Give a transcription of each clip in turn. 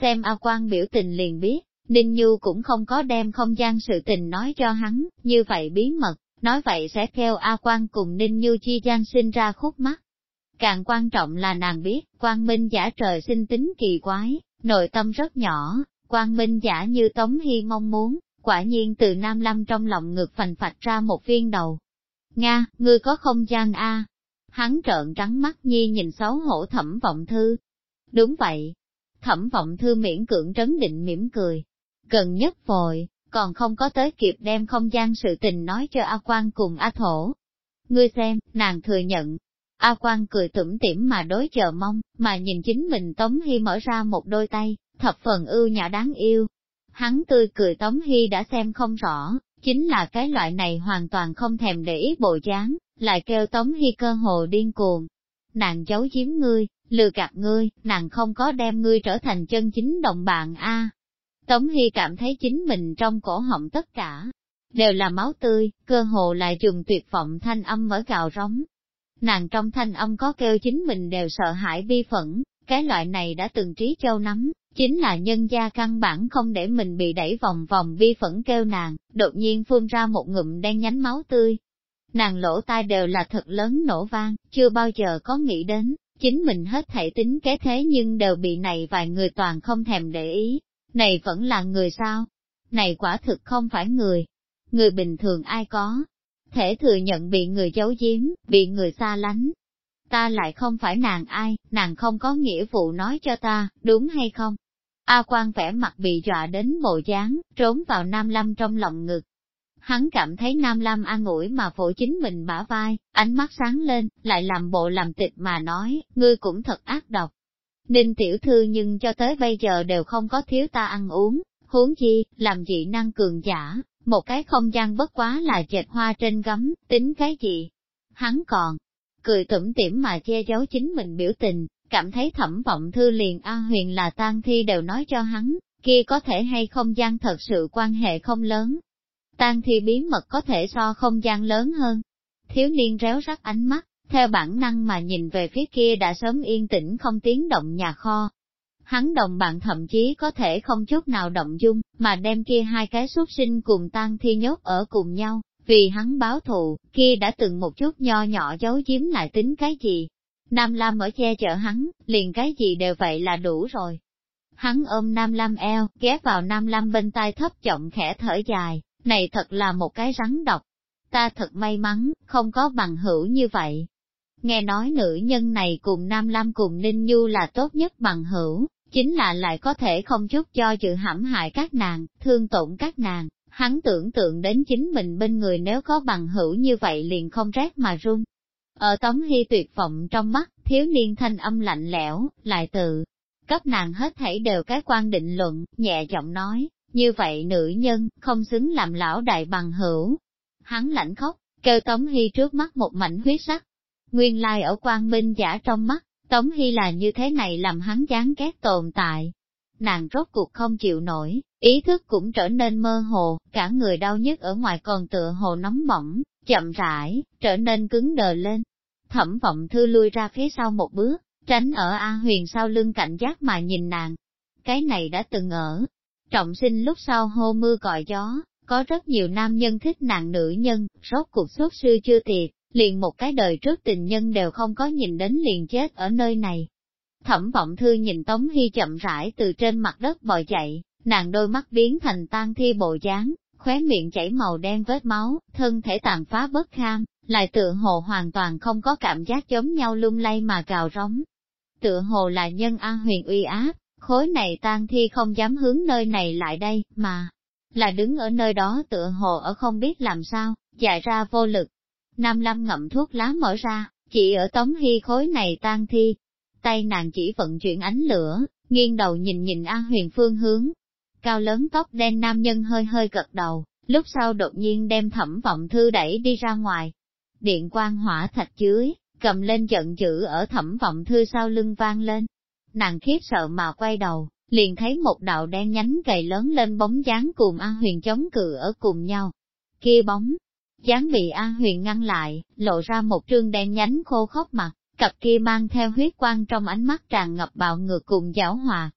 Xem A Quang biểu tình liền biết, Ninh Nhu cũng không có đem không gian sự tình nói cho hắn, như vậy bí mật, nói vậy sẽ theo A Quang cùng Ninh Nhu chi gian sinh ra khúc mắt. Càng quan trọng là nàng biết, quang minh giả trời sinh tính kỳ quái, nội tâm rất nhỏ, quang minh giả như Tống Hy mong muốn, quả nhiên từ Nam Lâm trong lòng ngực phành phạch ra một viên đầu. Nga, ngươi có không gian a? Hắn trợn trắng mắt nhi nhìn xấu hổ thẩm vọng thư. Đúng vậy. Thẩm vọng thư miễn cưỡng trấn định mỉm cười. Gần nhất vội, còn không có tới kịp đem không gian sự tình nói cho A Quan cùng A Thổ. Ngươi xem, nàng thừa nhận. A Quan cười tủm tỉm mà đối chờ mong, mà nhìn chính mình Tống Hy mở ra một đôi tay, thập phần ưu nhã đáng yêu. Hắn tươi cười Tống Hy đã xem không rõ, chính là cái loại này hoàn toàn không thèm để ý bộ dáng, lại kêu Tống Hy cơ hồ điên cuồng. Nàng giấu giếm ngươi, lừa gạt ngươi, nàng không có đem ngươi trở thành chân chính đồng bạn a. Tống Hy cảm thấy chính mình trong cổ họng tất cả, đều là máu tươi, cơ hồ lại dùng tuyệt vọng thanh âm mở gào rống. Nàng trong thanh âm có kêu chính mình đều sợ hãi bi phẫn, cái loại này đã từng trí châu nắm, chính là nhân gia căn bản không để mình bị đẩy vòng vòng bi phẫn kêu nàng, đột nhiên phun ra một ngụm đen nhánh máu tươi. Nàng lỗ tai đều là thật lớn nổ vang, chưa bao giờ có nghĩ đến, chính mình hết thảy tính kế thế nhưng đều bị này vài người toàn không thèm để ý. Này vẫn là người sao? Này quả thực không phải người. Người bình thường ai có? Thể thừa nhận bị người giấu giếm, bị người xa lánh. Ta lại không phải nàng ai, nàng không có nghĩa vụ nói cho ta, đúng hay không? A quan vẻ mặt bị dọa đến bộ dáng, trốn vào Nam Lâm trong lòng ngực. Hắn cảm thấy Nam lam an ủi mà phổ chính mình bả vai, ánh mắt sáng lên, lại làm bộ làm tịch mà nói, ngươi cũng thật ác độc. Ninh tiểu thư nhưng cho tới bây giờ đều không có thiếu ta ăn uống, huống chi, làm dị năng cường giả, một cái không gian bất quá là chệt hoa trên gấm, tính cái gì? Hắn còn, cười tủm tỉm mà che giấu chính mình biểu tình, cảm thấy thẩm vọng thư liền A huyền là tan thi đều nói cho hắn, kia có thể hay không gian thật sự quan hệ không lớn. Tan thi bí mật có thể so không gian lớn hơn. Thiếu niên réo rắt ánh mắt, theo bản năng mà nhìn về phía kia đã sớm yên tĩnh không tiếng động nhà kho. Hắn đồng bạn thậm chí có thể không chút nào động dung, mà đem kia hai cái xuất sinh cùng tan thi nhốt ở cùng nhau, vì hắn báo thù, kia đã từng một chút nho nhỏ giấu giếm lại tính cái gì. Nam Lam ở che chở hắn, liền cái gì đều vậy là đủ rồi. Hắn ôm Nam Lam eo, ghé vào Nam Lam bên tai thấp giọng khẽ thở dài, này thật là một cái rắn độc. Ta thật may mắn, không có bằng hữu như vậy, Nghe nói nữ nhân này cùng Nam Lam cùng Ninh Nhu là tốt nhất bằng hữu, chính là lại có thể không chút cho chữ hãm hại các nàng, thương tổn các nàng. Hắn tưởng tượng đến chính mình bên người nếu có bằng hữu như vậy liền không rét mà run. Ở Tống Hy tuyệt vọng trong mắt, thiếu niên thanh âm lạnh lẽo, lại tự, cấp nàng hết thảy đều cái quan định luận, nhẹ giọng nói, như vậy nữ nhân, không xứng làm lão đại bằng hữu. Hắn lạnh khóc, kêu Tống Hy trước mắt một mảnh huyết sắc, Nguyên lai ở quang minh giả trong mắt, Tống Hy là như thế này làm hắn chán ghét tồn tại. Nàng rốt cuộc không chịu nổi, ý thức cũng trở nên mơ hồ, cả người đau nhức ở ngoài còn tựa hồ nóng bỏng, chậm rãi, trở nên cứng đờ lên. Thẩm vọng thư lui ra phía sau một bước, tránh ở A huyền sau lưng cảnh giác mà nhìn nàng. Cái này đã từng ở. Trọng sinh lúc sau hô mưa gọi gió, có rất nhiều nam nhân thích nạn nữ nhân, rốt cuộc xuất sư chưa tiệt, liền một cái đời trước tình nhân đều không có nhìn đến liền chết ở nơi này. Thẩm vọng thư nhìn Tống Hy chậm rãi từ trên mặt đất bò chạy, nàng đôi mắt biến thành tan thi bộ dáng, khóe miệng chảy màu đen vết máu, thân thể tàn phá bất kham, lại tựa hồ hoàn toàn không có cảm giác giống nhau lung lay mà cào rống. Tựa hồ là nhân an huyền uy áp, khối này tan thi không dám hướng nơi này lại đây, mà là đứng ở nơi đó tựa hồ ở không biết làm sao, dài ra vô lực, Nam Lâm ngậm thuốc lá mở ra, chỉ ở tống hy khối này tan thi. Tay nàng chỉ vận chuyển ánh lửa, nghiêng đầu nhìn nhìn An Huyền phương hướng. Cao lớn tóc đen nam nhân hơi hơi gật đầu, lúc sau đột nhiên đem thẩm vọng thư đẩy đi ra ngoài. Điện quang hỏa thạch dưới, cầm lên giận dữ ở thẩm vọng thư sau lưng vang lên. Nàng khiếp sợ mà quay đầu, liền thấy một đạo đen nhánh gầy lớn lên bóng dáng cùng a Huyền chống cự ở cùng nhau. Kia bóng, dáng bị a Huyền ngăn lại, lộ ra một trương đen nhánh khô khốc mặt, cặp kia mang theo huyết quang trong ánh mắt tràn ngập bạo ngược cùng giảo hòa.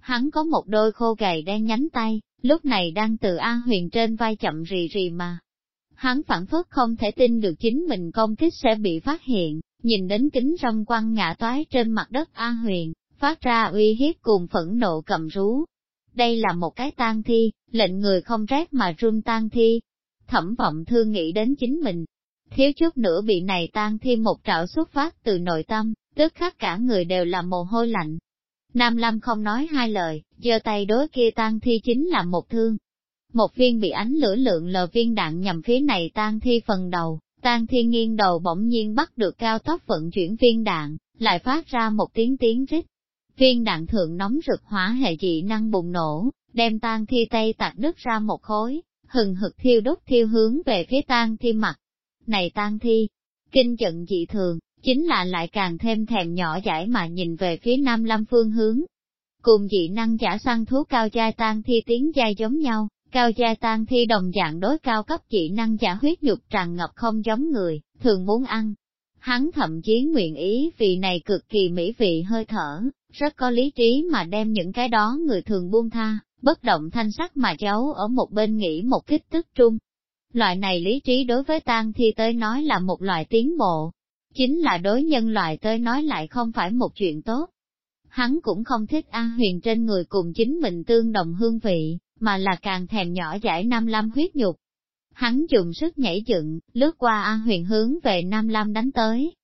Hắn có một đôi khô gầy đen nhánh tay, lúc này đang từ A huyền trên vai chậm rì rì mà. Hắn phản phất không thể tin được chính mình công kích sẽ bị phát hiện, nhìn đến kính râm quăng ngã toái trên mặt đất A huyền, phát ra uy hiếp cùng phẫn nộ cầm rú. Đây là một cái tang thi, lệnh người không rét mà run tang thi. Thẩm vọng thương nghĩ đến chính mình, thiếu chút nữa bị này tang thi một trạo xuất phát từ nội tâm, tức khắc cả người đều là mồ hôi lạnh. Nam Lâm không nói hai lời, giơ tay đối kia tang thi chính là một thương. Một viên bị ánh lửa lượng lờ viên đạn nhằm phía này tang thi phần đầu, tang thi nghiêng đầu bỗng nhiên bắt được cao tốc vận chuyển viên đạn, lại phát ra một tiếng tiếng rít. Viên đạn thượng nóng rực hỏa hệ dị năng bùng nổ, đem tan thi tây tạc đứt ra một khối, hừng hực thiêu đốt thiêu hướng về phía tan thi mặt. Này tan thi, kinh giận dị thường, chính là lại càng thêm thèm nhỏ dãi mà nhìn về phía Nam Lâm phương hướng. Cùng dị năng giả săn thú cao giai tan thi tiếng giai giống nhau, cao giai tan thi đồng dạng đối cao cấp dị năng giả huyết nhục tràn ngập không giống người, thường muốn ăn. Hắn thậm chí nguyện ý vì này cực kỳ mỹ vị hơi thở, rất có lý trí mà đem những cái đó người thường buông tha, bất động thanh sắc mà cháu ở một bên nghĩ một kích tức trung. Loại này lý trí đối với tang thi tới nói là một loại tiến bộ, chính là đối nhân loại tới nói lại không phải một chuyện tốt. Hắn cũng không thích A huyền trên người cùng chính mình tương đồng hương vị, mà là càng thèm nhỏ giải Nam Lam huyết nhục. Hắn dùng sức nhảy dựng, lướt qua A huyền hướng về Nam Lam đánh tới.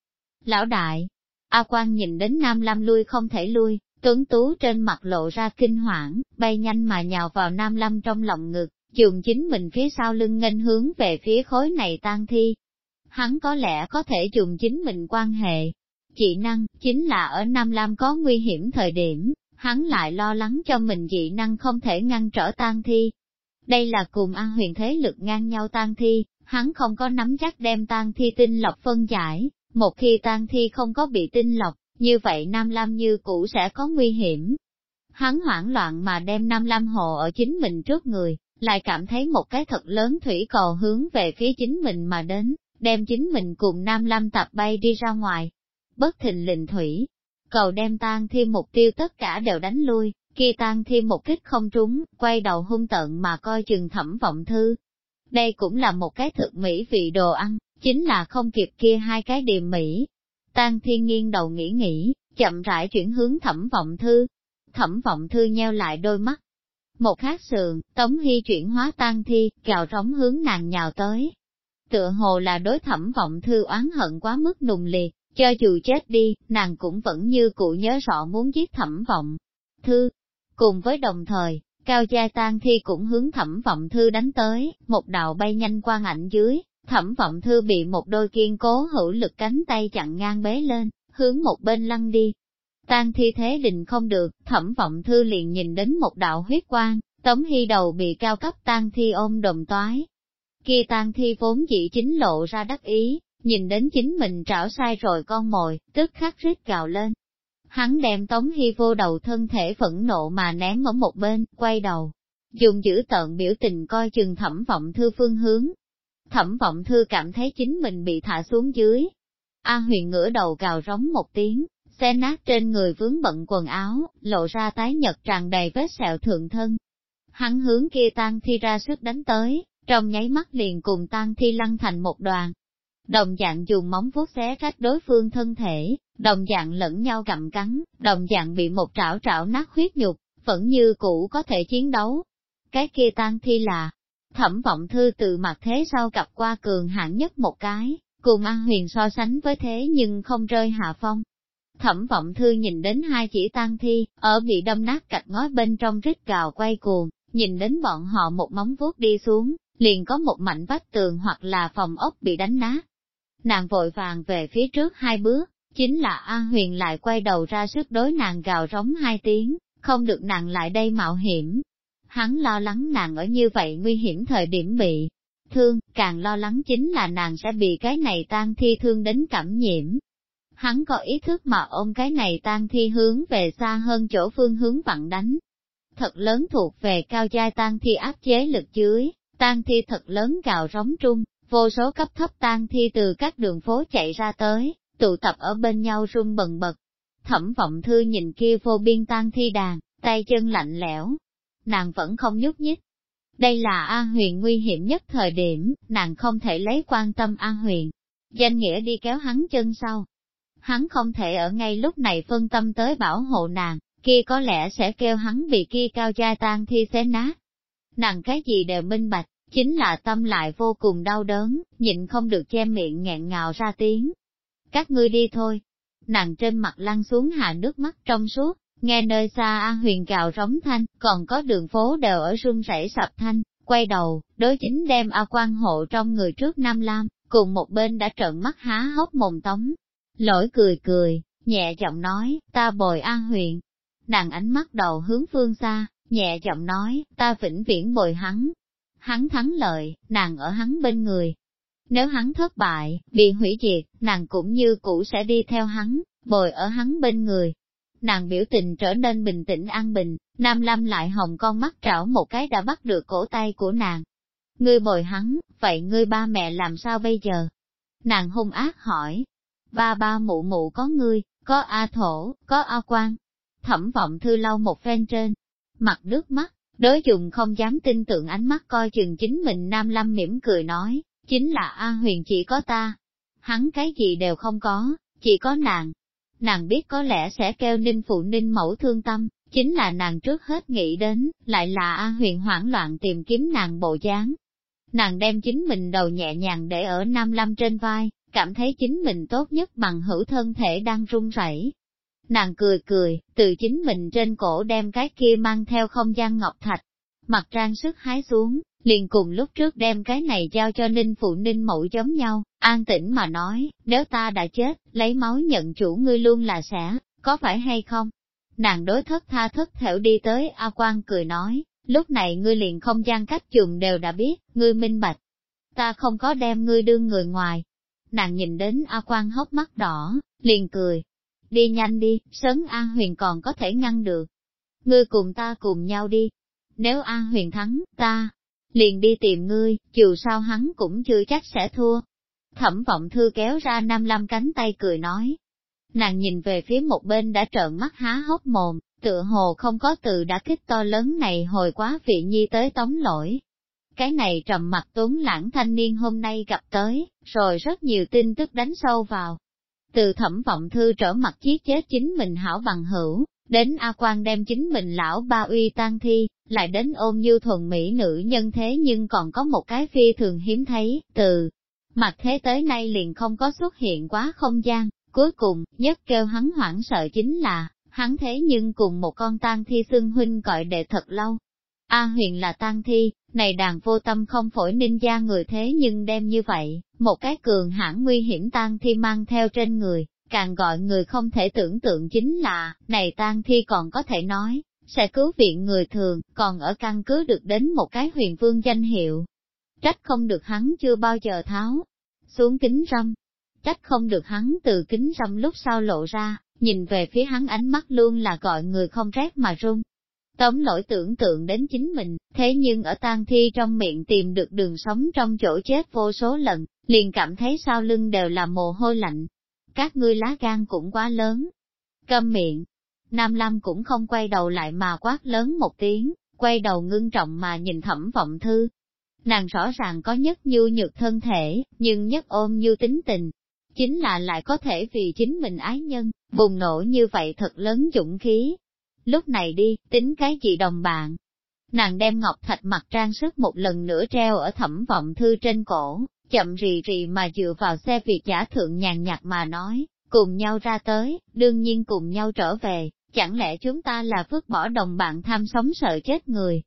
Lão đại, A Quang nhìn đến Nam Lam lui không thể lui, tuấn tú trên mặt lộ ra kinh hoảng, bay nhanh mà nhào vào Nam Lam trong lòng ngực, dùng chính mình phía sau lưng nghênh hướng về phía khối này tan thi, hắn có lẽ có thể dùng chính mình quan hệ. Chị năng, chính là ở Nam Lam có nguy hiểm thời điểm, hắn lại lo lắng cho mình dị năng không thể ngăn trở tan thi. Đây là cùng an huyền thế lực ngang nhau tan thi, hắn không có nắm chắc đem tan thi tinh lọc phân giải, một khi tan thi không có bị tinh lọc, như vậy Nam Lam như cũ sẽ có nguy hiểm. Hắn hoảng loạn mà đem Nam Lam hồ ở chính mình trước người, lại cảm thấy một cái thật lớn thủy cầu hướng về phía chính mình mà đến, đem chính mình cùng Nam Lam tập bay đi ra ngoài. Bất thình lình thủy, cầu đem tan thi mục tiêu tất cả đều đánh lui, kia tan thi một kích không trúng, quay đầu hung tận mà coi chừng thẩm vọng thư. Đây cũng là một cái thực mỹ vị đồ ăn, chính là không kịp kia hai cái điềm mỹ. Tan thiên nghiêng đầu nghĩ nghĩ, chậm rãi chuyển hướng thẩm vọng thư. Thẩm vọng thư nheo lại đôi mắt. Một khát sườn, tống hy chuyển hóa tan thi, cào rống hướng nàng nhào tới, tựa hồ là đối thẩm vọng thư oán hận quá mức nùng liệt, cho dù chết đi, nàng cũng vẫn như cụ nhớ rõ muốn giết thẩm vọng thư. Cùng với đồng thời, cao gia tan thi cũng hướng thẩm vọng thư đánh tới, một đạo bay nhanh qua ảnh dưới, thẩm vọng thư bị một đôi kiên cố hữu lực cánh tay chặn ngang bế lên, hướng một bên lăn đi. Tan thi thế định không được, thẩm vọng thư liền nhìn đến một đạo huyết quang, tống hy đầu bị cao cấp tan thi ôm đồng toái, Kia tang thi vốn dĩ chính lộ ra đắc ý, nhìn đến chính mình trảo sai rồi con mồi, tức khắc rít gào lên. Hắn đem Tống Hy vô đầu thân thể phẫn nộ mà ném ở một bên, quay đầu, dùng giữ tợn biểu tình coi chừng thẩm vọng thư phương hướng. Thẩm vọng thư cảm thấy chính mình bị thả xuống dưới. A huyền ngửa đầu cào rống một tiếng, xe nát trên người vướng bận quần áo, lộ ra tái nhật tràn đầy vết sẹo thượng thân. Hắn hướng kia tan thi ra sức đánh tới, trong nháy mắt liền cùng tan thi lăn thành một đoàn. Đồng dạng dùng móng vuốt xé rách đối phương thân thể, đồng dạng lẫn nhau gặm cắn, đồng dạng bị một trảo trảo nát huyết nhục, vẫn như cũ có thể chiến đấu. Cái kia tan thi là, thẩm vọng thư từ mặt thế sau cặp qua cường hạng nhất một cái, cùng An Huyền so sánh với thế nhưng không rơi hạ phong. Thẩm vọng thư nhìn đến hai chỉ tan thi, ở bị đâm nát cạch ngói bên trong rít gào quay cuồng, nhìn đến bọn họ một móng vuốt đi xuống, liền có một mảnh vách tường hoặc là phòng ốc bị đánh nát. Nàng vội vàng về phía trước hai bước, chính là A Huyền lại quay đầu ra sức đối nàng gào rống hai tiếng, không được nàng lại đây mạo hiểm. Hắn lo lắng nàng ở như vậy nguy hiểm thời điểm bị thương, càng lo lắng chính là nàng sẽ bị cái này tan thi thương đến cảm nhiễm. Hắn có ý thức mà ôm cái này tan thi hướng về xa hơn chỗ phương hướng vặn đánh. Thật lớn thuộc về cao giai tan thi áp chế lực dưới, tan thi thật lớn gào rống trung, vô số cấp thấp tan thi từ các đường phố chạy ra tới, tụ tập ở bên nhau run bần bật. Thẩm vọng thư nhìn kia vô biên tan thi đàn, tay chân lạnh lẽo. Nàng vẫn không nhúc nhích. Đây là A Huyền nguy hiểm nhất thời điểm, nàng không thể lấy quan tâm A Huyền. Danh nghĩa đi kéo hắn chân sau. Hắn không thể ở ngay lúc này phân tâm tới bảo hộ nàng, kia có lẽ sẽ kêu hắn bị kia cao gia tan thi xé nát. Nàng cái gì đều minh bạch, chính là tâm lại vô cùng đau đớn, nhịn không được che miệng nghẹn ngào ra tiếng. Các ngươi đi thôi. Nàng trên mặt lăn xuống hạ nước mắt trong suốt, nghe nơi xa A huyền gào rống thanh, còn có đường phố đều ở run rẩy sập thanh, quay đầu, đối chính đem A quan hộ trong người trước Nam Lam, cùng một bên đã trợn mắt há hốc mồm tống. Lỗi cười cười, nhẹ giọng nói, ta bồi A huyền. Nàng ánh mắt đầu hướng phương xa, nhẹ giọng nói, ta vĩnh viễn bồi hắn, hắn thắng lợi, nàng ở hắn bên người. Nếu hắn thất bại, bị hủy diệt, nàng cũng như cũ sẽ đi theo hắn, bồi ở hắn bên người. Nàng biểu tình trở nên bình tĩnh an bình, Nam Lam lại hồng con mắt trảo một cái đã bắt được cổ tay của nàng. Ngươi bồi hắn, vậy ngươi ba mẹ làm sao bây giờ? Nàng hung ác hỏi. Ba ba mụ mụ có ngươi, có A Thổ, có A Quang. Thẩm vọng thư lau một phen trên, mặt nước mắt, Đối dùng không dám tin tưởng ánh mắt coi chừng chính mình Nam Lâm mỉm cười nói, chính là A huyền chỉ có ta. Hắn cái gì đều không có, chỉ có nàng. Nàng biết có lẽ sẽ kêu ninh phụ ninh mẫu thương tâm, chính là nàng trước hết nghĩ đến, lại là A huyền hoảng loạn tìm kiếm nàng bộ dáng. Nàng đem chính mình đầu nhẹ nhàng để ở Nam Lâm trên vai, cảm thấy chính mình tốt nhất bằng hữu thân thể đang run rẩy, Nàng cười cười, từ chính mình trên cổ đem cái kia mang theo không gian ngọc thạch, mặt trang sức hái xuống, liền cùng lúc trước đem cái này giao cho ninh phụ ninh mẫu giống nhau, an tĩnh mà nói, nếu ta đã chết, lấy máu nhận chủ ngươi luôn là sẽ, có phải hay không? Nàng đối thất tha thất thểu đi tới A Quan cười nói, lúc này ngươi liền không gian cách dùng đều đã biết, ngươi minh bạch. Ta không có đem ngươi đương người ngoài. Nàng nhìn đến A Quan hốc mắt đỏ, liền cười, Đi nhanh đi, sớm A Huyền còn có thể ngăn được. Ngươi cùng ta cùng nhau đi. Nếu A Huyền thắng, ta liền đi tìm ngươi, dù sao hắn cũng chưa chắc sẽ thua. Thẩm vọng thư kéo ra Nam Lam cánh tay cười nói. Nàng nhìn về phía một bên đã trợn mắt há hốc mồm, tựa hồ không có từ đã kích to lớn này hồi quá vị nhi tới tống lỗi. Cái này trầm mặt tuấn lãng thanh niên hôm nay gặp tới, rồi rất nhiều tin tức đánh sâu vào, từ thẩm vọng thư trở mặt chiếc chết chính mình hảo bằng hữu, đến A Quan đem chính mình lão ba uy tan thi, lại đến ôm như thuần mỹ nữ nhân thế nhưng còn có một cái phi thường hiếm thấy, từ mặt thế tới nay liền không có xuất hiện quá không gian, cuối cùng, nhất kêu hắn hoảng sợ chính là, hắn thế nhưng cùng một con tang thi xương huynh gọi đệ thật lâu. A huyền là tang thi, này đàn vô tâm không phổi ninh gia người thế nhưng đem như vậy, một cái cường hãn nguy hiểm tan thi mang theo trên người, càng gọi người không thể tưởng tượng chính là, này tan thi còn có thể nói, sẽ cứu viện người thường, còn ở căn cứ được đến một cái huyền vương danh hiệu. Trách không được hắn chưa bao giờ tháo, xuống kính râm. Trách không được hắn từ kính râm lúc sau lộ ra, nhìn về phía hắn ánh mắt luôn là gọi người không rét mà run, Tống lỗi tưởng tượng đến chính mình, thế nhưng ở tang thi trong miệng tìm được đường sống trong chỗ chết vô số lần, liền cảm thấy sau lưng đều là mồ hôi lạnh. Các ngươi lá gan cũng quá lớn. Câm miệng. Nam Lam cũng không quay đầu lại mà quát lớn một tiếng, quay đầu ngưng trọng mà nhìn thẩm vọng thư. Nàng rõ ràng có nhất nhu nhược thân thể, nhưng nhất ôm như tính tình. Chính là lại có thể vì chính mình ái nhân, bùng nổ như vậy thật lớn dũng khí, lúc này đi, tính cái gì đồng bạn. Nàng đem ngọc thạch mặt trang sức một lần nữa treo ở thẩm vọng thư trên cổ, chậm rì rì mà dựa vào xe việt giả thượng nhàn nhạt mà nói, cùng nhau ra tới, đương nhiên cùng nhau trở về, chẳng lẽ chúng ta là vứt bỏ đồng bạn tham sống sợ chết người.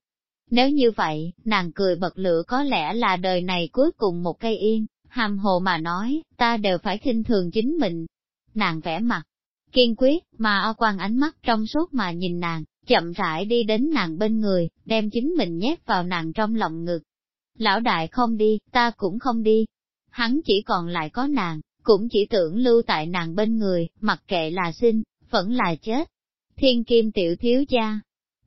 Nếu như vậy, nàng cười bật lửa có lẽ là đời này cuối cùng một cây yên, hàm hồ mà nói, ta đều phải khinh thường chính mình. Nàng vẽ mặt, kiên quyết, mà o quan ánh mắt trong suốt mà nhìn nàng, chậm rãi đi đến nàng bên người, đem chính mình nhét vào nàng trong lòng ngực. Lão đại không đi, ta cũng không đi. Hắn chỉ còn lại có nàng, cũng chỉ tưởng lưu tại nàng bên người, mặc kệ là sinh, vẫn là chết. Thiên kim tiểu thiếu gia.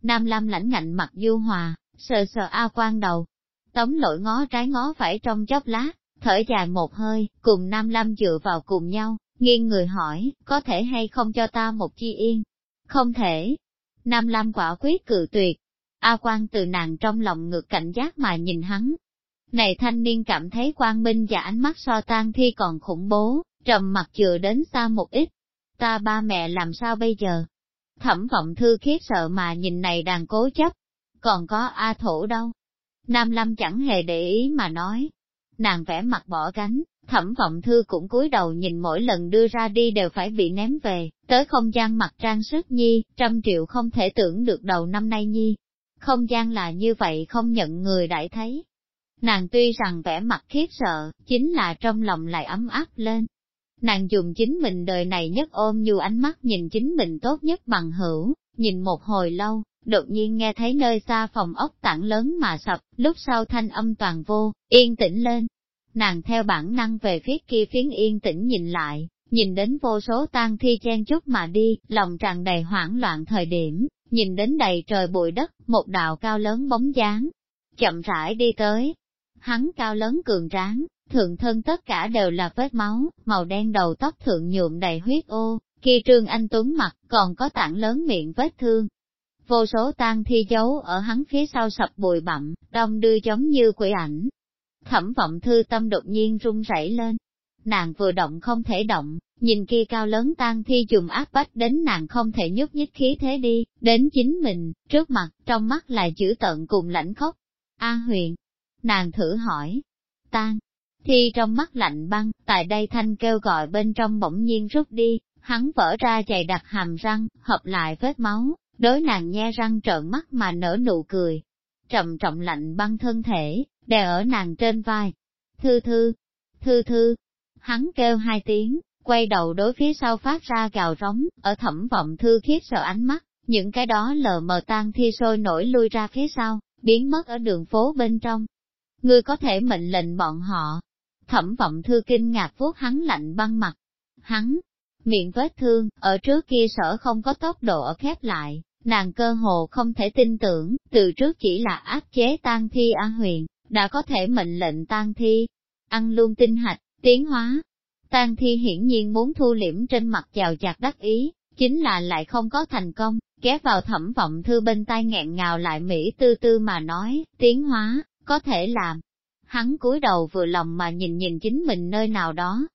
Nam Lam lãnh ngạnh mặt du hòa, sờ sờ A quan đầu. Tống lội ngó trái ngó phải trong chốc lá, thở dài một hơi, cùng Nam Lam dựa vào cùng nhau, Nghiêng người hỏi, có thể hay không cho ta một chi yên? Không thể. Nam Lam quả quyết cự tuyệt. A Quang từ nàng trong lòng ngược cảnh giác mà nhìn hắn. Này thanh niên cảm thấy quang minh và ánh mắt so tan thi còn khủng bố, trầm mặt chừa đến xa một ít. Ta ba mẹ làm sao bây giờ? Thẩm vọng thư khiếp sợ mà nhìn này đàn cố chấp. Còn có A Thổ đâu? Nam Lâm chẳng hề để ý mà nói. Nàng vẽ mặt bỏ gánh, thẩm vọng thư cũng cúi đầu nhìn mỗi lần đưa ra đi đều phải bị ném về, tới không gian mặt trang sức nhi, trăm triệu không thể tưởng được đầu năm nay nhi. Không gian là như vậy không nhận người đại thấy. Nàng tuy rằng vẻ mặt khiếp sợ, chính là trong lòng lại ấm áp lên. Nàng dùng chính mình đời này nhất ôm như ánh mắt nhìn chính mình tốt nhất bằng hữu, nhìn một hồi lâu, đột nhiên nghe thấy nơi xa phòng ốc tảng lớn mà sập, lúc sau thanh âm toàn vô, yên tĩnh lên. Nàng theo bản năng về phía kia phiến yên tĩnh nhìn lại, nhìn đến vô số tang thi chen chúc mà đi, lòng tràn đầy hoảng loạn thời điểm, nhìn đến đầy trời bụi đất, một đạo cao lớn bóng dáng, chậm rãi đi tới. Hắn cao lớn cường tráng, thượng thân tất cả đều là vết máu, màu đen đầu tóc thượng nhuộm đầy huyết ô, kia trương anh tuấn mặt còn có tảng lớn miệng vết thương, vô số tang thi dấu ở hắn phía sau sập bụi bặm, đông đưa giống như quỷ ảnh. Thẩm vọng thư tâm đột nhiên run rẩy lên. Nàng vừa động không thể động, nhìn kia cao lớn tan thi dùng áp bách đến nàng không thể nhúc nhích khí thế đi, đến chính mình, trước mặt, trong mắt lại chữ tận cùng lãnh khốc. A huyền, nàng thử hỏi, tan thi trong mắt lạnh băng, tại đây thanh kêu gọi bên trong bỗng nhiên rút đi, hắn vỡ ra chày đặt hàm răng, hợp lại vết máu, Đối nàng nhe răng trợn mắt mà nở nụ cười, trầm trọng lạnh băng thân thể, đè ở nàng trên vai. Thư thư, thư thư, hắn kêu hai tiếng, quay đầu đối phía sau phát ra gào rống, ở thẩm vọng thư khiếp sợ ánh mắt, những cái đó lờ mờ tan thi sôi nổi lui ra phía sau, biến mất ở đường phố bên trong. Ngươi có thể mệnh lệnh bọn họ. Thẩm vọng thư kinh ngạc vuốt hắn lạnh băng mặt. Hắn, miệng vết thương, ở trước kia sở không có tốc độ ở khép lại, nàng cơ hồ không thể tin tưởng, từ trước chỉ là áp chế tan thi an huyền, đã có thể mệnh lệnh tan thi, ăn luôn tinh hạch, tiến hóa. Tang thi hiển nhiên muốn thu liễm trên mặt chào chặt đắc ý, chính là lại không có thành công, ghé vào thẩm vọng thư bên tai nghẹn ngào lại Mỹ tư tư mà nói, tiến hóa, có thể làm. Hắn cúi đầu vừa lòng mà nhìn nhìn chính mình nơi nào đó,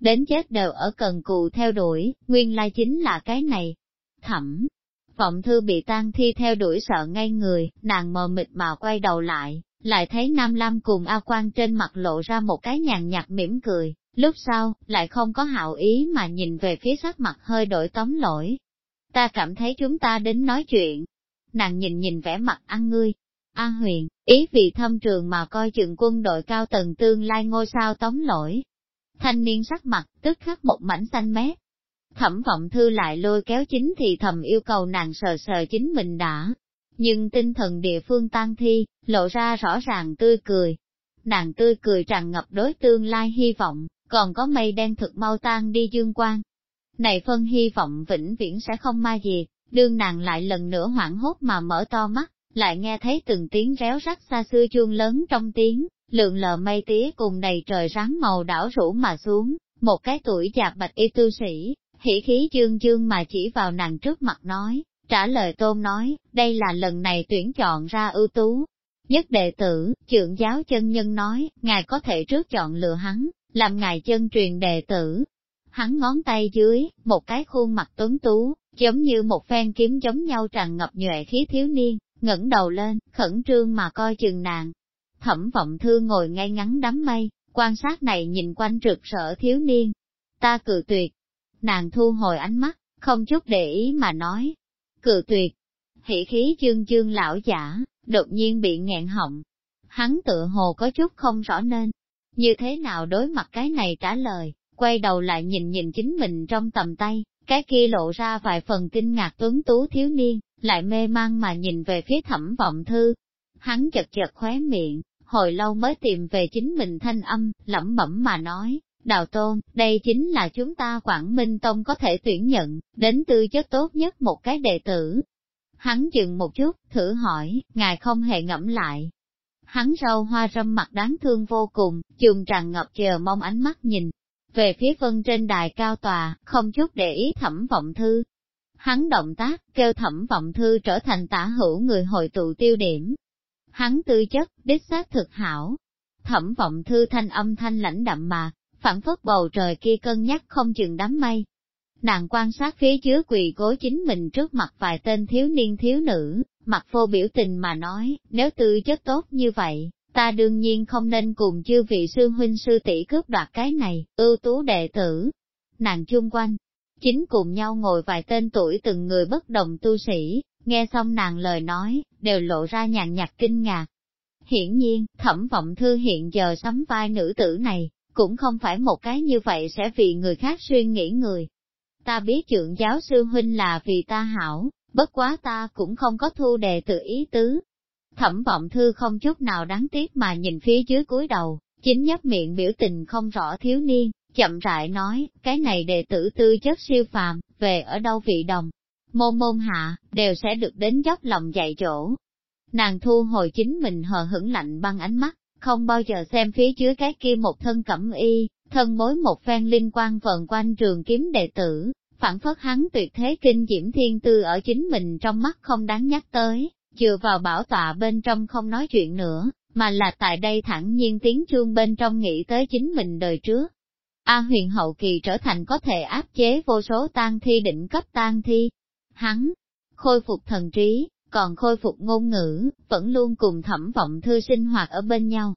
đến chết đều ở cần cù theo đuổi, nguyên lai chính là cái này. Thẩm, vọng thư bị tan thi theo đuổi sợ ngay người, nàng mờ mịt mà quay đầu lại, lại thấy Nam Lam cùng A Quang trên mặt lộ ra một cái nhàn nhạt mỉm cười, lúc sau, lại không có hạo ý mà nhìn về phía sắc mặt hơi đổi tống lỗi. Ta cảm thấy chúng ta đến nói chuyện. Nàng nhìn nhìn vẻ mặt ăn ngươi. A huyền, ý vì thâm trường mà coi chừng quân đội cao tầng tương lai ngôi sao tống lỗi, Thanh niên sắc mặt, tức khắc một mảnh xanh mét. Thẩm vọng thư lại lôi kéo chính thì thầm yêu cầu nàng sờ sờ chính mình đã. Nhưng tinh thần địa phương tan thi, lộ ra rõ ràng tươi cười. Nàng tươi cười tràn ngập đối tương lai hy vọng, còn có mây đen thực mau tan đi dương quang. Này phân hy vọng vĩnh viễn sẽ không ma diệt, đương nàng lại lần nữa hoảng hốt mà mở to mắt, lại nghe thấy từng tiếng réo rắt xa xưa chuông lớn trong tiếng, lượng lờ mây tía cùng đầy trời rắn màu đảo rủ mà xuống, một cái tuổi già bạch y tư sĩ, hỉ khí dương dương mà chỉ vào nàng trước mặt nói, trả lời tôn nói, đây là lần này tuyển chọn ra ưu tú. Nhất đệ tử, trưởng giáo chân nhân nói, ngài có thể trước chọn lựa hắn, làm ngài chân truyền đệ tử. Hắn ngón tay dưới, một cái khuôn mặt tuấn tú, giống như một phen kiếm giống nhau tràn ngập nhuệ khí thiếu niên, ngẩng đầu lên, khẩn trương mà coi chừng nàng, Thẩm vọng thư ngồi ngay ngắn đám mây, quan sát này nhìn quanh rực rỡ thiếu niên. Ta cự tuyệt. Nàng thu hồi ánh mắt, không chút để ý mà nói. Cự tuyệt. Hỷ khí chương chương lão giả, đột nhiên bị nghẹn họng. Hắn tự hồ có chút không rõ nên. Như thế nào đối mặt cái này trả lời, quay đầu lại nhìn nhìn chính mình trong tầm tay, cái kia lộ ra vài phần kinh ngạc tuấn tú thiếu niên, lại mê mang mà nhìn về phía thẩm vọng thư. Hắn chật chật khóe miệng, hồi lâu mới tìm về chính mình thanh âm, lẩm bẩm mà nói, Đào Tôn, đây chính là chúng ta Quảng Minh Tông có thể tuyển nhận, đến tư chất tốt nhất một cái đệ tử. Hắn dừng một chút, thử hỏi, ngài không hề ngẫm lại. Hắn râu hoa râm mặt đáng thương vô cùng, trường tràn ngập chờ mong ánh mắt nhìn. Về phía vân trên đài cao tòa, không chút để ý thẩm vọng thư. Hắn động tác, kêu thẩm vọng thư trở thành tả hữu người hội tụ tiêu điểm. Hắn tư chất, đích xác thực hảo. Thẩm vọng thư thanh âm thanh lãnh đậm mà, phản phất bầu trời kia cân nhắc không chừng đám mây. Nàng quan sát phía dưới quỳ gối chính mình trước mặt vài tên thiếu niên thiếu nữ, mặt vô biểu tình mà nói, nếu tư chất tốt như vậy, ta đương nhiên không nên cùng chư vị sư huynh sư tỷ cướp đoạt cái này, ưu tú đệ tử. Nàng chung quanh, chính cùng nhau ngồi vài tên tuổi từng người bất đồng tu sĩ, nghe xong nàng lời nói, đều lộ ra nhàn nhạt kinh ngạc. Hiển nhiên, thẩm vọng thư hiện giờ sắm vai nữ tử này, cũng không phải một cái như vậy sẽ vì người khác suy nghĩ người. Ta biết trưởng giáo sư huynh là vì ta hảo, bất quá ta cũng không có thu đề tự ý tứ. Thẩm vọng thư không chút nào đáng tiếc mà nhìn phía dưới cúi đầu, chính nhấp miệng biểu tình không rõ thiếu niên, chậm rãi nói, cái này đệ tử tư chất siêu phàm, về ở đâu vị đồng, môn môn hạ, đều sẽ được đến dốc lòng dạy chỗ. Nàng thu hồi chính mình hờ hững lạnh băng ánh mắt, không bao giờ xem phía dưới cái kia một thân cẩm y, thân mối một phen linh quan vần quanh trường kiếm đệ tử, phản phất hắn tuyệt thế kinh diễm thiên tư ở chính mình trong mắt không đáng nhắc tới, dựa vào bảo tọa bên trong không nói chuyện nữa, mà là tại đây thẳng nhiên tiếng chuông bên trong nghĩ tới chính mình đời trước. A huyền hậu kỳ trở thành có thể áp chế vô số tan thi định cấp tan thi. Hắn, khôi phục thần trí, còn khôi phục ngôn ngữ, vẫn luôn cùng thẩm vọng thư sinh hoạt ở bên nhau.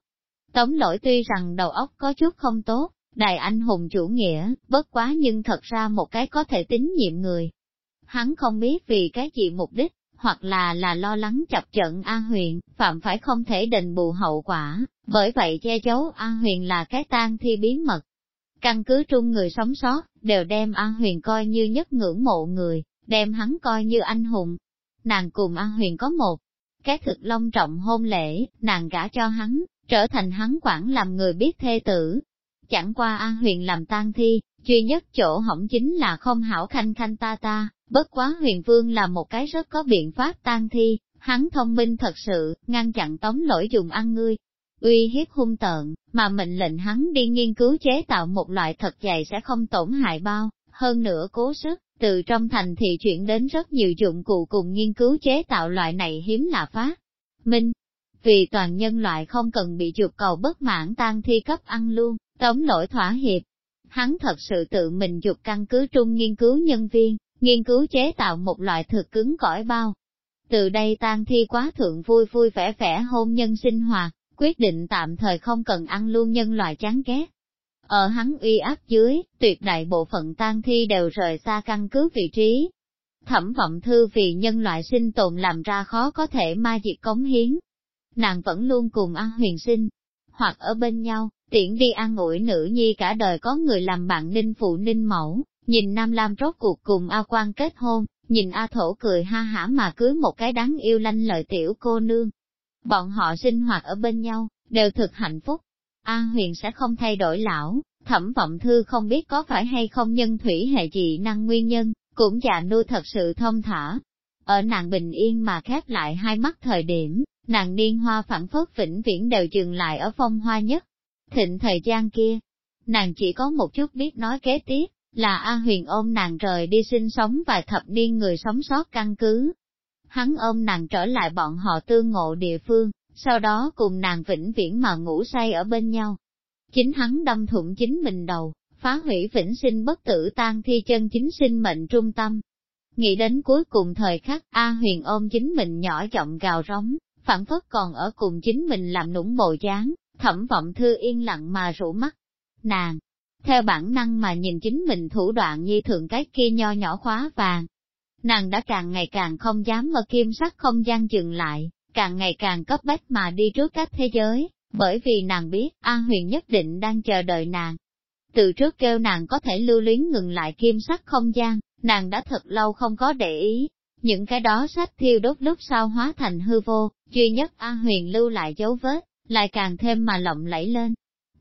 Tống lỗi tuy rằng đầu óc có chút không tốt, đại anh hùng chủ nghĩa, bất quá nhưng thật ra một cái có thể tín nhiệm người. Hắn không biết vì cái gì mục đích, hoặc là là lo lắng chập trận A Huyền, phạm phải không thể đền bù hậu quả, bởi vậy che giấu A Huyền là cái tan thi bí mật. Căn cứ trung người sống sót, đều đem A Huyền coi như nhất ngưỡng mộ người, đem hắn coi như anh hùng, nàng cùng A Huyền có một cái thực long trọng hôn lễ, nàng gả cho hắn, trở thành hắn quản làm người biết thê tử. Chẳng qua An Huyền làm tang thi, duy nhất chỗ hỏng chính là không hảo khanh khanh ta ta, bất quá huyền vương là một cái rất có biện pháp tang thi, hắn thông minh thật sự, ngăn chặn tống lỗi dùng ăn ngươi. Uy hiếp hung tợn, mà mệnh lệnh hắn đi nghiên cứu chế tạo một loại thật dày sẽ không tổn hại bao, hơn nữa cố sức, từ trong thành thị chuyển đến rất nhiều dụng cụ cùng nghiên cứu chế tạo loại này hiếm là phát. Minh, vì toàn nhân loại không cần bị chuột cầu bất mãn tan thi cấp ăn luôn, tống lỗi thỏa hiệp. Hắn thật sự tự mình dục căn cứ trung nghiên cứu nhân viên, nghiên cứu chế tạo một loại thực cứng cỏi bao. Từ đây tan thi quá thượng vui vui vẻ vẻ hôn nhân sinh hoạt, quyết định tạm thời không cần ăn luôn nhân loại chán ghét. Ở hắn uy áp dưới, tuyệt đại bộ phận tan thi đều rời xa căn cứ vị trí. Thẩm vọng thư vì nhân loại sinh tồn làm ra khó có thể ma diệt cống hiến. Nàng vẫn luôn cùng ăn huyền sinh, hoặc ở bên nhau, tiễn đi ăn ủi nữ nhi cả đời có người làm bạn ninh phụ ninh mẫu, nhìn Nam Lam rốt cuộc cùng A Quan kết hôn, nhìn A Thổ cười ha hả mà cưới một cái đáng yêu lanh lợi tiểu cô nương. Bọn họ sinh hoạt ở bên nhau, đều thực hạnh phúc, a Huyền sẽ không thay đổi lão, thẩm vọng thư không biết có phải hay không nhân thủy hệ dị năng nguyên nhân, cũng già nuôi thật sự thông thả. Ở nàng bình yên mà khép lại hai mắt thời điểm, nàng niên hoa phản phất vĩnh viễn đều dừng lại ở phong hoa nhất. Thịnh thời gian kia, nàng chỉ có một chút biết nói kế tiếp, là A Huyền ôm nàng rời đi sinh sống vài thập niên người sống sót căn cứ. Hắn ôm nàng trở lại bọn họ tương ngộ địa phương, sau đó cùng nàng vĩnh viễn mà ngủ say ở bên nhau. Chính hắn đâm thủng chính mình đầu, phá hủy vĩnh sinh bất tử tan thi chân chính sinh mệnh trung tâm. Nghĩ đến cuối cùng thời khắc A huyền ôm chính mình nhỏ giọng gào rống, phản phất còn ở cùng chính mình làm nũng bộ dáng, thẩm vọng thư yên lặng mà rủ mắt. Nàng, theo bản năng mà nhìn chính mình thủ đoạn như thường cái kia nho nhỏ khóa vàng. Nàng đã càng ngày càng không dám ở kim sắc không gian dừng lại, càng ngày càng cấp bách mà đi trước các thế giới, bởi vì nàng biết An Huyền nhất định đang chờ đợi nàng. Từ trước kêu nàng có thể lưu luyến ngừng lại kim sắc không gian, nàng đã thật lâu không có để ý. Những cái đó sách thiêu đốt lúc sau hóa thành hư vô, duy nhất a Huyền lưu lại dấu vết, lại càng thêm mà lộng lẫy lên.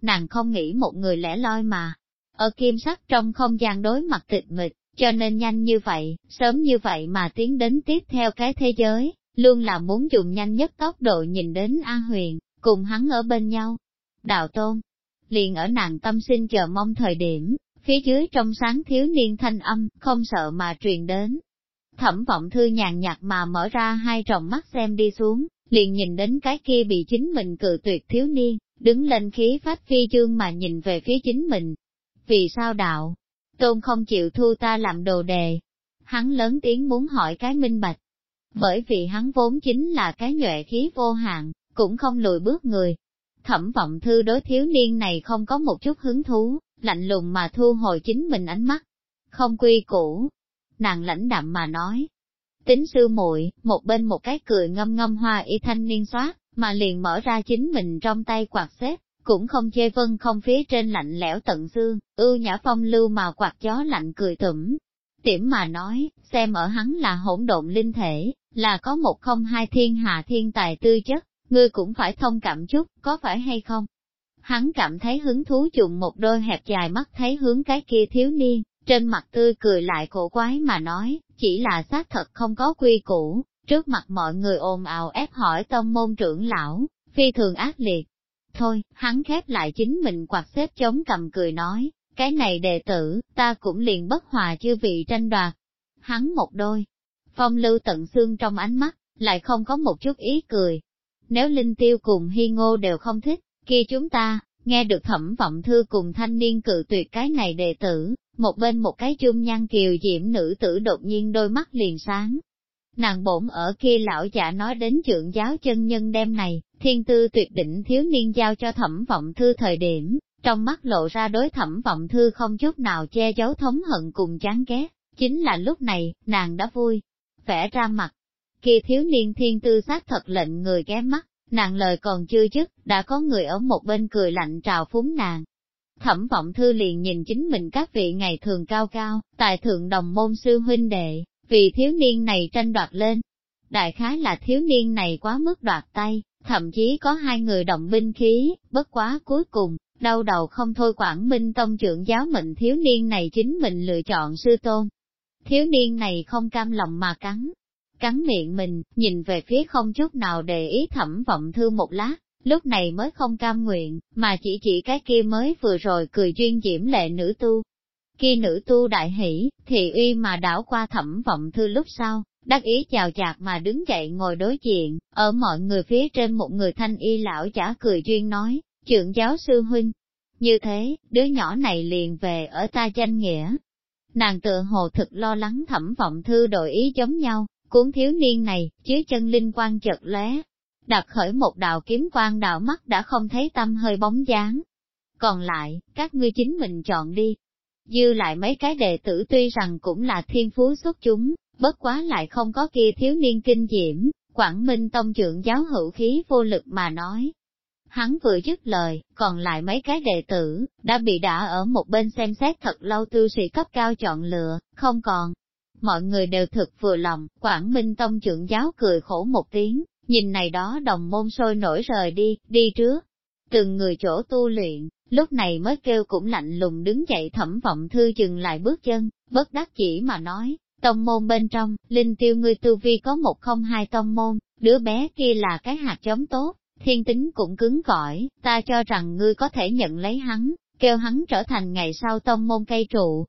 Nàng không nghĩ một người lẻ loi mà, ở kim sắc trong không gian đối mặt tịch mịch, cho nên nhanh như vậy, sớm như vậy mà tiến đến tiếp theo cái thế giới, luôn là muốn dùng nhanh nhất tốc độ nhìn đến A Huyền, cùng hắn ở bên nhau. Đạo tôn, liền ở nàng tâm sinh chờ mong thời điểm, phía dưới trong sáng thiếu niên thanh âm, không sợ mà truyền đến. Thẩm vọng thư nhàn nhạt mà mở ra hai tròng mắt xem đi xuống, liền nhìn đến cái kia bị chính mình cự tuyệt thiếu niên, đứng lên khí phách phi chương mà nhìn về phía chính mình. Vì sao đạo? Tôn không chịu thu ta làm đồ đề. Hắn lớn tiếng muốn hỏi cái minh bạch. Bởi vì hắn vốn chính là cái nhuệ khí vô hạn, cũng không lùi bước người. Thẩm vọng thư đối thiếu niên này không có một chút hứng thú, lạnh lùng mà thu hồi chính mình ánh mắt. Không quy củ. Nàng lãnh đạm mà nói. Tính sư muội một bên một cái cười ngâm ngâm hoa y thanh niên soát, mà liền mở ra chính mình trong tay quạt xếp, cũng không chê vân không phía trên lạnh lẽo tận xương, ưu nhã phong lưu mà quạt gió lạnh cười tủm. Tiểm mà nói, xem ở hắn là hỗn độn linh thể, là có một không hai thiên hạ thiên tài tư chất, ngươi cũng phải thông cảm chút, có phải hay không? Hắn cảm thấy hứng thú trùng một đôi hẹp dài mắt thấy hướng cái kia thiếu niên, trên mặt tươi cười lại cổ quái mà nói, chỉ là xác thật không có quy củ, trước mặt mọi người ồn ào ép hỏi tông môn trưởng lão, phi thường ác liệt. Thôi, hắn khép lại chính mình quạt xếp chống cầm cười nói, cái này đệ tử, ta cũng liền bất hòa chư vị tranh đoạt. Hắn một đôi, phong lưu tận xương trong ánh mắt, lại không có một chút ý cười. Nếu Linh Tiêu cùng Hy Ngô đều không thích, kia chúng ta, nghe được thẩm vọng thư cùng thanh niên cự tuyệt cái này đệ tử, một bên một cái chung nhăn kiều diễm nữ tử đột nhiên đôi mắt liền sáng. Nàng bổn ở kia lão giả nói đến trưởng giáo chân nhân đêm này, thiên tư tuyệt đỉnh thiếu niên giao cho thẩm vọng thư thời điểm, trong mắt lộ ra đối thẩm vọng thư không chút nào che giấu thống hận cùng chán ghét, chính là lúc này, nàng đã vui, vẽ ra mặt. Kia thiếu niên thiên tư xác thật lệnh người ghé mắt, nàng lời còn chưa dứt, đã có người ở một bên cười lạnh trào phúng nàng. Thẩm vọng thư liền nhìn chính mình các vị ngày thường cao cao, tại thượng đồng môn sư huynh đệ, vì thiếu niên này tranh đoạt lên. Đại khái là thiếu niên này quá mức đoạt tay, thậm chí có hai người động binh khí, bất quá cuối cùng, đau đầu không thôi Quảng Minh Tông trưởng giáo mệnh thiếu niên này chính mình lựa chọn sư tôn. Thiếu niên này không cam lòng mà cắn, cắn miệng mình, nhìn về phía không chút nào để ý thẩm vọng thư một lát, lúc này mới không cam nguyện, mà chỉ chỉ cái kia mới vừa rồi cười duyên diễm lệ nữ tu. Kia nữ tu đại hỷ, thì uy mà đảo qua thẩm vọng thư lúc sau, đắc ý chào chạc mà đứng dậy ngồi đối diện, ở mọi người phía trên một người thanh y lão chả cười duyên nói, trưởng giáo sư huynh. Như thế, đứa nhỏ này liền về ở ta danh nghĩa. Nàng tựa hồ thực lo lắng thẩm vọng thư đổi ý giống nhau, cuốn thiếu niên này, chứa chân linh quan chợt lóe, đặt khởi một đạo kiếm quan đạo mắt đã không thấy tâm hơi bóng dáng. Còn lại, các ngươi chính mình chọn đi. Dư lại mấy cái đệ tử tuy rằng cũng là thiên phú xuất chúng, bất quá lại không có kia thiếu niên kinh diễm, Quảng Minh Tông trưởng giáo hữu khí vô lực mà nói. Hắn vừa dứt lời, còn lại mấy cái đệ tử, đã bị đã ở một bên xem xét thật lâu tư sĩ cấp cao chọn lựa, không còn. Mọi người đều thực vừa lòng, Quảng Minh Tông trưởng giáo cười khổ một tiếng, nhìn này đó đồng môn sôi nổi rời đi, đi trước. Từng người chỗ tu luyện, lúc này mới kêu cũng lạnh lùng đứng dậy thẩm vọng thư dừng lại bước chân, bất đắc chỉ mà nói, tông môn bên trong, linh tiêu ngươi tu vi có một không hai tông môn, đứa bé kia là cái hạt giống tốt, thiên tính cũng cứng cỏi, ta cho rằng ngươi có thể nhận lấy hắn, kêu hắn trở thành ngày sau tông môn cây trụ.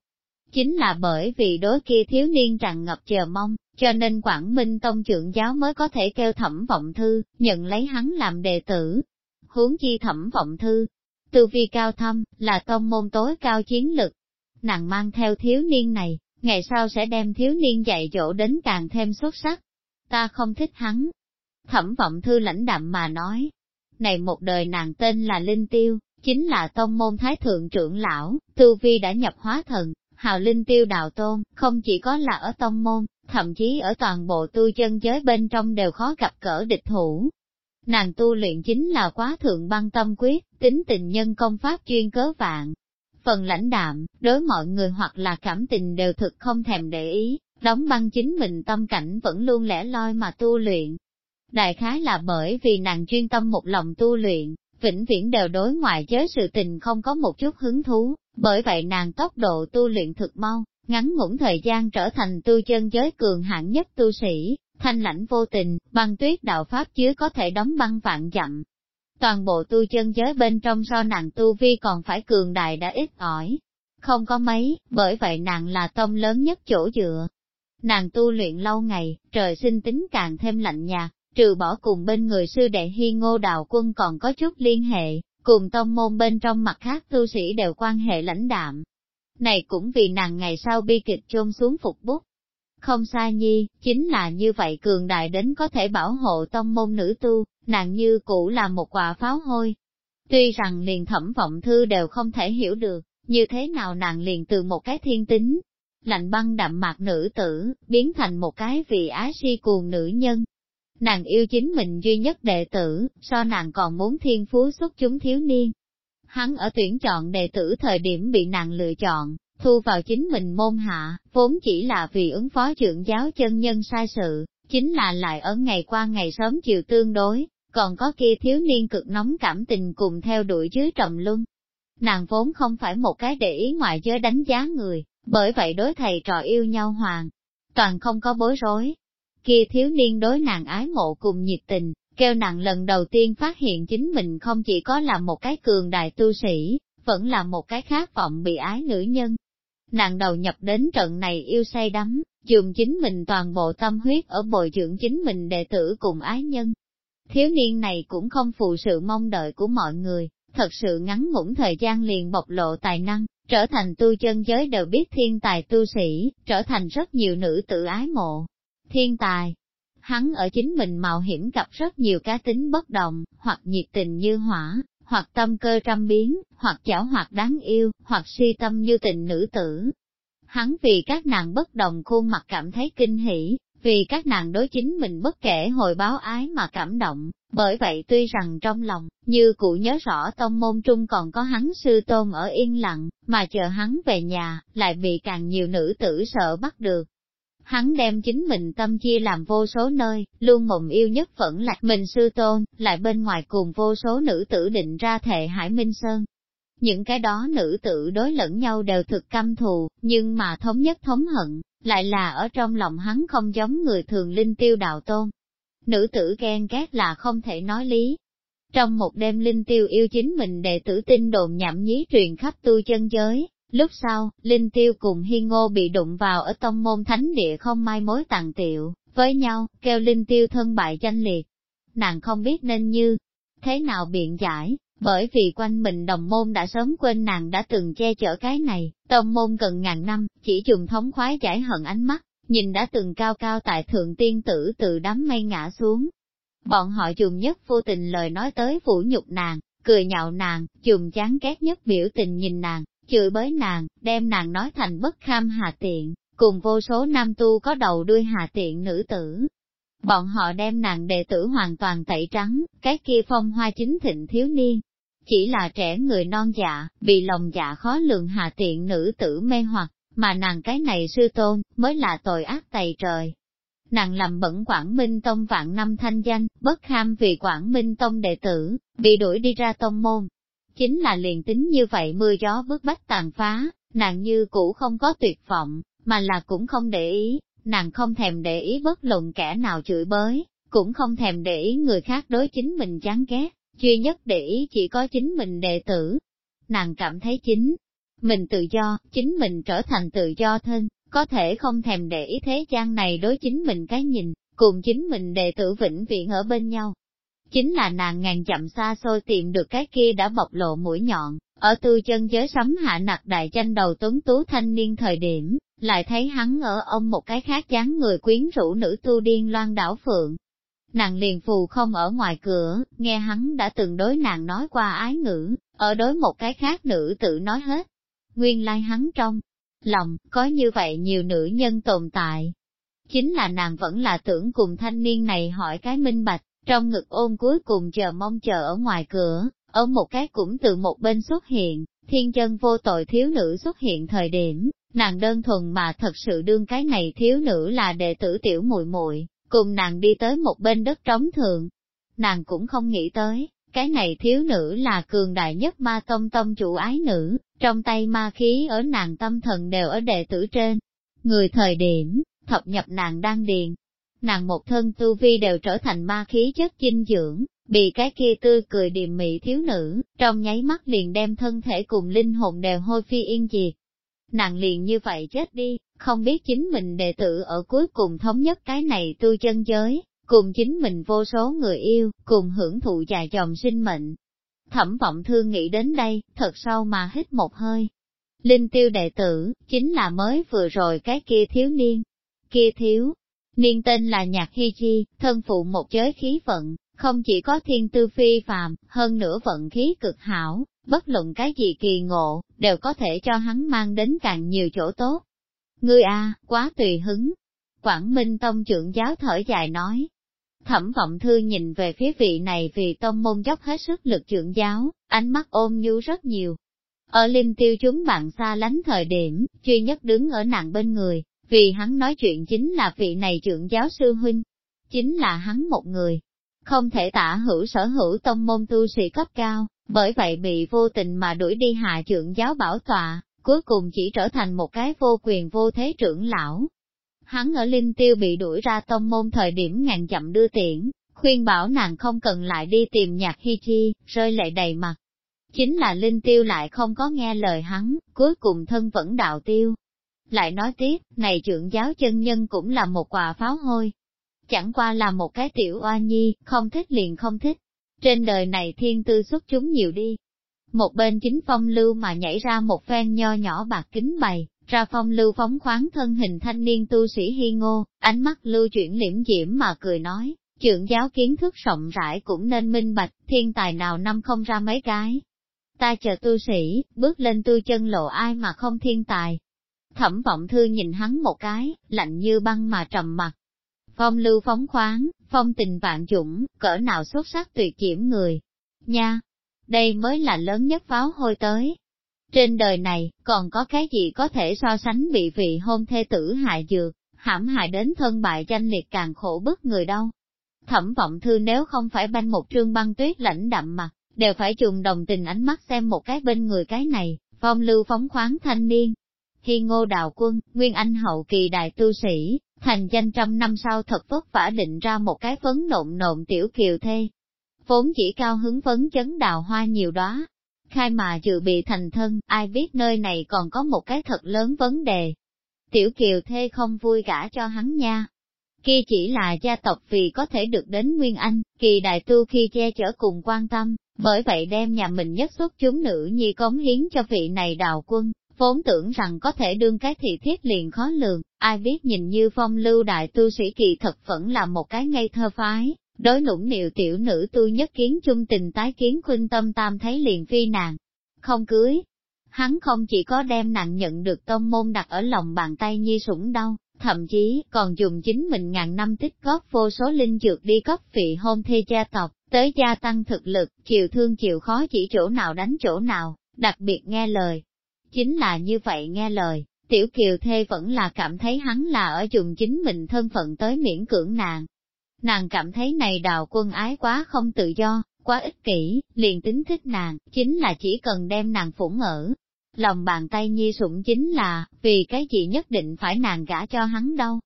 Chính là bởi vì đối kia thiếu niên tràn ngập chờ mong, cho nên Quảng Minh Tông trưởng giáo mới có thể kêu thẩm vọng thư, nhận lấy hắn làm đệ tử. Huống chi thẩm vọng thư, tư vi cao thâm, là tông môn tối cao chiến lực. Nàng mang theo thiếu niên này, ngày sau sẽ đem thiếu niên dạy dỗ đến càng thêm xuất sắc. Ta không thích hắn. Thẩm vọng thư lãnh đạm mà nói. Này một đời nàng tên là Linh Tiêu, chính là tông môn thái thượng trưởng lão, tư vi đã nhập hóa thần, hào Linh Tiêu đào tôn, không chỉ có là ở tông môn, thậm chí ở toàn bộ tu chân giới bên trong đều khó gặp cỡ địch thủ. Nàng tu luyện chính là quá thượng băng tâm quyết, tính tình nhân công pháp chuyên cớ vạn. Phần lãnh đạm, đối mọi người hoặc là cảm tình đều thực không thèm để ý, đóng băng chính mình tâm cảnh vẫn luôn lẻ loi mà tu luyện. Đại khái là bởi vì nàng chuyên tâm một lòng tu luyện, vĩnh viễn đều đối ngoại giới sự tình không có một chút hứng thú, bởi vậy nàng tốc độ tu luyện thực mau, ngắn ngủn thời gian trở thành tu chân giới cường hạng nhất tu sĩ, thanh lãnh vô tình, băng tuyết đạo pháp chứa có thể đóng băng vạn dặm. Toàn bộ tu chân giới bên trong so nàng tu vi còn phải cường đại đã ít ỏi, không có mấy, bởi vậy nàng là tông lớn nhất chỗ dựa. Nàng tu luyện lâu ngày, trời sinh tính càng thêm lạnh nhạt, trừ bỏ cùng bên người sư đệ hi ngô đạo quân còn có chút liên hệ, cùng tông môn bên trong mặt khác tu sĩ đều quan hệ lãnh đạm. Này cũng vì nàng ngày sau bi kịch chôn xuống phục bút. Không xa nhi, chính là như vậy cường đại đến có thể bảo hộ tông môn nữ tu, nàng như cũ là một quả pháo hôi. Tuy rằng liền thẩm vọng thư đều không thể hiểu được, như thế nào nàng liền từ một cái thiên tính, lạnh băng đậm mạc nữ tử, biến thành một cái vị ái si cuồng nữ nhân. Nàng yêu chính mình duy nhất đệ tử, so nàng còn muốn thiên phú xuất chúng thiếu niên. Hắn ở tuyển chọn đệ tử thời điểm bị nàng lựa chọn, thu vào chính mình môn hạ, vốn chỉ là vì ứng phó trưởng giáo chân nhân sai sự, chính là lại ở ngày qua ngày sớm chiều tương đối, còn có kia thiếu niên cực nóng cảm tình cùng theo đuổi dưới trầm luân. Nàng vốn không phải một cái để ý ngoại giới đánh giá người, bởi vậy đối thầy trò yêu nhau hoàng, toàn không có bối rối. Kia thiếu niên đối nàng ái mộ cùng nhiệt tình, kêu nàng lần đầu tiên phát hiện chính mình không chỉ có là một cái cường đại tu sĩ, vẫn là một cái khát vọng bị ái nữ nhân. Nàng đầu nhập đến trận này yêu say đắm, dùng chính mình toàn bộ tâm huyết ở bồi dưỡng chính mình đệ tử cùng ái nhân. Thiếu niên này cũng không phụ sự mong đợi của mọi người, thật sự ngắn ngủn thời gian liền bộc lộ tài năng, trở thành tu chân giới đều biết thiên tài tu sĩ, trở thành rất nhiều nữ tự ái mộ. Thiên tài, hắn ở chính mình mạo hiểm gặp rất nhiều cá tính bất đồng, hoặc nhiệt tình như hỏa, hoặc tâm cơ trăm biến, hoặc chảo hoặc đáng yêu, hoặc si tâm như tình nữ tử. Hắn vì các nàng bất đồng khuôn mặt cảm thấy kinh hỉ, vì các nàng đối chính mình bất kể hồi báo ái mà cảm động, bởi vậy tuy rằng trong lòng, như cụ nhớ rõ tông môn trung còn có hắn sư tôn ở yên lặng, mà chờ hắn về nhà, lại bị càng nhiều nữ tử sợ bắt được. Hắn đem chính mình tâm chia làm vô số nơi, luôn mộng yêu nhất vẫn là mình sư tôn, lại bên ngoài cùng vô số nữ tử định ra thệ Hải Minh Sơn. Những cái đó nữ tử đối lẫn nhau đều thực căm thù, nhưng mà thống nhất thống hận, lại là ở trong lòng hắn không giống người thường linh tiêu đạo tôn. Nữ tử ghen ghét là không thể nói lý. Trong một đêm linh tiêu yêu chính mình đệ tử tin đồn nhảm nhí truyền khắp tu chân giới, lúc sau, linh tiêu cùng hi ngô bị đụng vào ở tông môn thánh địa không mai mối tàn tiệu, với nhau, kêu linh tiêu thân bại danh liệt. Nàng không biết nên như, thế nào biện giải, bởi vì quanh mình đồng môn đã sớm quên nàng đã từng che chở cái này, tông môn gần ngàn năm, chỉ dùng thống khoái giải hận ánh mắt, nhìn đã từng cao cao tại thượng tiên tử từ đám mây ngã xuống. Bọn họ dùng nhất vô tình lời nói tới vũ nhục nàng, cười nhạo nàng, dùng chán ghét nhất biểu tình nhìn nàng, chửi bới nàng, đem nàng nói thành bất kham hà tiện, cùng vô số nam tu có đầu đuôi hà tiện nữ tử, Bọn họ đem nàng đệ tử hoàn toàn tẩy trắng, cái kia phong hoa chính thịnh thiếu niên. Chỉ là trẻ người non dạ, bị lòng dạ khó lường hạ tiện nữ tử mê hoặc, mà nàng cái này sư tôn, mới là tội ác tày trời. Nàng làm bẩn Quảng Minh Tông vạn năm thanh danh, bất kham vì Quảng Minh Tông đệ tử, bị đuổi đi ra tông môn. Chính là liền tính như vậy mưa gió bức bách tàn phá, nàng như cũ không có tuyệt vọng, mà là cũng không để ý, nàng không thèm để ý bất luận kẻ nào chửi bới, cũng không thèm để ý người khác đối chính mình chán ghét, duy nhất để ý chỉ có chính mình đệ tử. Nàng cảm thấy chính mình tự do, chính mình trở thành tự do thân, có thể không thèm để ý thế gian này đối chính mình cái nhìn, cùng chính mình đệ tử vĩnh viễn ở bên nhau. Chính là nàng ngàn chậm xa xôi tìm được cái kia đã bộc lộ mũi nhọn, ở tư chân giới sấm hạ nặc đại tranh đầu tuấn tú thanh niên thời điểm, lại thấy hắn ở ông một cái khác dáng người quyến rũ nữ tu điên loan đảo phượng. Nàng liền phù không ở ngoài cửa, nghe hắn đã từng đối nàng nói qua ái ngữ, ở đối một cái khác nữ tự nói hết. Nguyên lai like hắn trong lòng, có như vậy nhiều nữ nhân tồn tại. Chính là nàng vẫn là tưởng cùng thanh niên này hỏi cái minh bạch, trong ngực ôm cuối cùng chờ mong chờ ở ngoài cửa, ở một cái cũng từ một bên xuất hiện, thiên chân vô tội thiếu nữ xuất hiện thời điểm, nàng đơn thuần mà thật sự đương cái này thiếu nữ là đệ tử tiểu muội muội cùng nàng đi tới một bên đất trống thượng. Nàng cũng không nghĩ tới, cái này thiếu nữ là cường đại nhất ma tông tông chủ ái nữ, trong tay ma khí ở nàng tâm thần đều ở đệ tử trên. Người thời điểm, thập nhập nàng đang điền. Nàng một thân tu vi đều trở thành ma khí chất dinh dưỡng, bị cái kia tươi cười điềm mị thiếu nữ, trong nháy mắt liền đem thân thể cùng linh hồn đều hôi phi yên diệt. Nàng liền như vậy chết đi, không biết chính mình đệ tử ở cuối cùng thống nhất cái này tu chân giới, cùng chính mình vô số người yêu, cùng hưởng thụ dài dòng sinh mệnh. Thẩm vọng thương nghĩ đến đây, thật sâu mà hít một hơi. Linh tiêu đệ tử, chính là mới vừa rồi cái kia thiếu niên. Kia thiếu, niên tên là Nhạc Hy Chi, thân phụ một giới khí vận, không chỉ có thiên tư phi phàm, hơn nữa vận khí cực hảo, bất luận cái gì kỳ ngộ, đều có thể cho hắn mang đến càng nhiều chỗ tốt. Ngươi a, quá tùy hứng. Quảng Minh Tông trưởng giáo thở dài nói. Thẩm vọng thư nhìn về phía vị này vì tông môn dốc hết sức lực trưởng giáo, ánh mắt ôm nhu rất nhiều. Ở linh tiêu chúng bạn xa lánh thời điểm, duy nhất đứng ở nàng bên người, vì hắn nói chuyện chính là vị này trưởng giáo sư huynh. Chính là hắn một người, không thể tả hữu sở hữu tông môn tu sĩ cấp cao, bởi vậy bị vô tình mà đuổi đi hạ trưởng giáo bảo tọa, cuối cùng chỉ trở thành một cái vô quyền vô thế trưởng lão. Hắn ở Linh Tiêu bị đuổi ra tông môn thời điểm ngàn chậm đưa tiễn, khuyên bảo nàng không cần lại đi tìm nhạc hi chi, rơi lệ đầy mặt. Chính là Linh Tiêu lại không có nghe lời hắn, cuối cùng thân vẫn đạo tiêu. Lại nói tiếp, này trưởng giáo chân nhân cũng là một quả pháo hôi. Chẳng qua là một cái tiểu oa nhi, không thích liền không thích. Trên đời này thiên tư xuất chúng nhiều đi, một bên chính phong lưu mà nhảy ra một phen nho nhỏ bạc kính bày, ra phong lưu phóng khoáng thân hình thanh niên tu sĩ hy ngô, ánh mắt lưu chuyển liễm diễm mà cười nói, trưởng giáo kiến thức rộng rãi cũng nên minh bạch, thiên tài nào năm không ra mấy cái. Ta chờ tu sĩ, bước lên tu chân lộ ai mà không thiên tài. Thẩm vọng thư nhìn hắn một cái, lạnh như băng mà trầm mặt. Phong lưu phóng khoáng, phong tình vạn dũng, cỡ nào xuất sắc tuyệt diễm người. Nha, đây mới là lớn nhất pháo hôi tới. Trên đời này, còn có cái gì có thể so sánh bị vị hôn thê tử hại dược, hãm hại đến thân bại danh liệt càng khổ bức người đâu. Thẩm vọng thư nếu không phải banh một trương băng tuyết lãnh đậm mặt, đều phải dùng đồng tình ánh mắt xem một cái bên người cái này, phong lưu phóng khoáng thanh niên. Khi ngô đào quân, nguyên anh hậu kỳ đại tu sĩ, thành danh trăm năm sau thật vất vả định ra một cái phấn nộn nộn tiểu kiều thê, vốn chỉ cao hứng phấn chấn đào hoa nhiều đó. Khai mà dự bị thành thân, ai biết nơi này còn có một cái thật lớn vấn đề. Tiểu Kiều thê không vui gả cho hắn nha. Kia chỉ là gia tộc vì có thể được đến Nguyên Anh, kỳ đại tu khi che chở cùng quan tâm, bởi vậy đem nhà mình nhất xuất chúng nữ nhi cống hiến cho vị này đào quân, vốn tưởng rằng có thể đương cái thị thiết liền khó lường, ai biết nhìn như phong lưu đại tu sĩ kỳ thật vẫn là một cái ngây thơ phái, Đối nũng nịu tiểu nữ tu nhất kiến chung tình tái kiến khuynh tâm tam thấy liền phi nàng. Không cưới. Hắn không chỉ có đem nàng nhận được tông môn đặt ở lòng bàn tay nhi sủng đau thậm chí còn dùng chính mình ngàn năm tích góp vô số linh dược đi cấp vị hôn thê gia tộc, tới gia tăng thực lực, chịu thương chịu khó chỉ chỗ nào đánh chỗ nào, đặc biệt nghe lời. Chính là như vậy nghe lời, tiểu kiều thê vẫn là cảm thấy hắn là ở dùng chính mình thân phận tới miễn cưỡng nàng, Nàng cảm thấy này đào quân ái quá không tự do, quá ích kỷ, liền tính thích nàng, chính là chỉ cần đem nàng phủng ở. Lòng bàn tay nhi sủng chính là, vì cái gì nhất định phải nàng gả cho hắn đâu.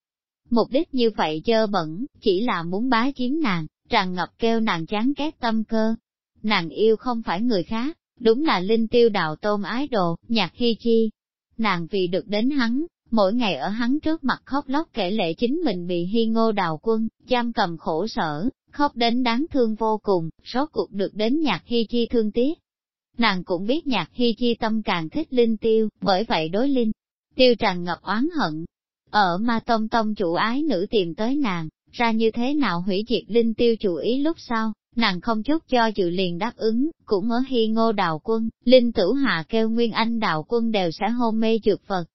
Mục đích như vậy dơ bẩn, chỉ là muốn bá chiếm nàng, tràn ngập kêu nàng chán ghét tâm cơ. Nàng yêu không phải người khác, đúng là linh tiêu đạo tôn ái đồ, nhạc hy chi. Nàng vì được đến hắn, mỗi ngày ở hắn trước mặt khóc lóc kể lệ chính mình bị hy ngô đào quân, giam cầm khổ sở, khóc đến đáng thương vô cùng, rốt cuộc được đến nhạc hy chi thương tiếc. Nàng cũng biết nhạc hy chi tâm càng thích linh tiêu, bởi vậy đối linh, tiêu tràn ngập oán hận. Ở ma tông tông chủ ái nữ tìm tới nàng, ra như thế nào hủy diệt linh tiêu chủ ý lúc sau, nàng không chút cho dự liền đáp ứng, cũng ở hy ngô đào quân, linh tử hạ kêu nguyên anh đào quân đều sẽ hôn mê dược vật,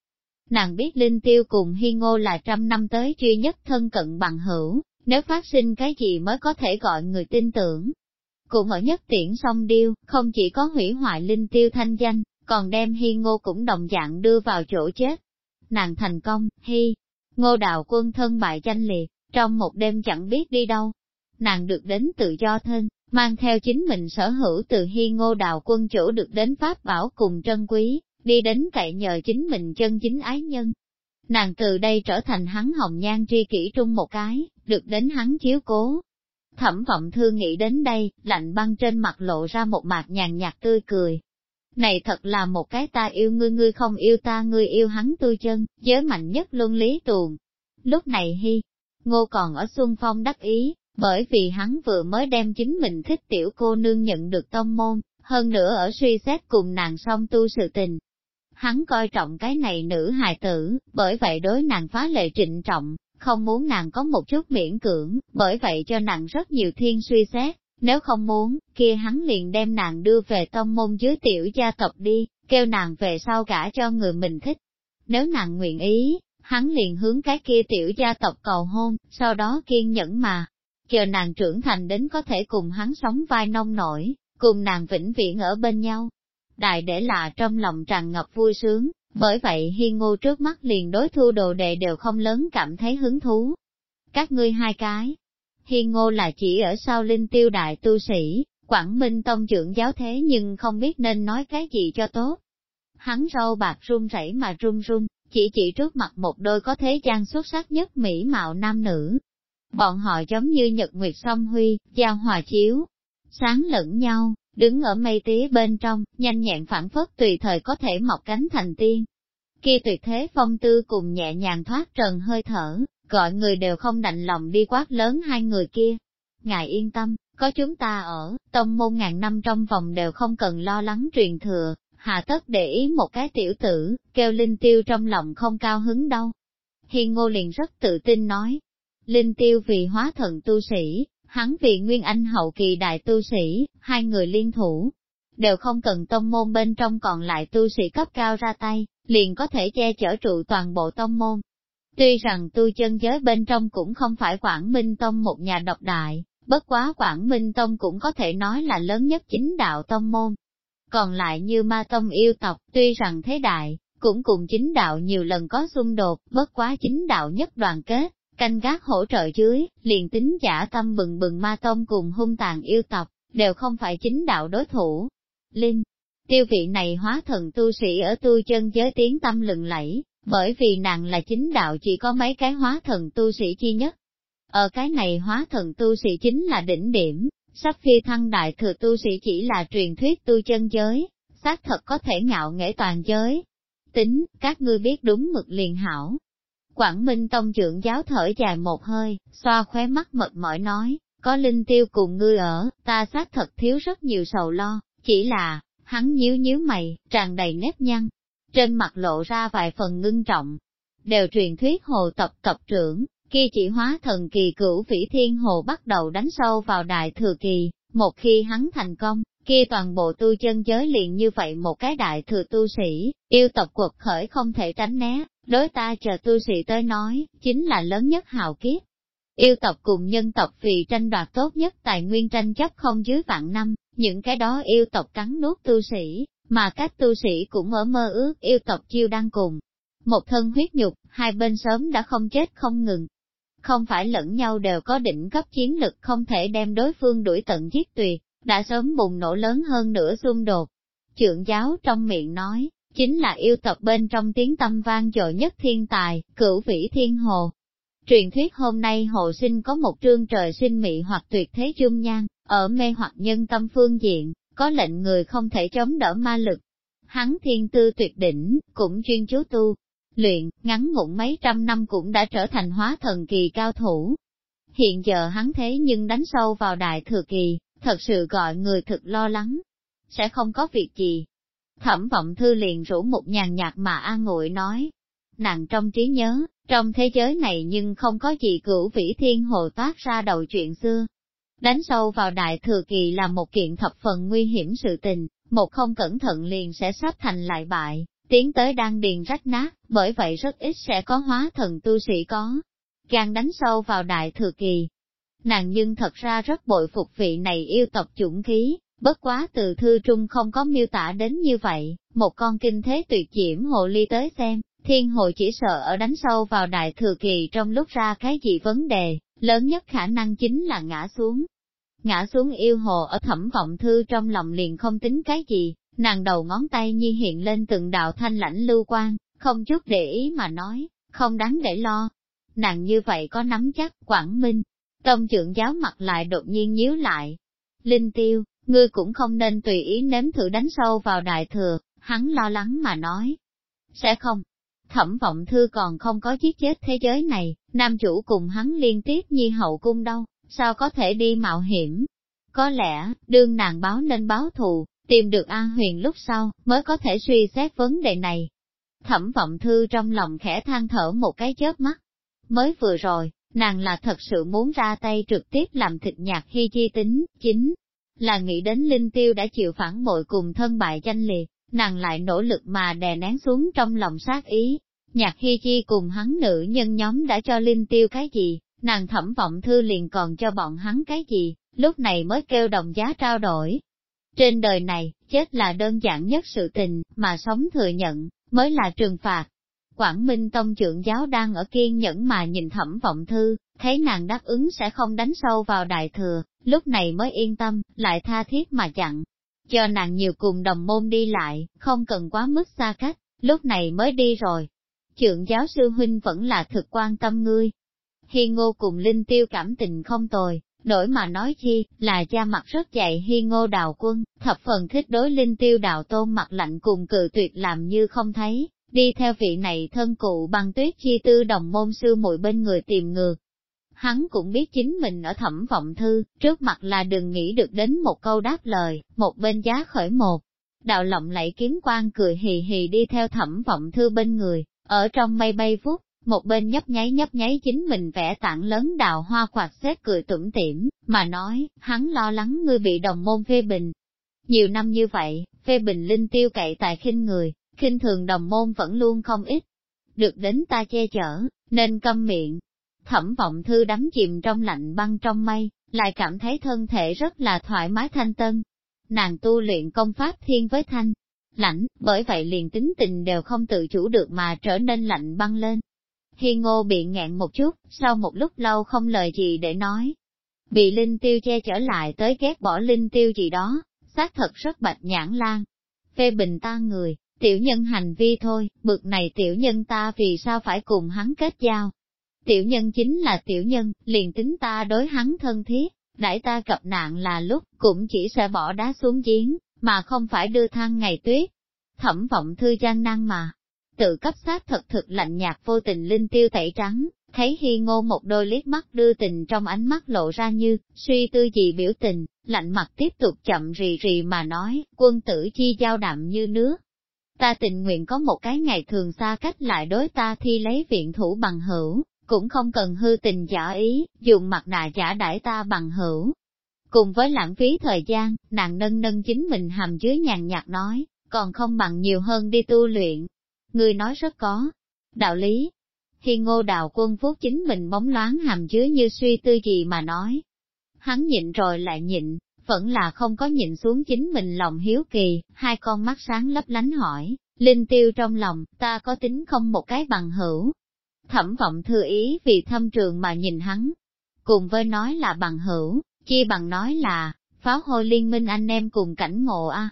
Nàng biết Linh Tiêu cùng Hi Ngô là trăm năm tới duy nhất thân cận bằng hữu, nếu phát sinh cái gì mới có thể gọi người tin tưởng. Cũng ở nhất tiễn song điêu, không chỉ có hủy hoại Linh Tiêu thanh danh, còn đem Hi Ngô cũng đồng dạng đưa vào chỗ chết. Nàng thành công, Hi, Ngô đạo quân thân bại danh liệt, trong một đêm chẳng biết đi đâu. Nàng được đến tự do thân, mang theo chính mình sở hữu từ Hi Ngô đào quân chủ được đến Pháp bảo cùng trân quý, đi đến cậy nhờ chính mình chân chính ái nhân. Nàng từ đây trở thành hắn hồng nhan tri kỷ trung một cái, được đến hắn chiếu cố. Thẩm vọng thư nghĩ đến đây, lạnh băng trên mặt lộ ra một mạc nhàn nhạt tươi cười. Này thật là một cái ta yêu ngươi ngươi không yêu ta ngươi yêu hắn tôi chân, giới mạnh nhất luân lý tuồng. Lúc này Hy, Ngô còn ở Xuân Phong đắc ý, bởi vì hắn vừa mới đem chính mình thích tiểu cô nương nhận được tông môn, hơn nữa ở suy xét cùng nàng song tu sự tình. Hắn coi trọng cái này nữ hài tử, bởi vậy đối nàng phá lệ trịnh trọng, không muốn nàng có một chút miễn cưỡng, bởi vậy cho nàng rất nhiều thiên suy xét, nếu không muốn, kia hắn liền đem nàng đưa về tông môn dưới tiểu gia tộc đi, kêu nàng về sau cả cho người mình thích. Nếu nàng nguyện ý, hắn liền hướng cái kia tiểu gia tộc cầu hôn, sau đó kiên nhẫn mà, chờ nàng trưởng thành đến có thể cùng hắn sống vai nông nổi, cùng nàng vĩnh viễn ở bên nhau. Đại để là trong lòng tràn ngập vui sướng, bởi vậy hiên ngô trước mắt liền đối thu đồ đệ đều không lớn cảm thấy hứng thú. Các ngươi hai cái, hiên ngô là chỉ ở sau linh tiêu đại tu sĩ, Quảng Minh Tông trưởng giáo thế nhưng không biết nên nói cái gì cho tốt. Hắn râu bạc run rẩy mà run run, chỉ chỉ trước mặt một đôi có thế gian xuất sắc nhất mỹ mạo nam nữ. Bọn họ giống như nhật nguyệt song huy, giao hòa chiếu, sáng lẫn nhau, đứng ở mây tía bên trong, nhanh nhẹn phản phất tùy thời có thể mọc cánh thành tiên. Kia tuyệt thế phong tư cùng nhẹ nhàng thoát trần hơi thở, gọi người đều không đành lòng đi quát lớn hai người kia. Ngài yên tâm, có chúng ta ở, tông môn ngàn năm trong vòng đều không cần lo lắng truyền thừa, hà tất để ý một cái tiểu tử, kêu Linh Tiêu trong lòng không cao hứng đâu. Hiên Ngô liền rất tự tin nói, Linh Tiêu vì hóa thần tu sĩ, hắn vì Nguyên Anh hậu kỳ đại tu sĩ, hai người liên thủ, đều không cần tông môn bên trong còn lại tu sĩ cấp cao ra tay, liền có thể che chở trụ toàn bộ tông môn. Tuy rằng tu chân giới bên trong cũng không phải Quảng Minh Tông một nhà độc đại, bất quá Quảng Minh Tông cũng có thể nói là lớn nhất chính đạo tông môn, còn lại như ma tông yêu tộc, tuy rằng thế đại, cũng cùng chính đạo nhiều lần có xung đột, bất quá chính đạo nhất đoàn kết, canh gác hỗ trợ dưới, liền tính giả tâm bừng bừng ma tông cùng hung tàn yêu tộc, đều không phải chính đạo đối thủ. Linh, tiêu vị này hóa thần tu sĩ ở tu chân giới tiếng tâm lừng lẫy, bởi vì nàng là chính đạo chỉ có mấy cái hóa thần tu sĩ chi nhất. Ở cái này hóa thần tu sĩ chính là đỉnh điểm, Sắp phi thăng đại thừa tu sĩ chỉ là truyền thuyết tu chân giới, xác thật có thể ngạo nghệ toàn giới. Tính, các ngươi biết đúng mực liền hảo. Quảng Minh Tông trưởng giáo thở dài một hơi, xoa khóe mắt mệt mỏi nói, có linh tiêu cùng ngươi ở, ta xác thật thiếu rất nhiều sầu lo, chỉ là, hắn nhíu nhíu mày, tràn đầy nếp nhăn, trên mặt lộ ra vài phần ngưng trọng. Đều truyền thuyết hồ tập tập trưởng, Kia chỉ hóa thần kỳ cửu vĩ thiên hồ bắt đầu đánh sâu vào đại thừa kỳ, một khi hắn thành công, kia toàn bộ tu chân giới liền như vậy một cái đại thừa tu sĩ, yêu tộc quật khởi không thể tránh né, đối ta chờ tu sĩ tới nói, chính là lớn nhất hào kiếp. Yêu tộc cùng nhân tộc vì tranh đoạt tốt nhất tài nguyên tranh chấp không dưới vạn năm, những cái đó yêu tộc cắn nuốt tu sĩ, mà các tu sĩ cũng ở mơ ước yêu tộc chiêu đang cùng. Một thân huyết nhục, hai bên sớm đã không chết không ngừng, không phải lẫn nhau đều có đỉnh cấp chiến lực không thể đem đối phương đuổi tận giết tuyệt, đã sớm bùng nổ lớn hơn nửa xung đột. Trượng giáo trong miệng nói, chính là yêu tập bên trong tiếng tâm vang dội nhất thiên tài, cửu vĩ thiên hồ. Truyền thuyết hôm nay hồ sinh có một trương trời sinh mị hoặc tuyệt thế dung nhan, ở mê hoặc nhân tâm phương diện, có lệnh người không thể chống đỡ ma lực. Hắn thiên tư tuyệt đỉnh, cũng chuyên chú tu, luyện, ngắn ngủn mấy trăm năm cũng đã trở thành hóa thần kỳ cao thủ. Hiện giờ hắn thế nhưng đánh sâu vào đại thừa kỳ, thật sự gọi người thực lo lắng. Sẽ không có việc gì. Thẩm vọng thư liền rủ một nhàn nhạt mà an ngụy nói. Nàng trong trí nhớ, trong thế giới này nhưng không có gì cửu vĩ thiên hồ toát ra đầu chuyện xưa. Đánh sâu vào đại thừa kỳ là một kiện thập phần nguy hiểm sự tình, một không cẩn thận liền sẽ sắp thành lại bại tiến tới đang điền rách nát, bởi vậy rất ít sẽ có hóa thần tu sĩ có. Càng đánh sâu vào đại thừa kỳ. Nàng nhưng thật ra rất bội phục vị này yêu tộc chủng khí, bất quá từ thư trung không có miêu tả đến như vậy, một con kinh thế tuyệt diễm hồ ly tới xem, thiên hồ chỉ sợ ở đánh sâu vào đại thừa kỳ trong lúc ra cái gì vấn đề, lớn nhất khả năng chính là ngã xuống. Ngã xuống yêu hồ ở thẩm vọng thư trong lòng liền không tính cái gì, Nàng đầu ngón tay nhi hiện lên từng đạo thanh lãnh lưu quan, không chút để ý mà nói, không đáng để lo. Nàng như vậy có nắm chắc, Quảng Minh. Tông trưởng giáo mặt lại đột nhiên nhíu lại. Linh tiêu, ngươi cũng không nên tùy ý nếm thử đánh sâu vào đại thừa, hắn lo lắng mà nói. Sẽ không. Thẩm vọng thư còn không có giết chết thế giới này, nam chủ cùng hắn liên tiếp nhi hậu cung đâu, sao có thể đi mạo hiểm. Có lẽ, đương nàng báo nên báo thù, tìm được An Huyền lúc sau, mới có thể suy xét vấn đề này. Thẩm vọng thư trong lòng khẽ than thở một cái chớp mắt. Mới vừa rồi, nàng là thật sự muốn ra tay trực tiếp làm thịt nhạc hy chi tính, chính là nghĩ đến Linh Tiêu đã chịu phản bội cùng thân bại danh liệt, nàng lại nỗ lực mà đè nén xuống trong lòng sát ý. Nhạc Hi Chi cùng hắn nữ nhân nhóm đã cho Linh Tiêu cái gì, nàng thẩm vọng thư liền còn cho bọn hắn cái gì, lúc này mới kêu đồng giá trao đổi. Trên đời này, chết là đơn giản nhất sự tình, mà sống thừa nhận, mới là trừng phạt. Quảng Minh Tông trưởng giáo đang ở kiên nhẫn mà nhìn thẩm vọng thư, thấy nàng đáp ứng sẽ không đánh sâu vào đại thừa, lúc này mới yên tâm, lại tha thiết mà chặn. Cho nàng nhiều cùng đồng môn đi lại, không cần quá mức xa cách, lúc này mới đi rồi. Trưởng giáo sư huynh vẫn là thực quan tâm ngươi. Hi ngô cùng linh tiêu cảm tình không tồi, đổi mà nói chi, là cha mặt rất dạy hi ngô đào quân, thập phần thích đối linh tiêu đào tôn mặt lạnh cùng cự tuyệt làm như không thấy, đi theo vị này thân cụ bằng tuyết chi tư đồng môn sư muội bên người tìm ngược, Hắn cũng biết chính mình ở thẩm vọng thư, trước mặt là đừng nghĩ được đến một câu đáp lời, một bên giá khởi một. Đạo lộng lẫy kiếm quan cười hì hì đi theo thẩm vọng thư bên người, ở trong mây bay phút, một bên nhấp nháy nhấp nháy chính mình vẽ tảng lớn đào hoa quạt xếp cười tủm tỉm, mà nói, hắn lo lắng ngươi bị đồng môn phê bình. Nhiều năm như vậy, phê bình linh tiêu cậy tại khinh người, khinh thường đồng môn vẫn luôn không ít. Được đến ta che chở, nên câm miệng, Thẩm vọng thư đắm chìm trong lạnh băng trong mây, lại cảm thấy thân thể rất là thoải mái thanh tân. Nàng tu luyện công pháp thiên với thanh, lạnh, bởi vậy liền tính tình đều không tự chủ được mà trở nên lạnh băng lên. Hi ngô bị nghẹn một chút, sau một lúc lâu không lời gì để nói. Bị linh tiêu che trở lại tới ghét bỏ linh tiêu gì đó, xác thật rất bạch nhãn lan. Phê bình ta người, tiểu nhân hành vi thôi, bực này tiểu nhân ta vì sao phải cùng hắn kết giao, Tiểu nhân chính là tiểu nhân, liền tính ta đối hắn thân thiết, đãi ta gặp nạn là lúc, cũng chỉ sẽ bỏ đá xuống giếng, mà không phải đưa thang ngày tuyết. Thẩm vọng thư gian năng mà, tự cấp sát thật thực lạnh nhạt vô tình linh tiêu tẩy trắng, thấy hi ngô một đôi liếc mắt đưa tình trong ánh mắt lộ ra như, suy tư gì biểu tình, lạnh mặt tiếp tục chậm rì rì mà nói, quân tử chi giao đạm như nước. Ta tình nguyện có một cái ngày thường xa cách lại đối ta thi lấy viện thủ bằng hữu, cũng không cần hư tình giả ý, dùng mặt nạ giả đãi ta bằng hữu. Cùng với lãng phí thời gian, nàng nâng nâng chính mình hàm dưới nhàn nhạt nói, còn không bằng nhiều hơn đi tu luyện. Người nói rất có đạo lý. Khi ngô đào quân phúc chính mình bóng loáng hàm dưới như suy tư gì mà nói. Hắn nhịn rồi lại nhịn, vẫn là không có nhìn xuống chính mình lòng hiếu kỳ, hai con mắt sáng lấp lánh hỏi, linh tiêu trong lòng, ta có tính không một cái bằng hữu, Thẩm vọng thư ý vì thâm trường mà nhìn hắn, cùng với nói là bằng hữu, chi bằng nói là, pháo hôi liên minh anh em cùng cảnh ngộ a. À.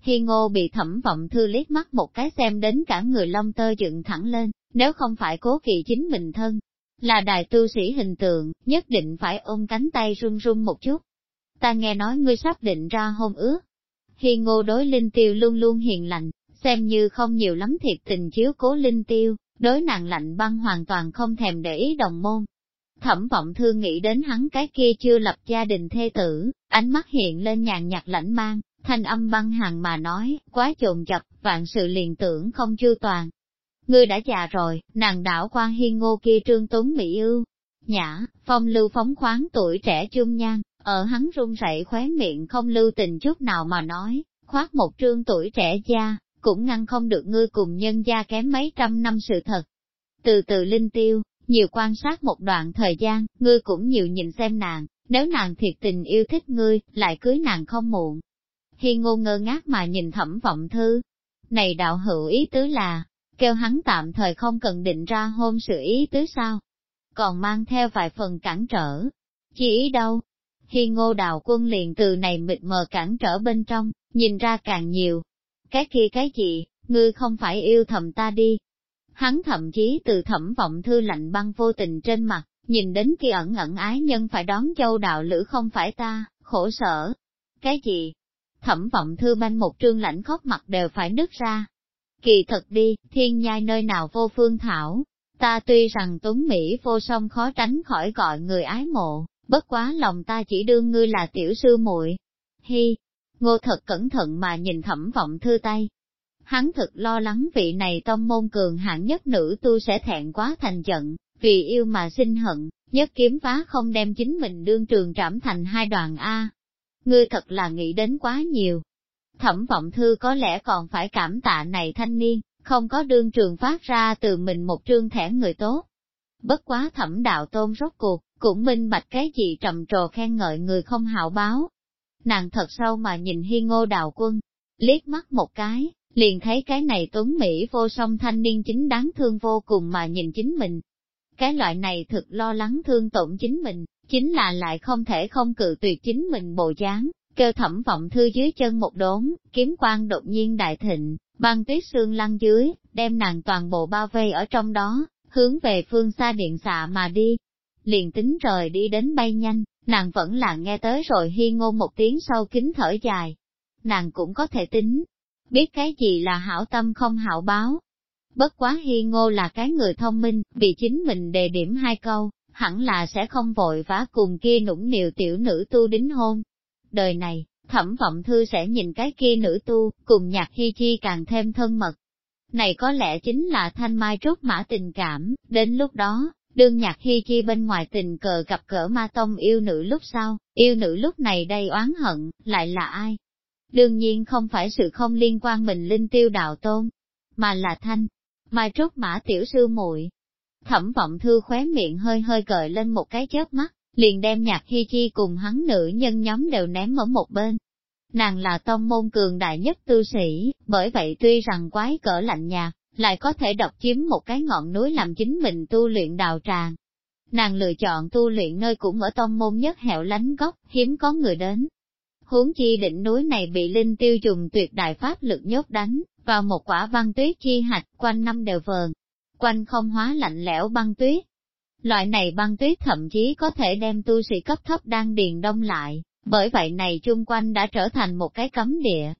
Hi ngô bị thẩm vọng thư liếc mắt một cái xem đến cả người lông tơ dựng thẳng lên, nếu không phải cố kỵ chính mình thân, là đài tu sĩ hình tượng, nhất định phải ôm cánh tay run run một chút. Ta nghe nói ngươi sắp định ra hôn ước. Hi ngô đối linh tiêu luôn luôn hiền lành, xem như không nhiều lắm thiệt tình chiếu cố linh tiêu, đối nàng lạnh băng hoàn toàn không thèm để ý đồng môn. Thẩm vọng thương nghĩ đến hắn cái kia chưa lập gia đình thê tử, ánh mắt hiện lên nhàn nhạt lãnh mang, thanh âm băng hàng mà nói, quá trồn chập, vạn sự liền tưởng không chưa toàn. Ngươi đã già rồi, nàng đảo quan hiên ngô kia trương tuấn mỹ ưu, nhã, phong lưu phóng khoáng tuổi trẻ chung nhan, ở hắn run rẩy khóe miệng không lưu tình chút nào mà nói, khoát một trương tuổi trẻ da, cũng ngăn không được ngươi cùng nhân gia kém mấy trăm năm sự thật. Từ từ linh tiêu, nhiều quan sát một đoạn thời gian, ngươi cũng nhiều nhìn xem nàng, nếu nàng thiệt tình yêu thích ngươi, lại cưới nàng không muộn. Hi ngô ngơ ngác mà nhìn thẩm vọng thư. Này đạo hữu ý tứ là, kêu hắn tạm thời không cần định ra hôn sự ý tứ sao? Còn mang theo vài phần cản trở. Chỉ ý đâu? Khi ngô đào quân liền từ này mịt mờ cản trở bên trong, nhìn ra càng nhiều, cái kia cái gì, ngươi không phải yêu thầm ta đi. Hắn thậm chí từ thẩm vọng thư lạnh băng vô tình trên mặt, nhìn đến kia ẩn ẩn ái nhân phải đón châu đạo lữ không phải ta, khổ sở. Cái gì? Thẩm vọng thư banh một trương lãnh khóc mặt đều phải nứt ra. Kỳ thật đi, thiên nhai nơi nào vô phương thảo. Ta tuy rằng tuấn Mỹ vô song khó tránh khỏi gọi người ái mộ, bất quá lòng ta chỉ đương ngươi là tiểu sư muội. Hi, ngô thật cẩn thận mà nhìn thẩm vọng thư tay. Hắn thật lo lắng vị này tông môn cường hạng nhất nữ tu sẽ thẹn quá thành giận, vì yêu mà sinh hận, nhất kiếm phá không đem chính mình đương trường trảm thành hai đoàn A. Ngươi thật là nghĩ đến quá nhiều. Thẩm vọng thư có lẽ còn phải cảm tạ này thanh niên, không có đương trường phát ra từ mình một trương thẻ người tốt. Bất quá thẩm đạo tôn rốt cuộc, cũng minh bạch cái gì trầm trồ khen ngợi người không hảo báo. Nàng thật sâu mà nhìn hi ngô đào quân, liếc mắt một cái, liền thấy cái này tuấn Mỹ vô song thanh niên chính đáng thương vô cùng mà nhìn chính mình, cái loại này thực lo lắng thương tổn chính mình, chính là lại không thể không cự tuyệt chính mình bộ dáng, kêu thẩm vọng thư dưới chân một đốn, kiếm quan đột nhiên đại thịnh, băng tuyết xương lăn dưới, đem nàng toàn bộ bao vây ở trong đó, hướng về phương xa điện xạ mà đi. Liền tính rời đi đến bay nhanh, nàng vẫn là nghe tới rồi hi ngôn một tiếng sau kính thở dài. Nàng cũng có thể tính, biết cái gì là hảo tâm không hảo báo, Bất quá hi ngô là cái người thông minh, vì chính mình đề điểm hai câu, hẳn là sẽ không vội vã cùng kia nũng nịu tiểu nữ tu đính hôn. Đời này, thẩm vọng thư sẽ nhìn cái kia nữ tu, cùng nhạc hi chi càng thêm thân mật. Này có lẽ chính là thanh mai trúc mã tình cảm, đến lúc đó, đương nhạc hi chi bên ngoài tình cờ gặp cỡ ma tông yêu nữ lúc sau, yêu nữ lúc này đây oán hận, lại là ai? Đương nhiên không phải sự không liên quan mình linh tiêu đạo tôn, mà là thanh, Mai trúc mã tiểu sư muội Thẩm vọng thư khóe miệng hơi hơi gợi lên một cái chớp mắt, liền đem nhạc hi chi cùng hắn nữ nhân nhóm đều ném ở một bên. Nàng là tông môn cường đại nhất tư sĩ, bởi vậy tuy rằng quái cỡ lạnh nhạt, lại có thể độc chiếm một cái ngọn núi làm chính mình tu luyện đào tràng. Nàng lựa chọn tu luyện nơi cũng ở tông môn nhất hẻo lánh góc, hiếm có người đến. Huống chi đỉnh núi này bị linh tiêu dùng tuyệt đại pháp lực nhốt đánh, vào một quả băng tuyết chi hạch quanh năm đều vờn, quanh không hóa lạnh lẽo băng tuyết. Loại này băng tuyết thậm chí có thể đem tu sĩ cấp thấp đang điền đông lại, bởi vậy này chung quanh đã trở thành một cái cấm địa.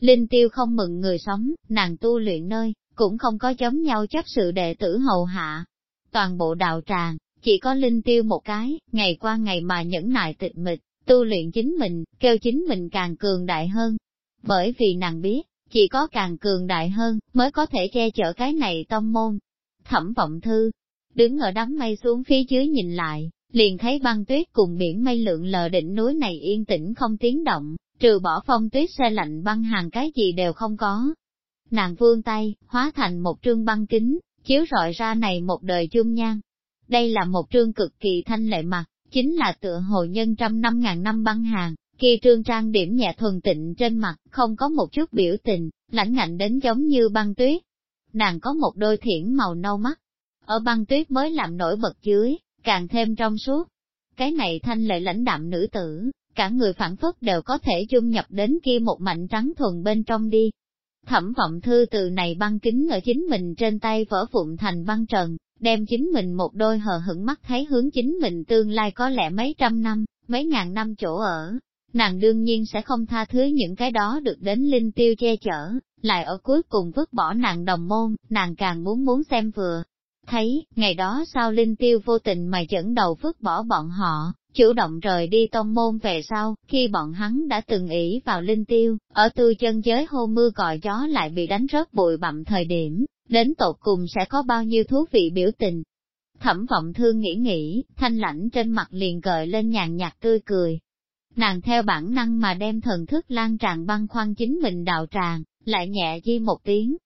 Linh tiêu không mừng người sống, nàng tu luyện nơi, cũng không có giống nhau chấp sự đệ tử hầu hạ. Toàn bộ đạo tràng, chỉ có linh tiêu một cái, ngày qua ngày mà nhẫn nại tịch mịch, tu luyện chính mình, kêu chính mình càng cường đại hơn. Bởi vì nàng biết, chỉ có càng cường đại hơn, mới có thể che chở cái này tông môn. Thẩm vọng thư, đứng ở đám mây xuống phía dưới nhìn lại, liền thấy băng tuyết cùng biển mây lượng lờ đỉnh núi này yên tĩnh không tiếng động, trừ bỏ phong tuyết xe lạnh băng hàng cái gì đều không có. Nàng vương tay, hóa thành một trương băng kính, chiếu rọi ra này một đời chung nhan. Đây là một trương cực kỳ thanh lệ mặt, chính là tựa hồ nhân trăm năm ngàn năm băng hàng, Kia trương trang điểm nhẹ thuần tịnh trên mặt, không có một chút biểu tình, lãnh ngạnh đến giống như băng tuyết. Nàng có một đôi thiển màu nâu mắt, ở băng tuyết mới làm nổi bật dưới, càng thêm trong suốt. Cái này thanh lệ lãnh đạm nữ tử, cả người phản phất đều có thể chung nhập đến kia một mảnh trắng thuần bên trong đi. Thẩm vọng thư từ này băng kính ở chính mình trên tay vỡ vụn thành băng trần, đem chính mình một đôi hờ hững mắt thấy hướng chính mình tương lai có lẽ mấy trăm năm, mấy ngàn năm chỗ ở, nàng đương nhiên sẽ không tha thứ những cái đó được đến linh tiêu che chở, lại ở cuối cùng vứt bỏ nàng đồng môn, nàng càng muốn muốn xem vừa. Thấy, ngày đó sao linh tiêu vô tình mà dẫn đầu vứt bỏ bọn họ, chủ động rời đi tông môn về sau, khi bọn hắn đã từng ý vào linh tiêu, ở tư chân giới hô mưa gọi gió lại bị đánh rớt bụi bặm thời điểm, đến tột cùng sẽ có bao nhiêu thú vị biểu tình. Thẩm vọng thương nghĩ nghĩ, thanh lãnh trên mặt liền gợi lên nhàn nhạt tươi cười, nàng theo bản năng mà đem thần thức lan tràn băng khoan chính mình đạo tràn, lại nhẹ di một tiếng.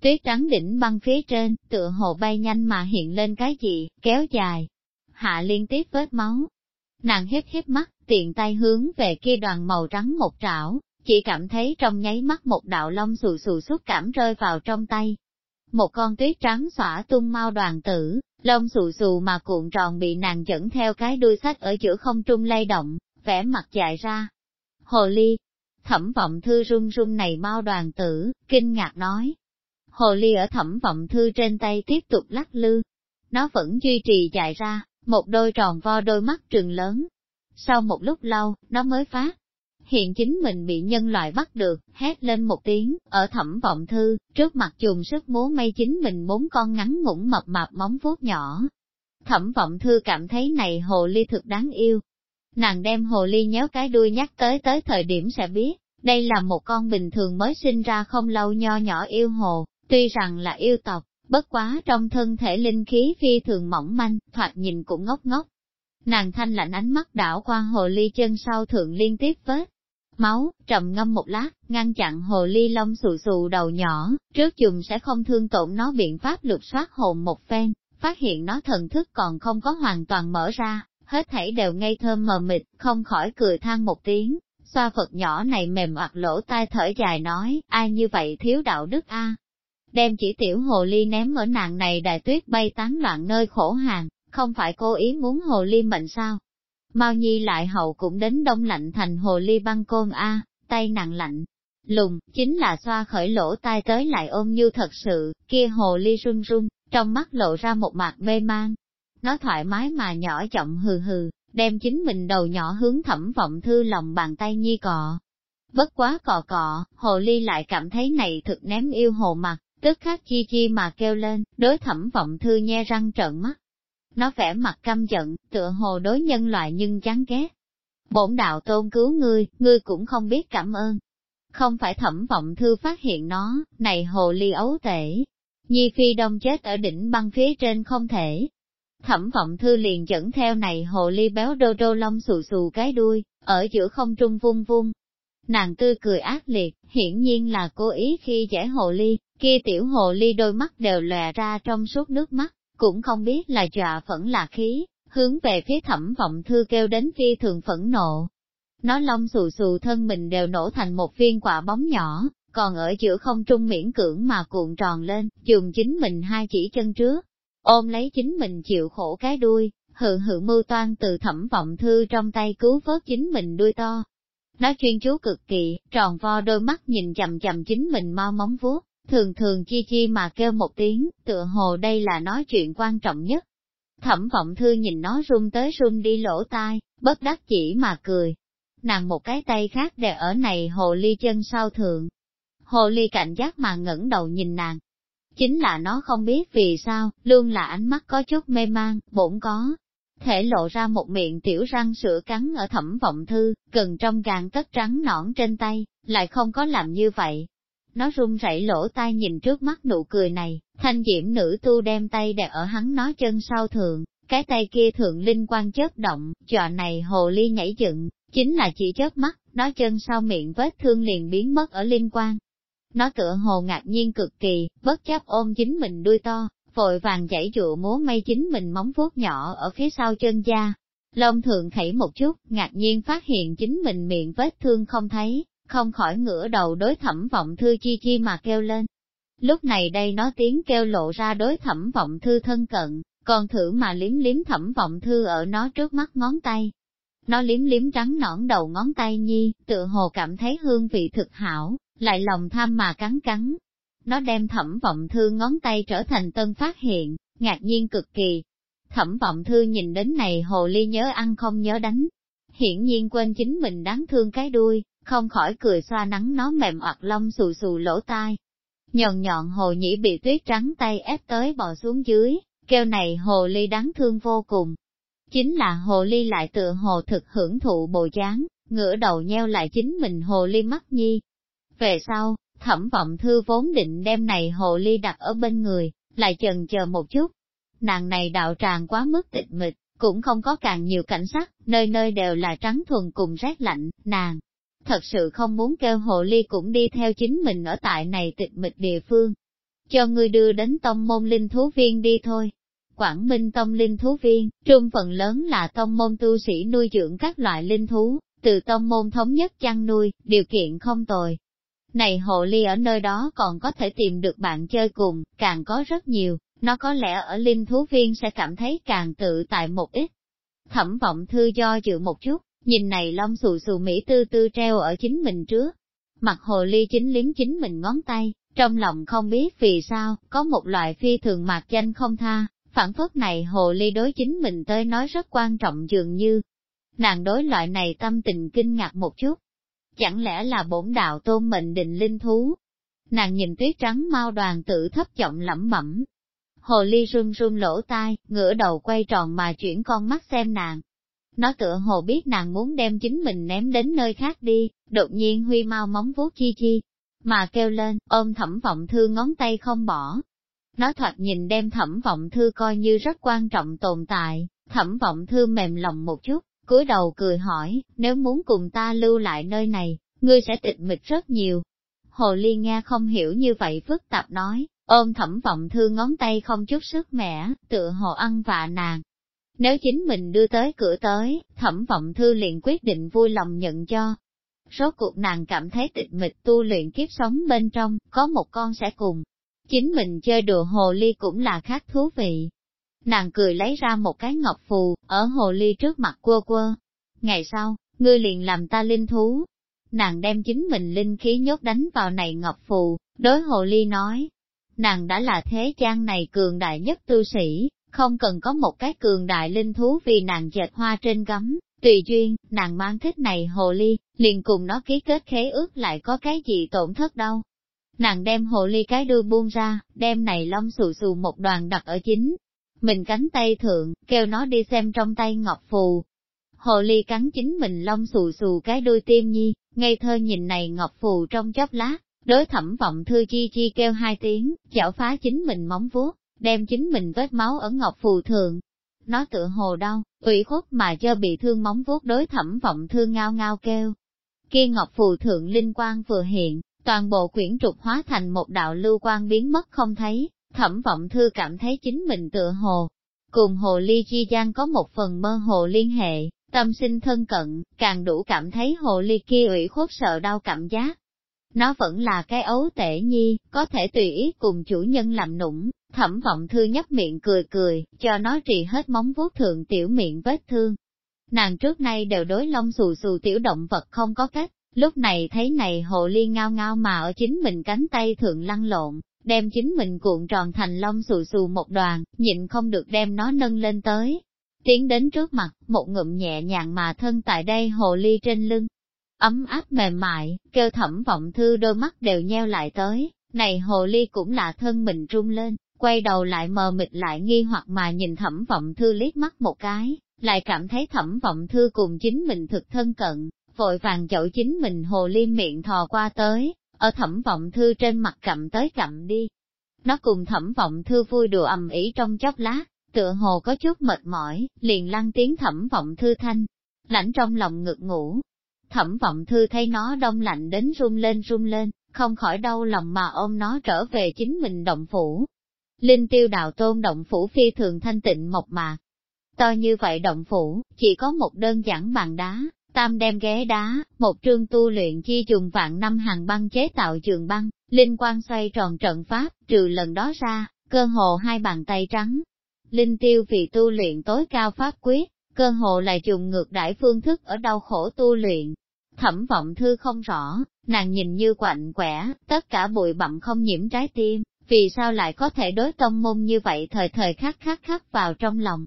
Tuyết trắng đỉnh băng phía trên, tựa hồ bay nhanh mà hiện lên cái gì, kéo dài, hạ liên tiếp vết máu. Nàng hiếp hiếp mắt, tiện tay hướng về kia đoàn màu trắng một trảo, chỉ cảm thấy trong nháy mắt một đạo lông xù xù xúc cảm rơi vào trong tay. Một con tuyết trắng xỏa tung mau đoàn tử, lông xù xù mà cuộn tròn bị nàng dẫn theo cái đuôi sách ở giữa không trung lay động, vẻ mặt dại ra. Hồ ly, thẩm vọng thư run run này mau đoàn tử, kinh ngạc nói. Hồ ly ở thẩm vọng thư trên tay tiếp tục lắc lư. Nó vẫn duy trì dại ra, một đôi tròn vo đôi mắt trường lớn. Sau một lúc lâu, nó mới phát hiện chính mình bị nhân loại bắt được, hét lên một tiếng, ở thẩm vọng thư, trước mặt chùm sức múa mây chính mình bốn con ngắn ngủng mập mạp móng vuốt nhỏ. Thẩm vọng thư cảm thấy này hồ ly thực đáng yêu. Nàng đem hồ ly nhéo cái đuôi nhắc tới tới thời điểm sẽ biết, đây là một con bình thường mới sinh ra không lâu nho nhỏ yêu hồ, tuy rằng là yêu tộc, bất quá trong thân thể linh khí phi thường mỏng manh, thoạt nhìn cũng ngốc ngốc. Nàng thanh lạnh ánh mắt đảo qua hồ ly chân sau thượng liên tiếp vết. Máu, trầm ngâm một lát, ngăn chặn hồ ly lông xù xù đầu nhỏ, trước dùng sẽ không thương tổn nó biện pháp lục soát hồn một phen, phát hiện nó thần thức còn không có hoàn toàn mở ra, hết thảy đều ngây thơm mờ mịt, không khỏi cười than một tiếng, xoa Phật nhỏ này mềm hoặc lỗ tai thở dài nói, ai như vậy thiếu đạo đức a? Đem chỉ tiểu hồ ly ném ở nàng này đại tuyết bay tán loạn nơi khổ hàng, không phải cố ý muốn hồ ly mệnh sao? Mao Nhi lại hậu cũng đến đông lạnh thành hồ ly băng côn A, tay nặng lạnh. Lùng, chính là xoa khởi lỗ tai tới lại ôm như thật sự, kia hồ ly run run, trong mắt lộ ra một mặt mê mang. Nó thoải mái mà nhỏ giọng hừ hừ, đem chính mình đầu nhỏ hướng thẩm vọng thư lòng bàn tay nhi cọ. Bất quá cọ cọ, hồ ly lại cảm thấy này thực ném yêu hồ mặt, tức khắc chi chi mà kêu lên, đối thẩm vọng thư nhe răng trợn mắt. Nó vẻ mặt căm giận, tựa hồ đối nhân loại nhưng chán ghét. Bổn đạo tôn cứu ngươi, ngươi cũng không biết cảm ơn. Không phải thẩm vọng thư phát hiện nó, này hồ ly ấu tể. Nhi phi đông chết ở đỉnh băng phía trên không thể. Thẩm vọng thư liền dẫn theo này hồ ly béo đô đô lông xù xù cái đuôi, ở giữa không trung vung vung. Nàng tươi cười ác liệt, hiển nhiên là cố ý khi dễ hồ ly, kia tiểu hồ ly đôi mắt đều lòe ra trong suốt nước mắt cũng không biết là dọa phẫn là khí, hướng về phía thẩm vọng thư kêu đến phi thường phẫn nộ. Nó lông xù xù thân mình đều nổ thành một viên quả bóng nhỏ, còn ở giữa không trung miễn cưỡng mà cuộn tròn lên, dùng chính mình hai chỉ chân trước, ôm lấy chính mình chịu khổ cái đuôi, hự hự mưu toan từ thẩm vọng thư trong tay cứu vớt chính mình đuôi to. Nó chuyên chú cực kỳ, tròn vo đôi mắt nhìn chầm chầm chính mình mau móng vuốt, thường thường chi chi mà kêu một tiếng, tựa hồ đây là nói chuyện quan trọng nhất. Thẩm vọng thư nhìn nó run tới run đi lỗ tai, bất đắc chỉ mà cười. Nàng một cái tay khác đè ở này hồ ly chân sau thượng. Hồ ly cảnh giác mà ngẩng đầu nhìn nàng. Chính là nó không biết vì sao, luôn là ánh mắt có chút mê mang, bổn có. Thể lộ ra một miệng tiểu răng sữa cắn ở thẩm vọng thư, gần trong gàn tất trắng nõn trên tay, lại không có làm như vậy, nó run rẩy lỗ tai nhìn trước mắt nụ cười này, thanh diễm nữ tu đem tay đè ở hắn nó chân sau thượng, cái tay kia thượng linh quan chớp động, trò này hồ ly nhảy dựng, chính là chỉ chớp mắt, nó chân sau miệng vết thương liền biến mất ở linh quan. Nó tựa hồ ngạc nhiên cực kỳ, bất chấp ôm chính mình đuôi to, vội vàng chảy dụ múa may chính mình móng vuốt nhỏ ở phía sau chân da. Lông thượng khẩy một chút, ngạc nhiên phát hiện chính mình miệng vết thương không thấy, không khỏi ngửa đầu đối thẩm vọng thư chi chi mà kêu lên. Lúc này đây nó tiếng kêu lộ ra đối thẩm vọng thư thân cận, còn thử mà liếm liếm thẩm vọng thư ở nó trước mắt ngón tay. Nó liếm liếm trắng nõn đầu ngón tay nhi, tựa hồ cảm thấy hương vị thực hảo, lại lòng tham mà cắn cắn. Nó đem thẩm vọng thư ngón tay trở thành tân phát hiện, ngạc nhiên cực kỳ. Thẩm vọng thư nhìn đến này hồ ly nhớ ăn không nhớ đánh. Hiển nhiên quên chính mình đáng thương cái đuôi, không khỏi cười xoa nắng nó mềm hoặc lông xù xù lỗ tai. Nhọn nhọn hồ nhĩ bị tuyết trắng tay ép tới bò xuống dưới, kêu này hồ ly đáng thương vô cùng. Chính là hồ ly lại tựa hồ thực hưởng thụ bồ dáng, ngửa đầu nheo lại chính mình hồ ly mắt nhi. Về sau, thẩm vọng thư vốn định đem này hồ ly đặt ở bên người, lại chần chờ một chút. Nàng này đạo tràng quá mức tịch mịch, cũng không có càng nhiều cảnh sắc, nơi nơi đều là trắng thuần cùng rét lạnh, nàng, thật sự không muốn kêu hồ ly cũng đi theo chính mình ở tại này tịch mịch địa phương. Cho ngươi đưa đến tông môn linh thú viên đi thôi. Quảng Minh Tông Linh Thú Viên, trung phần lớn là tông môn tu sĩ nuôi dưỡng các loại linh thú, từ tông môn thống nhất chăn nuôi, điều kiện không tồi. Này hồ ly ở nơi đó còn có thể tìm được bạn chơi cùng, càng có rất nhiều, nó có lẽ ở linh thú viên sẽ cảm thấy càng tự tại một ít. Thẩm vọng thư do dự một chút, Nhìn này lông xù xù Mỹ tư tư treo ở chính mình trước. Mặt hồ ly chính liếm chính mình ngón tay, trong lòng không biết vì sao, có một loại phi thường mạc danh không tha, phản phất này hồ ly đối chính mình tới nói rất quan trọng dường như. Nàng đối loại này tâm tình kinh ngạc một chút. chẳng lẽ là bổn đạo tôn mệnh định linh thú? Nàng nhìn tuyết trắng mau đoàn tự thấp giọng lẩm bẩm. Hồ ly run run lỗ tai, ngửa đầu quay tròn mà chuyển con mắt xem nàng. Nó tựa hồ biết nàng muốn đem chính mình ném đến nơi khác đi, đột nhiên huy mau móng vuốt chi chi, mà kêu lên, ôm thẩm vọng thư ngón tay không bỏ. Nó thoạt nhìn đem thẩm vọng thư coi như rất quan trọng tồn tại, thẩm vọng thư mềm lòng một chút, cúi đầu cười hỏi, nếu muốn cùng ta lưu lại nơi này, ngươi sẽ tịch mịch rất nhiều. Hồ Ly nghe không hiểu như vậy phức tạp nói, ôm thẩm vọng thư ngón tay không chút sức mẻ, tựa hồ ăn vạ nàng. Nếu chính mình đưa tới cửa tới, thẩm vọng thư liền quyết định vui lòng nhận cho. Rốt cuộc nàng cảm thấy tịch mịch tu luyện kiếp sống bên trong, có một con sẽ cùng. Chính mình chơi đùa hồ ly cũng là khác thú vị, Nàng cười lấy ra một cái ngọc phù, ở hồ ly trước mặt quơ quơ. Ngày sau, ngươi liền làm ta linh thú. Nàng đem chính mình linh khí nhốt đánh vào này ngọc phù, đối hồ ly nói. Nàng đã là thế gian này cường đại nhất tu sĩ, không cần có một cái cường đại linh thú vì nàng dệt hoa trên gấm, tùy duyên, nàng mang thích này hồ ly, liền cùng nó ký kết khế ước lại có cái gì tổn thất đâu. Nàng đem hồ ly cái đuôi buông ra, đem này lông xù xù một đoàn đặt ở chính, mình cánh tay thượng, kêu nó đi xem trong tay ngọc phù. Hồ ly cắn chính mình lông xù xù cái đuôi tim nhi, ngây thơ nhìn này ngọc phù trong chốc lát, đối thẩm vọng thư chi chi kêu hai tiếng, chảo phá chính mình móng vuốt, đem chính mình vết máu ở ngọc phù thượng. Nó tựa hồ đau, ủy khuất mà cho bị thương móng vuốt đối thẩm vọng thư ngao ngao kêu. Kia ngọc phù thượng linh quang vừa hiện, toàn bộ quyển trục hóa thành một đạo lưu quang biến mất không thấy, Thẩm vọng thư cảm thấy chính mình tựa hồ, cùng hồ ly chi gian có một phần mơ hồ liên hệ, tâm sinh thân cận, càng đủ cảm thấy hồ ly kia ủy khuất sợ đau cảm giác. Nó vẫn là cái ấu tể nhi, có thể tùy ý cùng chủ nhân làm nũng, thẩm vọng thư nhấp miệng cười cười, cho nó trị hết móng vuốt thượng tiểu miệng vết thương. Nàng trước nay đều đối lông xù xù tiểu động vật không có cách, lúc này thấy này hồ ly ngao ngao mà ở chính mình cánh tay thượng lăn lộn, đem chính mình cuộn tròn thành lông xù xù một đoàn, nhịn không được đem nó nâng lên tới. Tiến đến trước mặt, một ngụm nhẹ nhàng mà thân tại đây hồ ly trên lưng. Ấm áp mềm mại, kêu thẩm vọng thư đôi mắt đều nheo lại tới, này hồ ly cũng là thân mình run lên, quay đầu lại mờ mịt lại nghi hoặc mà nhìn thẩm vọng thư liếc mắt một cái, lại cảm thấy thẩm vọng thư cùng chính mình thực thân cận, vội vàng chậu chính mình hồ ly miệng thò qua tới, ở thẩm vọng thư trên mặt cặm tới cặm đi. Nó cùng thẩm vọng thư vui đùa ầm ĩ trong chốc lát, tựa hồ có chút mệt mỏi, liền lăn tiếng thẩm vọng thư thanh, lãnh trong lòng ngực ngủ. Thẩm vọng thư thấy nó đông lạnh đến run lên run lên, không khỏi đau lòng mà ôm nó trở về chính mình động phủ. Linh tiêu đạo tôn động phủ phi thường thanh tịnh mộc mạc. To như vậy động phủ, chỉ có một đơn giản bàn đá, Tam đem ghế đá, một trương tu luyện chi dùng vạn năm hàng băng chế tạo trường băng, linh quan xoay tròn trận pháp, trừ lần đó ra, cơ hồ hai bàn tay trắng. Linh tiêu vì tu luyện tối cao pháp quyết, cơ hồ là dùng ngược đại phương thức ở đau khổ tu luyện. Thẩm vọng thư không rõ, nàng nhìn như quạnh quẻ, tất cả bụi bặm không nhiễm trái tim, vì sao lại có thể đối tông môn như vậy thời thời khắc khắc khắc vào trong lòng.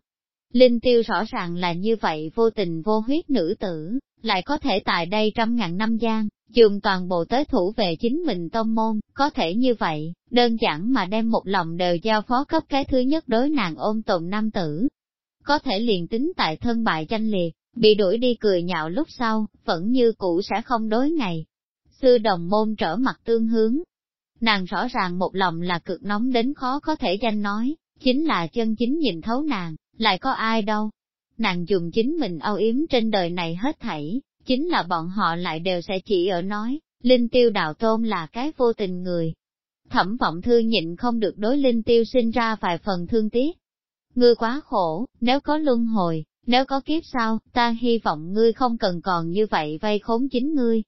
Linh tiêu rõ ràng là như vậy vô tình vô huyết nữ tử, lại có thể tại đây trăm ngàn năm gian, dùng toàn bộ tới thủ về chính mình tông môn, có thể như vậy, đơn giản mà đem một lòng đều giao phó cấp cái thứ nhất đối nàng ôm tồn nam tử. Có thể liền tính tại thân bại danh liệt, bị đuổi đi cười nhạo lúc sau, vẫn như cũ sẽ không đối ngày. Sư đồng môn trở mặt tương hướng. Nàng rõ ràng một lòng là cực nóng đến khó có thể danh nói, chính là chân chính nhìn thấu nàng, lại có ai đâu. Nàng dùng chính mình âu yếm trên đời này hết thảy, chính là bọn họ lại đều sẽ chỉ ở nói, Linh Tiêu Đạo Tôn là cái vô tình người. Thẩm vọng thư nhịn không được đối Linh Tiêu sinh ra vài phần thương tiếc. Ngươi quá khổ, nếu có luân hồi, nếu có kiếp sau, ta hy vọng ngươi không cần còn như vậy vây khốn chính ngươi.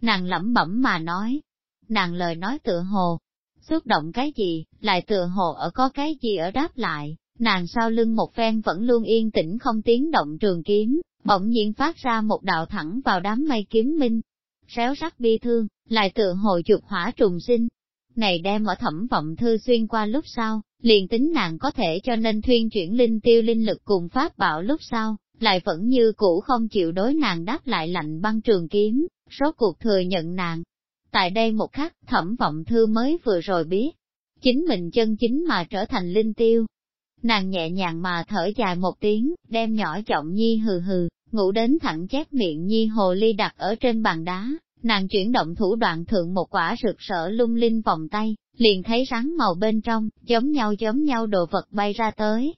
Nàng lẩm bẩm mà nói, nàng lời nói tựa hồ, xúc động cái gì, lại tựa hồ ở có cái gì ở đáp lại, nàng sau lưng một phen vẫn luôn yên tĩnh không tiếng động trường kiếm, bỗng nhiên phát ra một đạo thẳng vào đám mây kiếm minh. Réo rắc bi thương, lại tựa hồ dục hỏa trùng sinh. Này đem ở thẩm vọng thư xuyên qua lúc sau, liền tính nàng có thể cho nên thuyên chuyển linh tiêu linh lực cùng pháp bảo lúc sau, lại vẫn như cũ không chịu đối nàng đáp lại lạnh băng trường kiếm, rốt cuộc thừa nhận nàng. Tại đây một khắc, thẩm vọng thư mới vừa rồi biết, chính mình chân chính mà trở thành linh tiêu. Nàng nhẹ nhàng mà thở dài một tiếng, đem nhỏ giọng nhi hừ hừ, ngủ đến thẳng chép miệng nhi hồ ly đặt ở trên bàn đá, nàng chuyển động thủ đoạn thượng một quả rực rỡ lung linh vòng tay, liền thấy rắn màu bên trong, giống nhau giống nhau đồ vật bay ra tới.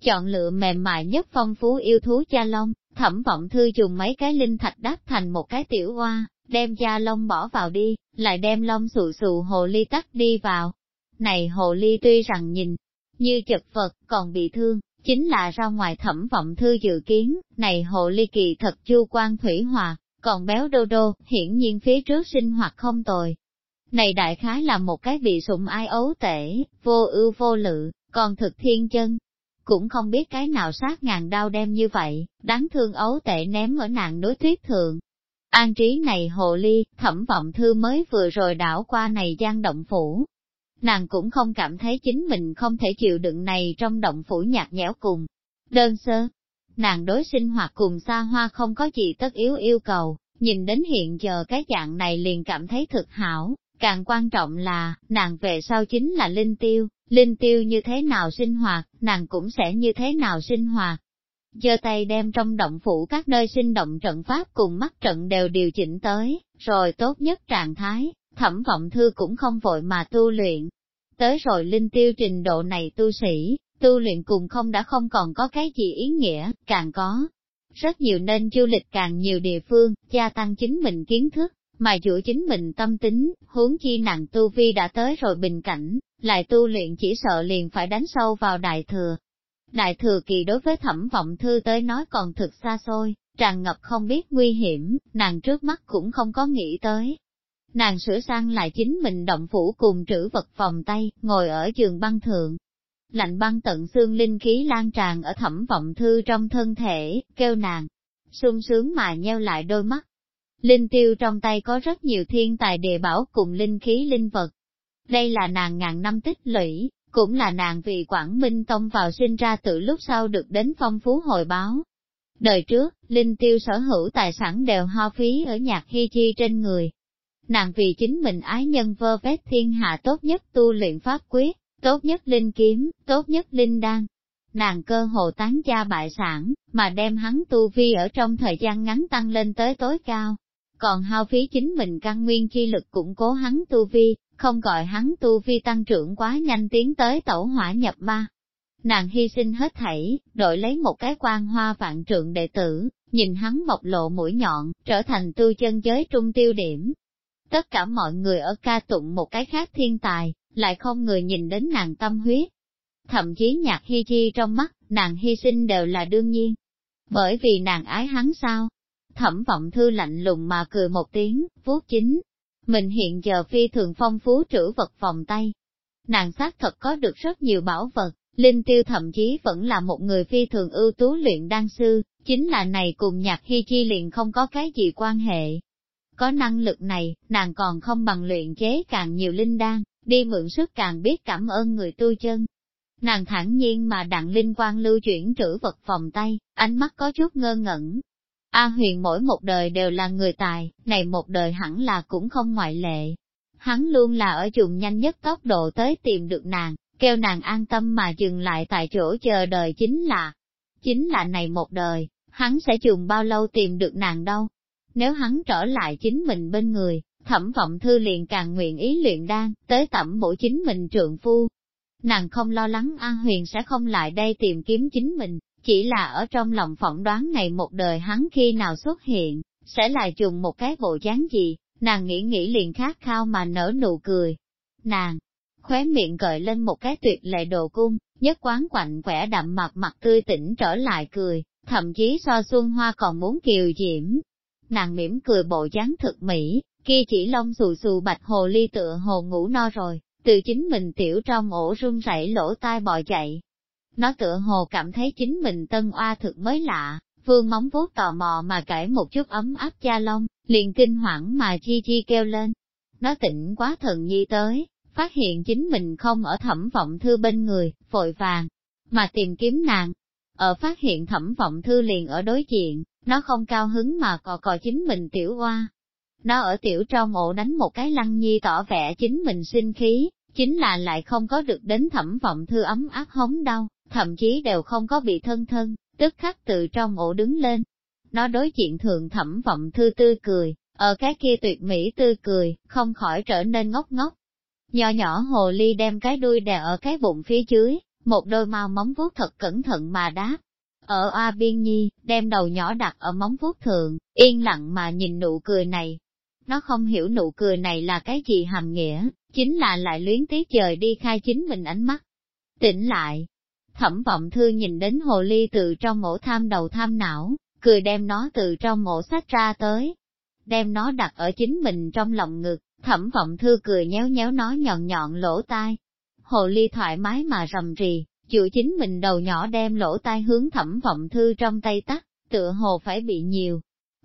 Chọn lựa mềm mại nhất phong phú yêu thú cha long thẩm vọng thư dùng mấy cái linh thạch đáp thành một cái tiểu hoa, đem cha long bỏ vào đi, lại đem lông xù xù hồ ly tắt đi vào. Này hồ ly tuy rằng nhìn như chật vật còn bị thương, chính là ra ngoài thẩm vọng thư dự kiến, này hồ ly kỳ thật chu quan thủy hòa, còn béo đô đô, hiển nhiên phía trước sinh hoạt không tồi. Này đại khái là một cái bị sụng ai ấu tể, vô ưu vô lự, còn thực thiên chân. Cũng không biết cái nào sát ngàn đau đem như vậy, đáng thương ấu tệ ném ở nạn đối tuyết thượng. An trí này hồ ly, thẩm vọng thư mới vừa rồi đảo qua này gian động phủ, nàng cũng không cảm thấy chính mình không thể chịu đựng này trong động phủ nhạt nhẽo cùng. Đơn sơ, nàng đối sinh hoạt cùng xa hoa không có gì tất yếu yêu cầu, nhìn đến hiện giờ cái dạng này liền cảm thấy thực hảo, càng quan trọng là, nàng về sau chính là linh tiêu, linh tiêu như thế nào sinh hoạt, nàng cũng sẽ như thế nào sinh hoạt. Giơ tay đem trong động phủ các nơi sinh động trận pháp cùng mắt trận đều điều chỉnh tới, rồi tốt nhất trạng thái, thẩm vọng thư cũng không vội mà tu luyện. Tới rồi linh tiêu trình độ này tu sĩ, tu luyện cùng không đã không còn có cái gì ý nghĩa, càng có. Rất nhiều nên du lịch càng nhiều địa phương, gia tăng chính mình kiến thức, mà dụ chính mình tâm tính, huống chi nặng tu vi đã tới rồi bình cảnh, lại tu luyện chỉ sợ liền phải đánh sâu vào đại thừa. Đại thừa kỳ đối với thẩm vọng thư tới nói còn thực xa xôi, tràn ngập không biết nguy hiểm, nàng trước mắt cũng không có nghĩ tới, Nàng sửa sang lại chính mình động phủ cùng trữ vật phòng tay, ngồi ở giường băng thượng. Lạnh băng tận xương linh khí lan tràn ở thẩm vọng thư trong thân thể, kêu nàng, sung sướng mà nheo lại đôi mắt. Linh tiêu trong tay có rất nhiều thiên tài địa bảo cùng linh khí linh vật. Đây là nàng ngàn năm tích lũy, cũng là nàng vì Quảng Minh Tông vào sinh ra từ lúc sau được đến phong phú hồi báo. Đời trước, Linh Tiêu sở hữu tài sản đều ho phí ở nhạc hy chi trên người, nàng vì chính mình ái nhân vơ vét thiên hạ tốt nhất tu luyện pháp quyết, tốt nhất linh kiếm, tốt nhất linh đan. Nàng cơ hồ tán gia bại sản, mà đem hắn tu vi ở trong thời gian ngắn tăng lên tới tối cao. Còn hao phí chính mình căn nguyên chi lực củng cố hắn tu vi, không gọi hắn tu vi tăng trưởng quá nhanh tiến tới tẩu hỏa nhập ma. Nàng hy sinh hết thảy, đổi lấy một cái quan hoa vạn trượng đệ tử, nhìn hắn bộc lộ mũi nhọn, trở thành tu chân giới trung tiêu điểm, Tất cả mọi người ở ca tụng một cái khác thiên tài, lại không người nhìn đến nàng tâm huyết. Thậm chí nhạc hy chi trong mắt, nàng hy sinh đều là đương nhiên. Bởi vì nàng ái hắn sao? Thẩm vọng thư lạnh lùng mà cười một tiếng, vuốt chính. Mình hiện giờ phi thường phong phú trữ vật vòng tay. Nàng xác thật có được rất nhiều bảo vật, Linh Tiêu thậm chí vẫn là một người phi thường ưu tú luyện đan sư, chính là này cùng nhạc hy chi liền không có cái gì quan hệ. Có năng lực này, nàng còn không bằng luyện chế càng nhiều linh đan, đi mượn sức càng biết cảm ơn người tu chân. Nàng thản nhiên mà đặng linh quan lưu chuyển trữ vật phòng tay, ánh mắt có chút ngơ ngẩn. A huyền mỗi một đời đều là người tài, này một đời hẳn là cũng không ngoại lệ. Hắn luôn là ở dùng nhanh nhất tốc độ tới tìm được nàng, kêu nàng an tâm mà dừng lại tại chỗ chờ đợi chính là, chính là này một đời, hắn sẽ dùng bao lâu tìm được nàng đâu, nếu hắn trở lại chính mình bên người, thẩm vọng thư liền càng nguyện ý luyện đan, tới tẩm bổ chính mình trượng phu. Nàng không lo lắng An Huyền sẽ không lại đây tìm kiếm chính mình, chỉ là ở trong lòng phỏng đoán này một đời hắn khi nào xuất hiện, sẽ lại dùng một cái bộ dáng gì, nàng nghĩ nghĩ liền khát khao mà nở nụ cười. Nàng, khóe miệng gợi lên một cái tuyệt lệ đồ cung, nhất quán quạnh quẻ đậm mặt mặt tươi tỉnh trở lại cười, thậm chí so xuân hoa còn muốn kiều diễm, nàng mỉm cười bộ dáng thực mỹ, kia chỉ lông xù xù bạch hồ ly tựa hồ ngủ no rồi, từ chính mình tiểu trong ổ run rẩy lỗ tai bò chạy. Nó tựa hồ cảm thấy chính mình tân oa thực mới lạ, vương móng vuốt tò mò mà cãi một chút ấm áp cha lông, liền kinh hoảng mà chi chi kêu lên. Nó tỉnh quá thần nhi tới, phát hiện chính mình không ở thẩm vọng thư bên người, vội vàng, mà tìm kiếm nàng. ở phát hiện thẩm vọng thư liền ở đối diện, nó không cao hứng mà cò cò chính mình tiểu oa. Nó ở tiểu trong ổ đánh một cái lăng nhi tỏ vẻ chính mình sinh khí, chính là lại không có được đến thẩm vọng thư ấm áp hống đau, thậm chí đều không có bị thân thân, tức khắc từ trong ổ đứng lên. Nó đối diện thường thẩm vọng thư tươi cười, ở cái kia tuyệt mỹ tươi cười, không khỏi trở nên ngốc ngốc. Nhỏ nhỏ hồ ly đem cái đuôi đè ở cái bụng phía dưới, một đôi mao móng vuốt thật cẩn thận mà đáp. Ở A Biên Nhi, đem đầu nhỏ đặt ở móng vuốt thượng, yên lặng mà nhìn nụ cười này. Nó không hiểu nụ cười này là cái gì hàm nghĩa, chính là lại luyến tiếc trời đi khai chính mình ánh mắt. Tỉnh lại, thẩm vọng thư nhìn đến hồ ly từ trong ổ tham đầu tham não, cười đem nó từ trong ổ sách ra tới, đem nó đặt ở chính mình trong lòng ngực, thẩm vọng thư cười nhéo nhéo nó nhọn nhọn lỗ tai. Hồ ly thoải mái mà rầm rì, chịu chính mình đầu nhỏ đem lỗ tai hướng thẩm vọng thư trong tay tắt, tựa hồ phải bị nhiều.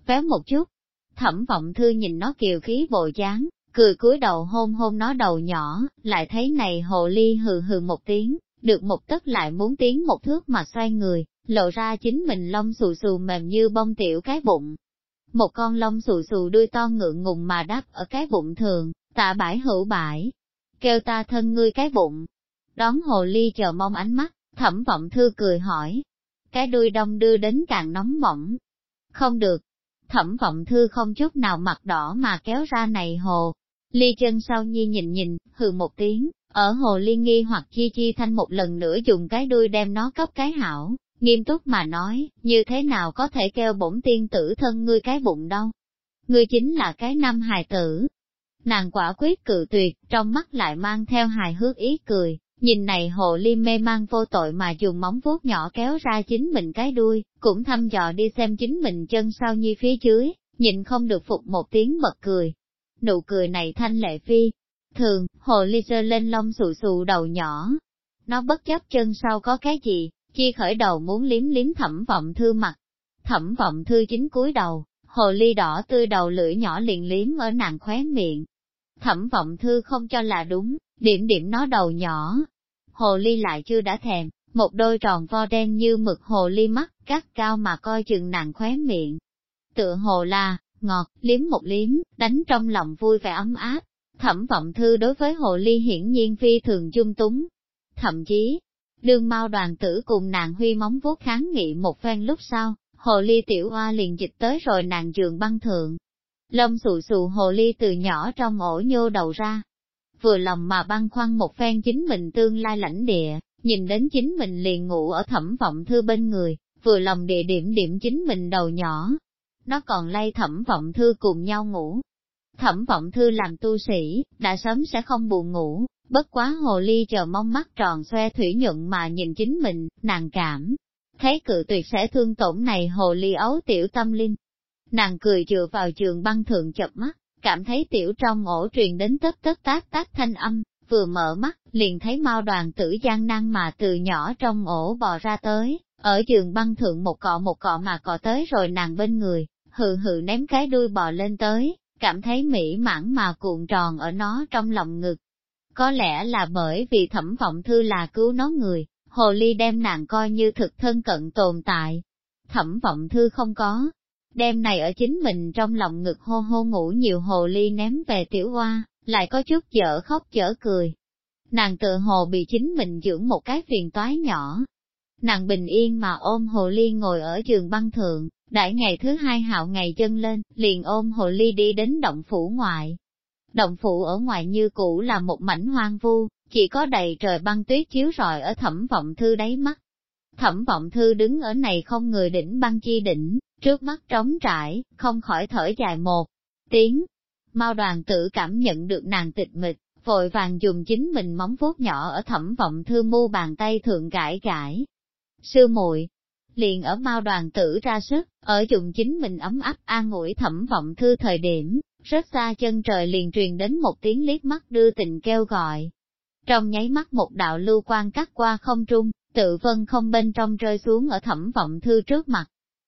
Véo một chút, thẩm vọng thư nhìn nó kiều khí bộ dáng, cười cúi đầu hôn hôn nó đầu nhỏ, lại thấy này hồ ly hừ hừ một tiếng, được một tấc lại muốn tiến một thước mà xoay người, lộ ra chính mình lông xù xù mềm như bông tiểu cái bụng. Một con lông xù xù đuôi to ngượng ngùng mà đáp ở cái bụng thường, tạ bãi hữu bãi, kêu ta thân ngươi cái bụng. Đón hồ ly chờ mong ánh mắt, thẩm vọng thư cười hỏi. Cái đuôi đông đưa đến càng nóng bỏng. Không được. Thẩm vọng thư không chút nào mặt đỏ mà kéo ra này hồ. Ly chân sau nhi nhìn nhìn, hừ một tiếng, ở hồ ly nghi hoặc chi chi thanh một lần nữa dùng cái đuôi đem nó cấp cái hảo, nghiêm túc mà nói, như thế nào có thể kêu bổn tiên tử thân ngươi cái bụng đâu. Ngươi chính là cái năm hài tử. Nàng quả quyết cự tuyệt, trong mắt lại mang theo hài hước ý cười, nhìn này hồ ly mê mang vô tội mà dùng móng vuốt nhỏ kéo ra chính mình cái đuôi, cũng thăm dò đi xem chính mình chân sau nhi phía dưới, nhìn không được phục một tiếng bật cười. Nụ cười này thanh lệ phi, thường, hồ ly sơ lên lông xù xù đầu nhỏ. Nó bất chấp chân sau có cái gì, chi khởi đầu muốn liếm liếm thẩm vọng thư mặt. Thẩm vọng thư chính cúi đầu, hồ ly đỏ tươi đầu lưỡi nhỏ liền liếm ở nàng khóe miệng. Thẩm vọng thư không cho là đúng, điểm điểm nó đầu nhỏ. Hồ ly lại chưa đã thèm, một đôi tròn vo đen như mực hồ ly mắt, cắt cao mà coi chừng nàng khóe miệng. Tựa hồ là, ngọt, liếm một liếm, đánh trong lòng vui vẻ ấm áp. Thẩm vọng thư đối với hồ ly hiển nhiên phi thường dung túng. Thậm chí, Đương mau đoàn tử cùng nàng huy móng vuốt kháng nghị một phen lúc sau, hồ ly tiểu hoa liền dịch tới rồi nàng giường băng thượng. Lông xù xù hồ ly từ nhỏ trong ổ nhô đầu ra. Vừa lòng mà băng khoăn một phen chính mình tương lai lãnh địa, nhìn đến chính mình liền ngủ ở thẩm vọng thư bên người, vừa lòng địa điểm điểm chính mình đầu nhỏ. Nó còn lay thẩm vọng thư cùng nhau ngủ. Thẩm vọng thư làm tu sĩ, đã sớm sẽ không buồn ngủ, Bất quá hồ ly chờ mong mắt tròn xoe thủy nhuận mà nhìn chính mình, nàng cảm. Thấy cự tuyệt sẽ thương tổn này hồ ly ấu tiểu tâm linh. Nàng cười chừa vào trường băng thượng chập mắt, cảm thấy tiểu trong ổ truyền đến tất tất tác tác thanh âm, vừa mở mắt, liền thấy mau đoàn tử gian năng mà từ nhỏ trong ổ bò ra tới, ở giường băng thượng một cọ một cọ mà cọ tới rồi nàng bên người, hừ hừ ném cái đuôi bò lên tới, cảm thấy mỹ mãn mà cuộn tròn ở nó trong lòng ngực, có lẽ là bởi vì thẩm vọng thư là cứu nó người, hồ ly đem nàng coi như thực thân cận tồn tại. Thẩm vọng thư không có, đêm này ở chính mình trong lòng ngực hô hô ngủ nhiều hồ ly ném về tiểu hoa, lại có chút dở khóc dở cười. Nàng tự hồ bị chính mình dưỡng một cái phiền toái nhỏ. Nàng bình yên mà ôm hồ ly ngồi ở trường băng thượng, đại ngày thứ hai hạo ngày chân lên, liền ôm hồ ly đi đến động phủ ngoại, Động phủ ở ngoài như cũ là một mảnh hoang vu, chỉ có đầy trời băng tuyết chiếu rọi ở thẩm vọng thư đáy mắt. Thẩm vọng thư đứng ở này không người đỉnh băng chi đỉnh, trước mắt trống trải, không khỏi thở dài một tiếng. Mao đoàn tử cảm nhận được nàng tịch mịch, vội vàng dùng chính mình móng vuốt nhỏ ở thẩm vọng thư mu bàn tay thượng gãi gãi. Sư muội liền ở mao đoàn tử ra sức, ở dùng chính mình ấm áp an ủi thẩm vọng thư thời điểm, rất xa chân trời liền truyền đến một tiếng liếc mắt đưa tình kêu gọi. Trong nháy mắt một đạo lưu quan cắt qua không trung, tự vân không bên trong rơi xuống ở thẩm vọng thư trước mặt.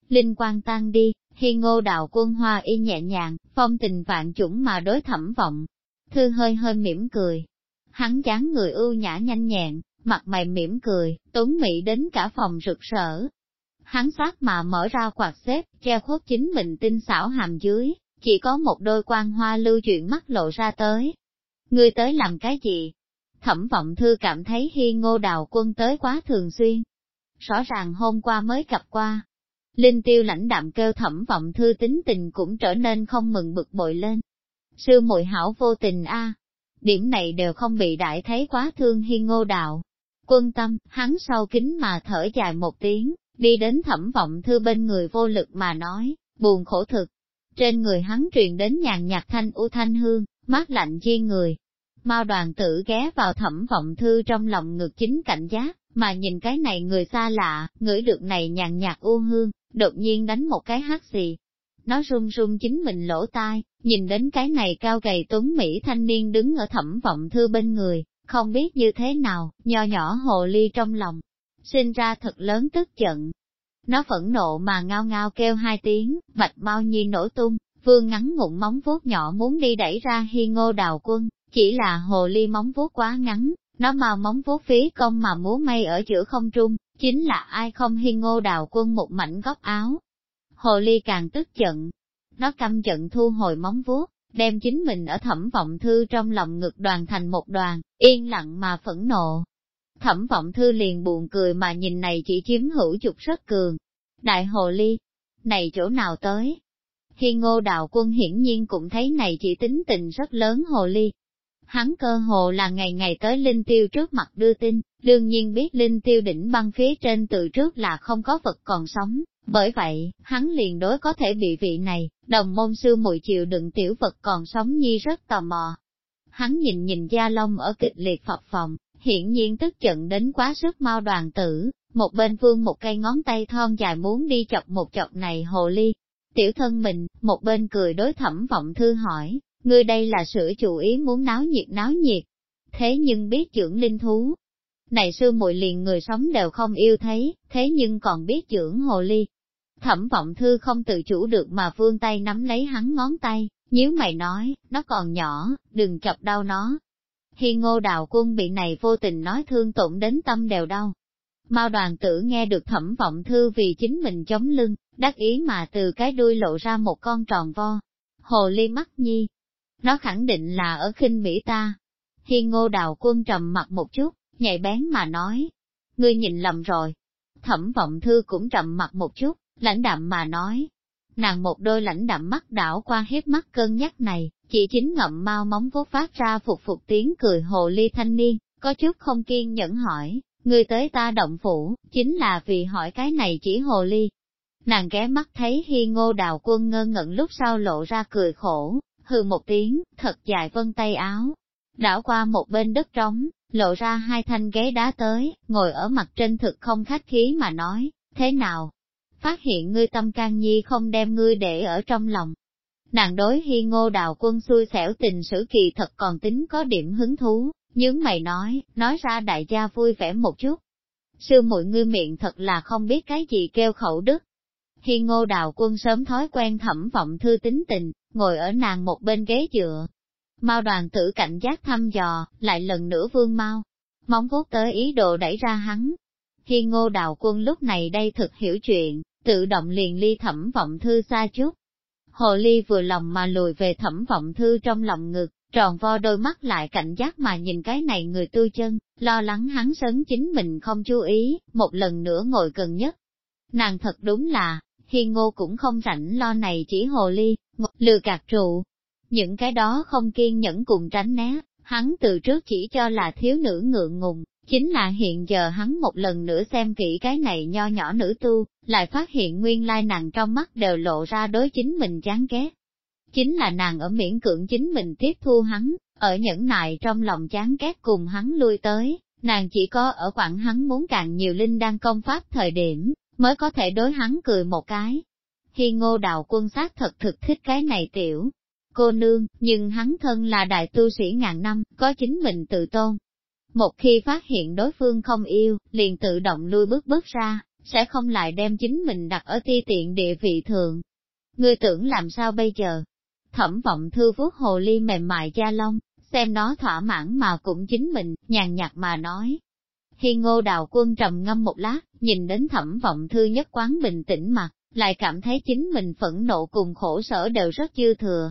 Linh quan tan đi, hi ngô đạo quân hoa y nhẹ nhàng, phong tình vạn chủng mà đối thẩm vọng. Thư hơi hơi mỉm cười. Hắn dáng người ưu nhã nhanh nhẹn, mặt mày mỉm cười, tuấn mỹ đến cả phòng rực rỡ, hắn sát mà mở ra quạt xếp, che khuất chính mình tinh xảo hàm dưới, chỉ có một đôi quan hoa lưu chuyển mắt lộ ra tới. Ngươi tới làm cái gì? Thẩm vọng thư cảm thấy hi ngô đào quân tới quá thường xuyên. Rõ ràng hôm qua mới gặp qua. Linh tiêu lãnh đạm kêu thẩm vọng thư tính tình cũng trở nên không mừng bực bội lên. Sư muội hảo vô tình a Điểm này đều không bị đại thấy quá thương hi ngô đào. Quân tâm, hắn sau kính mà thở dài một tiếng, đi đến thẩm vọng thư bên người vô lực mà nói, buồn khổ thực. Trên người hắn truyền đến nhàn nhạt thanh u thanh hương, mát lạnh chi người. Mao đoàn tử ghé vào thẩm vọng thư trong lòng ngực chính cảnh giác, mà nhìn cái này người xa lạ, ngửi được này nhàn nhạt u hương, đột nhiên đánh một cái hát xì. Nó run run chính mình lỗ tai, nhìn đến cái này cao gầy tuấn Mỹ thanh niên đứng ở thẩm vọng thư bên người, không biết như thế nào, nho nhỏ hồ ly trong lòng, sinh ra thật lớn tức giận. Nó phẫn nộ mà ngao ngao kêu hai tiếng, bạch mau nhi nổ tung, vương ngắn ngụm móng vuốt nhỏ muốn đi đẩy ra hi ngô đào quân, chỉ là hồ ly móng vuốt quá ngắn, nó mau móng vuốt phí công mà múa mây ở giữa không trung, chính là ai không hi ngô đào quân một mảnh góc áo. Hồ ly càng tức giận, nó căm giận thu hồi móng vuốt, đem chính mình ở thẩm vọng thư trong lòng ngực đoàn thành một đoàn, yên lặng mà phẫn nộ. Thẩm vọng thư liền buồn cười mà nhìn này chỉ chiếm hữu chục rất cường. Đại hồ ly, này chỗ nào tới? Khi ngô đạo quân hiển nhiên cũng thấy này chỉ tính tình rất lớn hồ ly. Hắn cơ hồ là ngày ngày tới linh tiêu trước mặt đưa tin, đương nhiên biết linh tiêu đỉnh băng phía trên từ trước là không có vật còn sống, bởi vậy, hắn liền đối có thể bị vị này, đồng môn sư mùi chịu đựng tiểu vật còn sống nhi rất tò mò. Hắn nhìn nhìn Gia Long ở kịch liệt phập phòng, hiển nhiên tức giận đến quá sức mau đoàn tử, một bên vương một cây ngón tay thon dài muốn đi chọc một chọc này hồ ly. Tiểu thân mình, một bên cười đối thẩm vọng thư hỏi, ngươi đây là sửa chủ ý muốn náo nhiệt náo nhiệt. Thế nhưng biết trưởng linh thú. Này sư muội liền người sống đều không yêu thấy, thế nhưng còn biết trưởng hồ ly, Thẩm vọng thư không tự chủ được mà vươn tay nắm lấy hắn ngón tay, nếu mày nói, nó còn nhỏ, đừng chọc đau nó. hi ngô đào quân bị này vô tình nói thương tổn đến tâm đều đau. Mao đoàn tử nghe được thẩm vọng thư vì chính mình chống lưng, đắc ý mà từ cái đuôi lộ ra một con tròn vo. Hồ ly mắt nhi. Nó khẳng định là ở khinh mỹ ta. Khi ngô đào quân trầm mặt một chút, nhạy bén mà nói. Ngươi nhìn lầm rồi. Thẩm vọng thư cũng trầm mặt một chút, lãnh đạm mà nói. Nàng một đôi lãnh đạm mắt đảo qua hết mắt cơn nhắc này, chỉ chính ngậm mau móng vốt phát ra phục phục tiếng cười hồ ly thanh niên, có chút không kiên nhẫn hỏi, người tới ta động phủ, chính là vì hỏi cái này chỉ hồ ly. Nàng ghé mắt thấy hi ngô đào quân ngơ ngẩn lúc sau lộ ra cười khổ, hừ một tiếng, thật dài vân tay áo. Đảo qua một bên đất trống, lộ ra hai thanh ghế đá tới, ngồi ở mặt trên thực không khách khí mà nói, thế nào, phát hiện ngươi tâm can nhi không đem ngươi để ở trong lòng. Nàng đối hi ngô đào quân xui xẻo tình sử kỳ thật còn tính có điểm hứng thú, nhưng mày nói, nói ra đại gia vui vẻ một chút. Sư muội ngươi miệng thật là không biết cái gì kêu khẩu đức. Hi ngô đào quân sớm thói quen thẩm vọng thư tính tình, ngồi ở nàng một bên ghế dựa. Mao đoàn tử cảnh giác thăm dò, lại lần nữa vương mau. Móng vuốt tới ý đồ đẩy ra hắn. Hi ngô đào quân lúc này đây thực hiểu chuyện, tự động liền ly thẩm vọng thư xa chút. Hồ ly vừa lòng mà lùi về thẩm vọng thư trong lòng ngực, tròn vo đôi mắt lại cảnh giác mà nhìn cái này người tư chân, lo lắng hắn sấn chính mình không chú ý, một lần nữa ngồi gần nhất. Nàng thật đúng là, Hiên ngô cũng không rảnh lo này chỉ hồ ly, lừa gạt trụ. Những cái đó không kiên nhẫn cùng tránh né, hắn từ trước chỉ cho là thiếu nữ ngượng ngùng, Chính là hiện giờ hắn một lần nữa xem kỹ cái này nho nhỏ nữ tu, lại phát hiện nguyên lai nàng trong mắt đều lộ ra đối chính mình chán ghét. Chính là nàng ở miễn cưỡng chính mình tiếp thu hắn, ở nhẫn nại trong lòng chán ghét cùng hắn lui tới, nàng chỉ có ở quảng hắn muốn càng nhiều linh đăng công pháp thời điểm, mới có thể đối hắn cười một cái. Hi ngô đạo quân sát thật thực thích cái này tiểu, cô nương, nhưng hắn thân là đại tu sĩ ngàn năm, có chính mình tự tôn, một khi phát hiện đối phương không yêu, liền tự động lui bước bước ra, sẽ không lại đem chính mình đặt ở ti tiện địa vị thượng. Ngươi tưởng làm sao bây giờ? Thẩm vọng thư vuốt hồ ly mềm mại da lông, xem nó thỏa mãn mà cũng chính mình, nhàn nhạt mà nói. Hi ngô đào quân trầm ngâm một lát, nhìn đến thẩm vọng thư nhất quán bình tĩnh mặt, lại cảm thấy chính mình phẫn nộ cùng khổ sở đều rất dư thừa.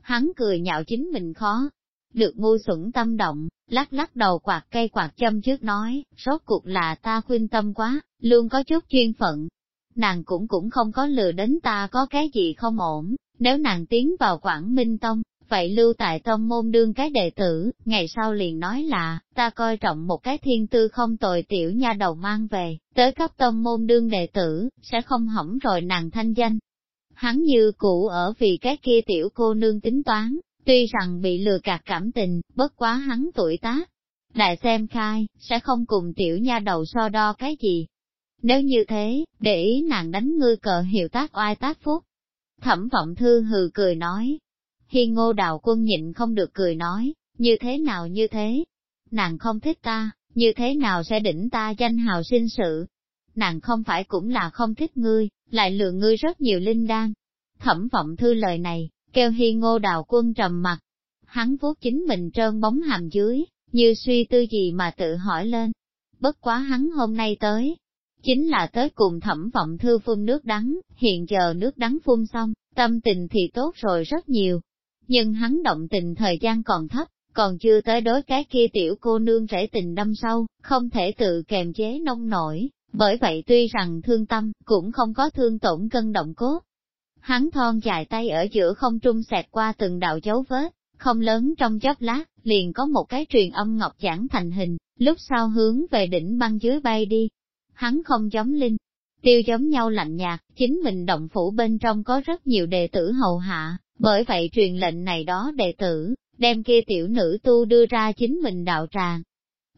Hắn cười nhạo chính mình khó, được ngu xuẩn tâm động, lắc lắc đầu quạt cây quạt châm trước nói, rốt cuộc là ta khuyên tâm quá, luôn có chút chuyên phận. Nàng cũng cũng không có lừa đến ta có cái gì không ổn, nếu nàng tiến vào Quảng Minh Tông, vậy lưu tại tông môn đương cái đệ tử, ngày sau liền nói là, ta coi trọng một cái thiên tư không tồi tiểu nha đầu mang về, tới cấp tông môn đương đệ tử, sẽ không hỏng rồi nàng thanh danh. Hắn như cũ ở vì cái kia tiểu cô nương tính toán, tuy rằng bị lừa gạt cảm tình, bất quá hắn tuổi tác. Đại xem khai, sẽ không cùng tiểu nha đầu so đo cái gì. Nếu như thế, để ý nàng đánh ngươi cờ hiệu tác oai tác phúc. Thẩm vọng thư hừ cười nói, Hi ngô đào quân nhịn không được cười nói, như thế nào như thế? Nàng không thích ta, như thế nào sẽ đỉnh ta danh hào sinh sự? Nàng không phải cũng là không thích ngươi, lại lừa ngươi rất nhiều linh đan. Thẩm vọng thư lời này, kêu hi ngô đào quân trầm mặt. Hắn vuốt chính mình trơn bóng hàm dưới, như suy tư gì mà tự hỏi lên. Bất quá hắn hôm nay tới, chính là tới cùng thẩm vọng thư phun nước đắng, hiện giờ nước đắng phun xong, tâm tình thì tốt rồi rất nhiều, nhưng hắn động tình thời gian còn thấp, còn chưa tới đối cái kia tiểu cô nương rễ tình đâm sâu, không thể tự kềm chế nông nổi, bởi vậy tuy rằng thương tâm, cũng không có thương tổn cân động cốt. Hắn thon dài tay ở giữa không trung xẹt qua từng đạo dấu vết, không lớn trong chớp lát, liền có một cái truyền âm ngọc giảng thành hình, lúc sau hướng về đỉnh băng dưới bay đi. Hắn không giống linh, tiêu giống nhau lạnh nhạt, chính mình động phủ bên trong có rất nhiều đệ tử hầu hạ, bởi vậy truyền lệnh này đó đệ tử, đem kia tiểu nữ tu đưa ra chính mình đạo tràng.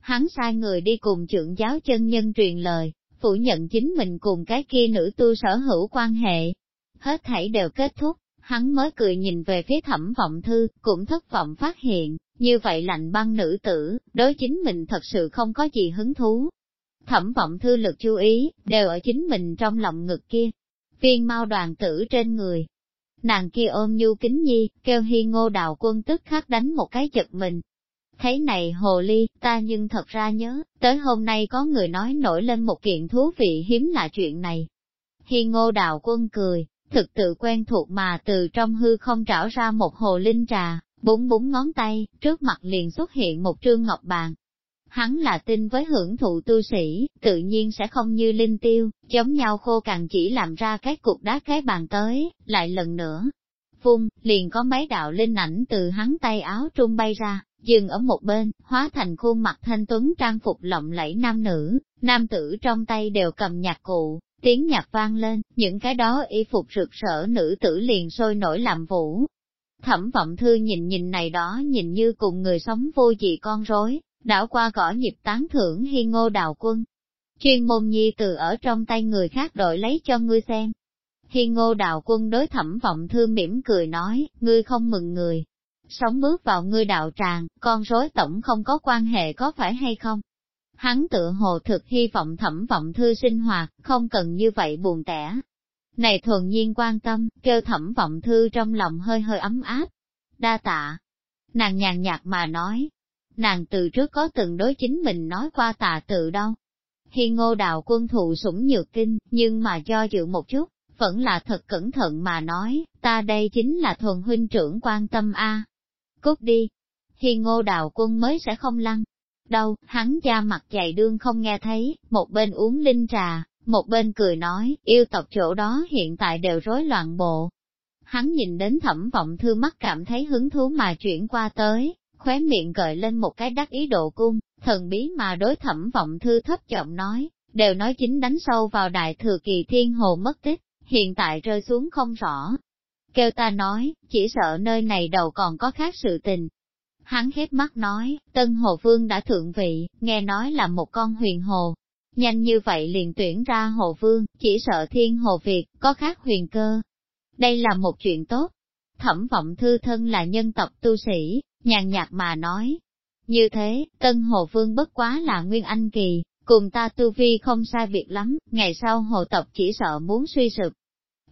Hắn sai người đi cùng trưởng giáo chân nhân truyền lời, phủ nhận chính mình cùng cái kia nữ tu sở hữu quan hệ. Hết thảy đều kết thúc, hắn mới cười nhìn về phía thẩm vọng thư, cũng thất vọng phát hiện, như vậy lạnh băng nữ tử, đối chính mình thật sự không có gì hứng thú. Thẩm vọng thư lực chú ý, đều ở chính mình trong lòng ngực kia. Viên mau đoàn tử trên người, nàng kia ôm nhu kính nhi, kêu hi ngô đào quân tức khắc đánh một cái chật mình. Thấy này hồ ly, ta nhưng thật ra nhớ, tới hôm nay có người nói nổi lên một kiện thú vị hiếm lạ chuyện này. Hi ngô đào quân cười, thực tự quen thuộc mà từ trong hư không trảo ra một hồ linh trà, búng búng ngón tay, trước mặt liền xuất hiện một trương ngọc bàn, Hắn là tin với hưởng thụ tu sĩ, tự nhiên sẽ không như linh tiêu, giống nhau khô càng chỉ làm ra cái cục đá cái bàn tới, lại lần nữa. Phun, liền có mấy đạo linh ảnh từ hắn tay áo trung bay ra, dừng ở một bên, hóa thành khuôn mặt thanh tuấn trang phục lộng lẫy nam nữ, nam tử trong tay đều cầm nhạc cụ, tiếng nhạc vang lên, những cái đó y phục rực rỡ nữ tử liền sôi nổi làm vũ. Thẩm vọng thư nhìn nhìn này đó nhìn như cùng người sống vô dị con rối, đảo qua gõ nhịp tán thưởng hi ngô đào quân. Chuyên môn nhi từ ở trong tay người khác đội lấy cho ngươi xem. Hi ngô đào quân đối thẩm vọng thư mỉm cười nói, ngươi không mừng người. Sống bước vào ngươi đạo tràng, con rối tổng không có quan hệ có phải hay không? Hắn tự hồ thực hy vọng thẩm vọng thư sinh hoạt, không cần như vậy buồn tẻ. Này thuần nhiên quan tâm, kêu thẩm vọng thư trong lòng hơi hơi ấm áp. Đa tạ. Nàng nhàn nhạt mà nói, nàng từ trước có từng đối chính mình nói qua tà tự đâu. Hi ngô đạo quân thụ sủng nhược kinh, nhưng mà do dự một chút, vẫn là thật cẩn thận mà nói, ta đây chính là thuần huynh trưởng quan tâm a. Cút đi. Hi ngô đạo quân mới sẽ không lăn Đâu, hắn da mặt dày đương không nghe thấy, một bên uống linh trà, một bên cười nói, yêu tộc chỗ đó hiện tại đều rối loạn bộ. Hắn nhìn đến thẩm vọng thư mắt cảm thấy hứng thú mà chuyển qua tới, khóe miệng gợi lên một cái đắc ý độ cung, thần bí mà đối thẩm vọng thư thấp giọng nói, đều nói chính đánh sâu vào đại thừa kỳ thiên hồ mất tích, hiện tại rơi xuống không rõ. Kêu ta nói, chỉ sợ nơi này đầu còn có khác sự tình. Hắn khép mắt nói, Tân Hồ Vương đã thượng vị, nghe nói là một con huyền hồ. Nhanh như vậy liền tuyển ra Hồ Vương, chỉ sợ thiên hồ Việt, có khác huyền cơ. Đây là một chuyện tốt. Thẩm vọng thư thân là nhân tộc tu sĩ, nhàn nhạt mà nói. Như thế, Tân Hồ Vương bất quá là Nguyên Anh Kỳ, cùng ta tu vi không sai việc lắm, ngày sau hồ tộc chỉ sợ muốn suy sụp.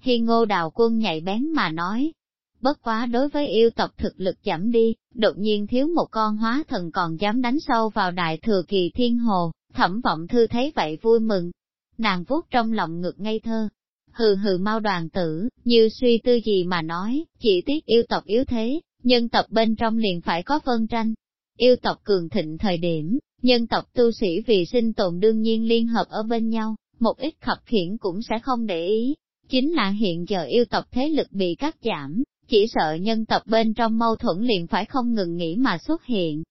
Hi ngô đào quân nhạy bén mà nói, bất quá đối với yêu tộc thực lực giảm đi, đột nhiên thiếu một con hóa thần còn dám đánh sâu vào đại thừa kỳ thiên hồ, Thẩm vọng thư thấy vậy vui mừng. Nàng vuốt trong lòng ngực ngây thơ. Hừ hừ mau đoàn tử, như suy tư gì mà nói, chỉ tiếc yêu tộc yếu thế, nhân tộc bên trong liền phải có phân tranh. Yêu tộc cường thịnh thời điểm, nhân tộc tu sĩ vì sinh tồn đương nhiên liên hợp ở bên nhau, một ít khập khiển cũng sẽ không để ý. Chính là hiện giờ yêu tộc thế lực bị cắt giảm, chỉ sợ nhân tộc bên trong mâu thuẫn liền phải không ngừng nghĩ mà xuất hiện.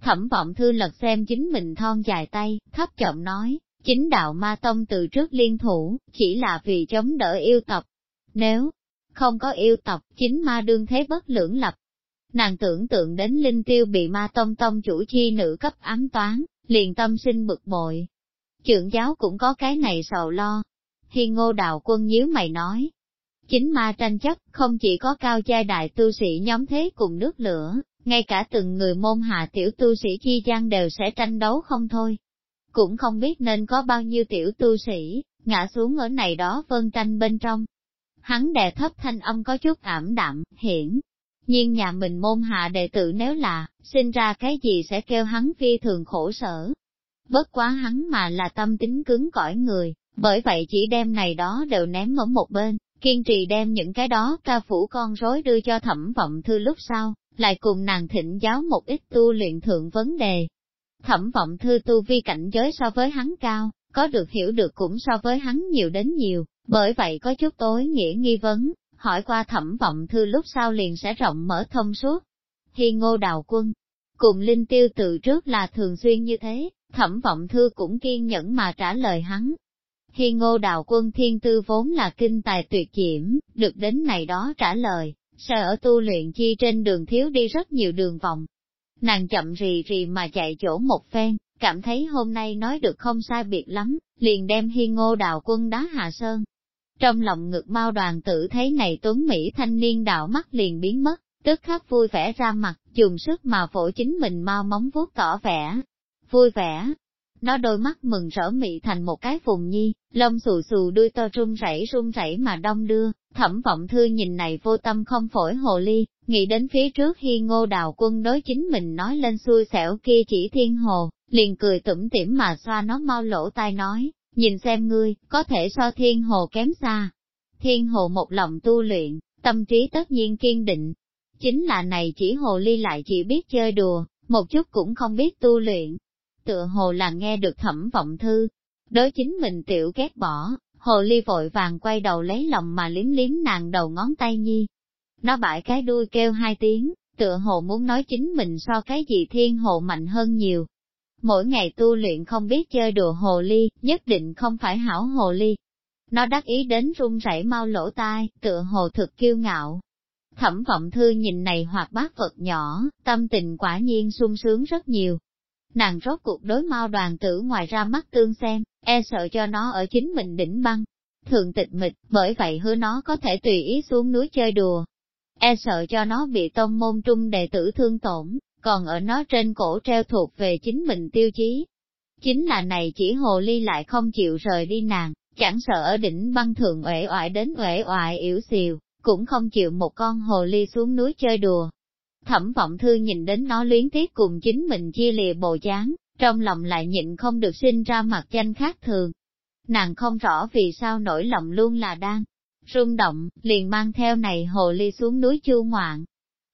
Thẩm vọng thư lật xem chính mình thon dài tay, thấp giọng nói, chính đạo ma tông từ trước liên thủ, chỉ là vì chống đỡ yêu tộc. Nếu không có yêu tộc, chính ma đương thế bất lưỡng lập. Nàng tưởng tượng đến linh tiêu bị ma tông tông chủ chi nữ cấp ám toán, liền tâm sinh bực bội. Trưởng giáo cũng có cái này sầu lo. Thiên ngô đạo quân nhíu mày nói, Chính ma tranh chấp, không chỉ có cao giai đại tu sĩ nhóm thế cùng nước lửa, ngay cả từng người môn hạ tiểu tu sĩ chi gian đều sẽ tranh đấu không thôi. Cũng không biết nên có bao nhiêu tiểu tu sĩ, ngã xuống ở này đó vân tranh bên trong. Hắn đè thấp thanh âm có chút ảm đạm, hiển nhiên nhà mình môn hạ đệ tử nếu là, sinh ra cái gì sẽ kêu hắn phi thường khổ sở. Bất quá hắn mà là tâm tính cứng cỏi người, bởi vậy chỉ đem này đó đều ném ở một bên, kiên trì đem những cái đó ca phủ con rối đưa cho thẩm vọng thư lúc sau, lại cùng nàng thỉnh giáo một ít tu luyện thượng vấn đề. Thẩm vọng thư tu vi cảnh giới so với hắn cao, có được hiểu được cũng so với hắn nhiều đến nhiều, bởi vậy có chút tối nghĩa nghi vấn, hỏi qua thẩm vọng thư lúc sau liền sẽ rộng mở thông suốt. Hi ngô đào quân, cùng linh tiêu từ trước là thường xuyên như thế, thẩm vọng thư cũng kiên nhẫn mà trả lời hắn, Hi ngô đào quân thiên tư vốn là kinh tài tuyệt diễm, được đến này đó trả lời, sợ ở tu luyện chi trên đường thiếu đi rất nhiều đường vòng. Nàng chậm rì rì mà chạy chỗ một phen, cảm thấy hôm nay nói được không sai biệt lắm, liền đem hi ngô đào quân đá hạ sơn. Trong lòng ngực mau đoàn tử thấy này tuấn Mỹ thanh niên đạo mắt liền biến mất, tức khắc vui vẻ ra mặt, dùng sức mà phổ chính mình mau móng vuốt tỏ vẻ. Vui vẻ, nó đôi mắt mừng rỡ mị thành một cái vùng nhi, lông xù xù đuôi to run rẩy run rẩy mà đông đưa, thẩm vọng thư nhìn này vô tâm không phổi hồ ly, nghĩ đến phía trước khi ngô đào quân đối chính mình nói lên xui xẻo kia chỉ thiên hồ, liền cười tủm tỉm mà xoa nó mau lỗ tai nói, nhìn xem ngươi, có thể so thiên hồ kém xa. Thiên hồ một lòng tu luyện, tâm trí tất nhiên kiên định. Chính là này chỉ hồ ly lại chỉ biết chơi đùa, một chút cũng không biết tu luyện, tựa hồ là nghe được thẩm vọng thư. Đối chính mình tiểu ghét bỏ, hồ ly vội vàng quay đầu lấy lòng mà liếm liếm nàng đầu ngón tay nhi. Nó bãi cái đuôi kêu hai tiếng, tựa hồ muốn nói chính mình so cái gì thiên hồ mạnh hơn nhiều. Mỗi ngày tu luyện không biết chơi đùa hồ ly, nhất định không phải hảo hồ ly. Nó đắc ý đến run rẩy mau lỗ tai, tựa hồ thực kiêu ngạo. Thẩm vọng thư nhìn này hoạt bát vật nhỏ, tâm tình quả nhiên sung sướng rất nhiều, nàng rốt cuộc đối mau đoàn tử ngoài ra mắt tương xem, e sợ cho nó ở chính mình đỉnh băng. Thường tịch mịch, bởi vậy hứa nó có thể tùy ý xuống núi chơi đùa. E sợ cho nó bị tông môn trung đệ tử thương tổn, còn ở nó trên cổ treo thuộc về chính mình tiêu chí. Chính là này chỉ hồ ly lại không chịu rời đi nàng, chẳng sợ ở đỉnh băng thường uể oải đến uể oải yếu xìu, cũng không chịu một con hồ ly xuống núi chơi đùa. Thẩm vọng thư nhìn đến nó luyến tiếc cùng chính mình chia lìa bồ dáng, trong lòng lại nhịn không được sinh ra mặt danh khác thường. Nàng không rõ vì sao nổi lòng luôn là đang rung động, liền mang theo này hồ ly xuống núi chu ngoạn.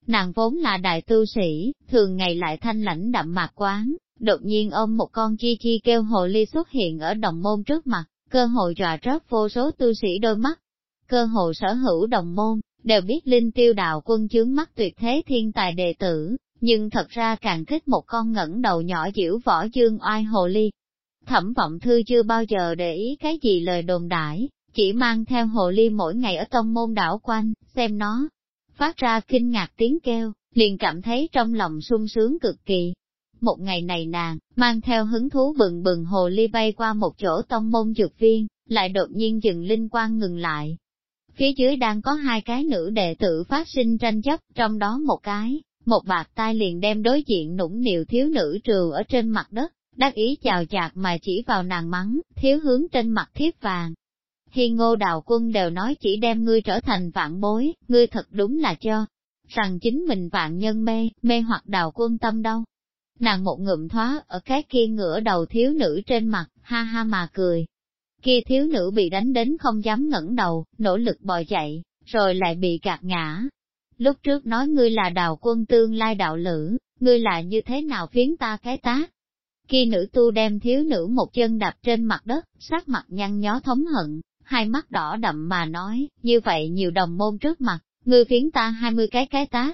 Nàng vốn là đại tu sĩ, thường ngày lại thanh lãnh đậm mạc quán, đột nhiên ôm một con chi chi kêu hồ ly xuất hiện ở đồng môn trước mặt, cơ hội dọa rớt vô số tu sĩ đôi mắt. Cơ hội sở hữu đồng môn, đều biết linh tiêu đạo quân chướng mắt tuyệt thế thiên tài đệ tử, nhưng thật ra càng thích một con ngẩng đầu nhỏ diễu võ dương oai hồ ly. Thẩm vọng thư chưa bao giờ để ý cái gì lời đồn đãi, chỉ mang theo hồ ly mỗi ngày ở tông môn đảo quanh, xem nó. Phát ra kinh ngạc tiếng kêu, liền cảm thấy trong lòng sung sướng cực kỳ. Một ngày này nàng, mang theo hứng thú bừng bừng hồ ly bay qua một chỗ tông môn dược viên, lại đột nhiên dừng linh quan ngừng lại, Phía dưới đang có hai cái nữ đệ tử phát sinh tranh chấp, trong đó một cái, một bạc tai liền đem đối diện nũng nịu thiếu nữ trừ ở trên mặt đất, đắc ý chào chạc mà chỉ vào nàng mắng, thiếu hướng trên mặt thiếp vàng. Hi ngô đào quân đều nói chỉ đem ngươi trở thành vạn bối, ngươi thật đúng là cho, rằng chính mình vạn nhân mê, mê hoặc đào quân tâm đâu. nàng một ngụm thoá ở cái kia ngửa đầu thiếu nữ trên mặt, ha ha mà cười. Kia thiếu nữ bị đánh đến không dám ngẩng đầu, nỗ lực bò chạy, rồi lại bị gạt ngã. Lúc trước nói ngươi là đào quân tương lai đạo lữ, ngươi là như thế nào phiến ta cái tá? Khi nữ tu đem thiếu nữ một chân đạp trên mặt đất, sát mặt nhăn nhó thống hận, hai mắt đỏ đậm mà nói, như vậy nhiều đồng môn trước mặt, ngươi phiến ta hai mươi cái cái tá.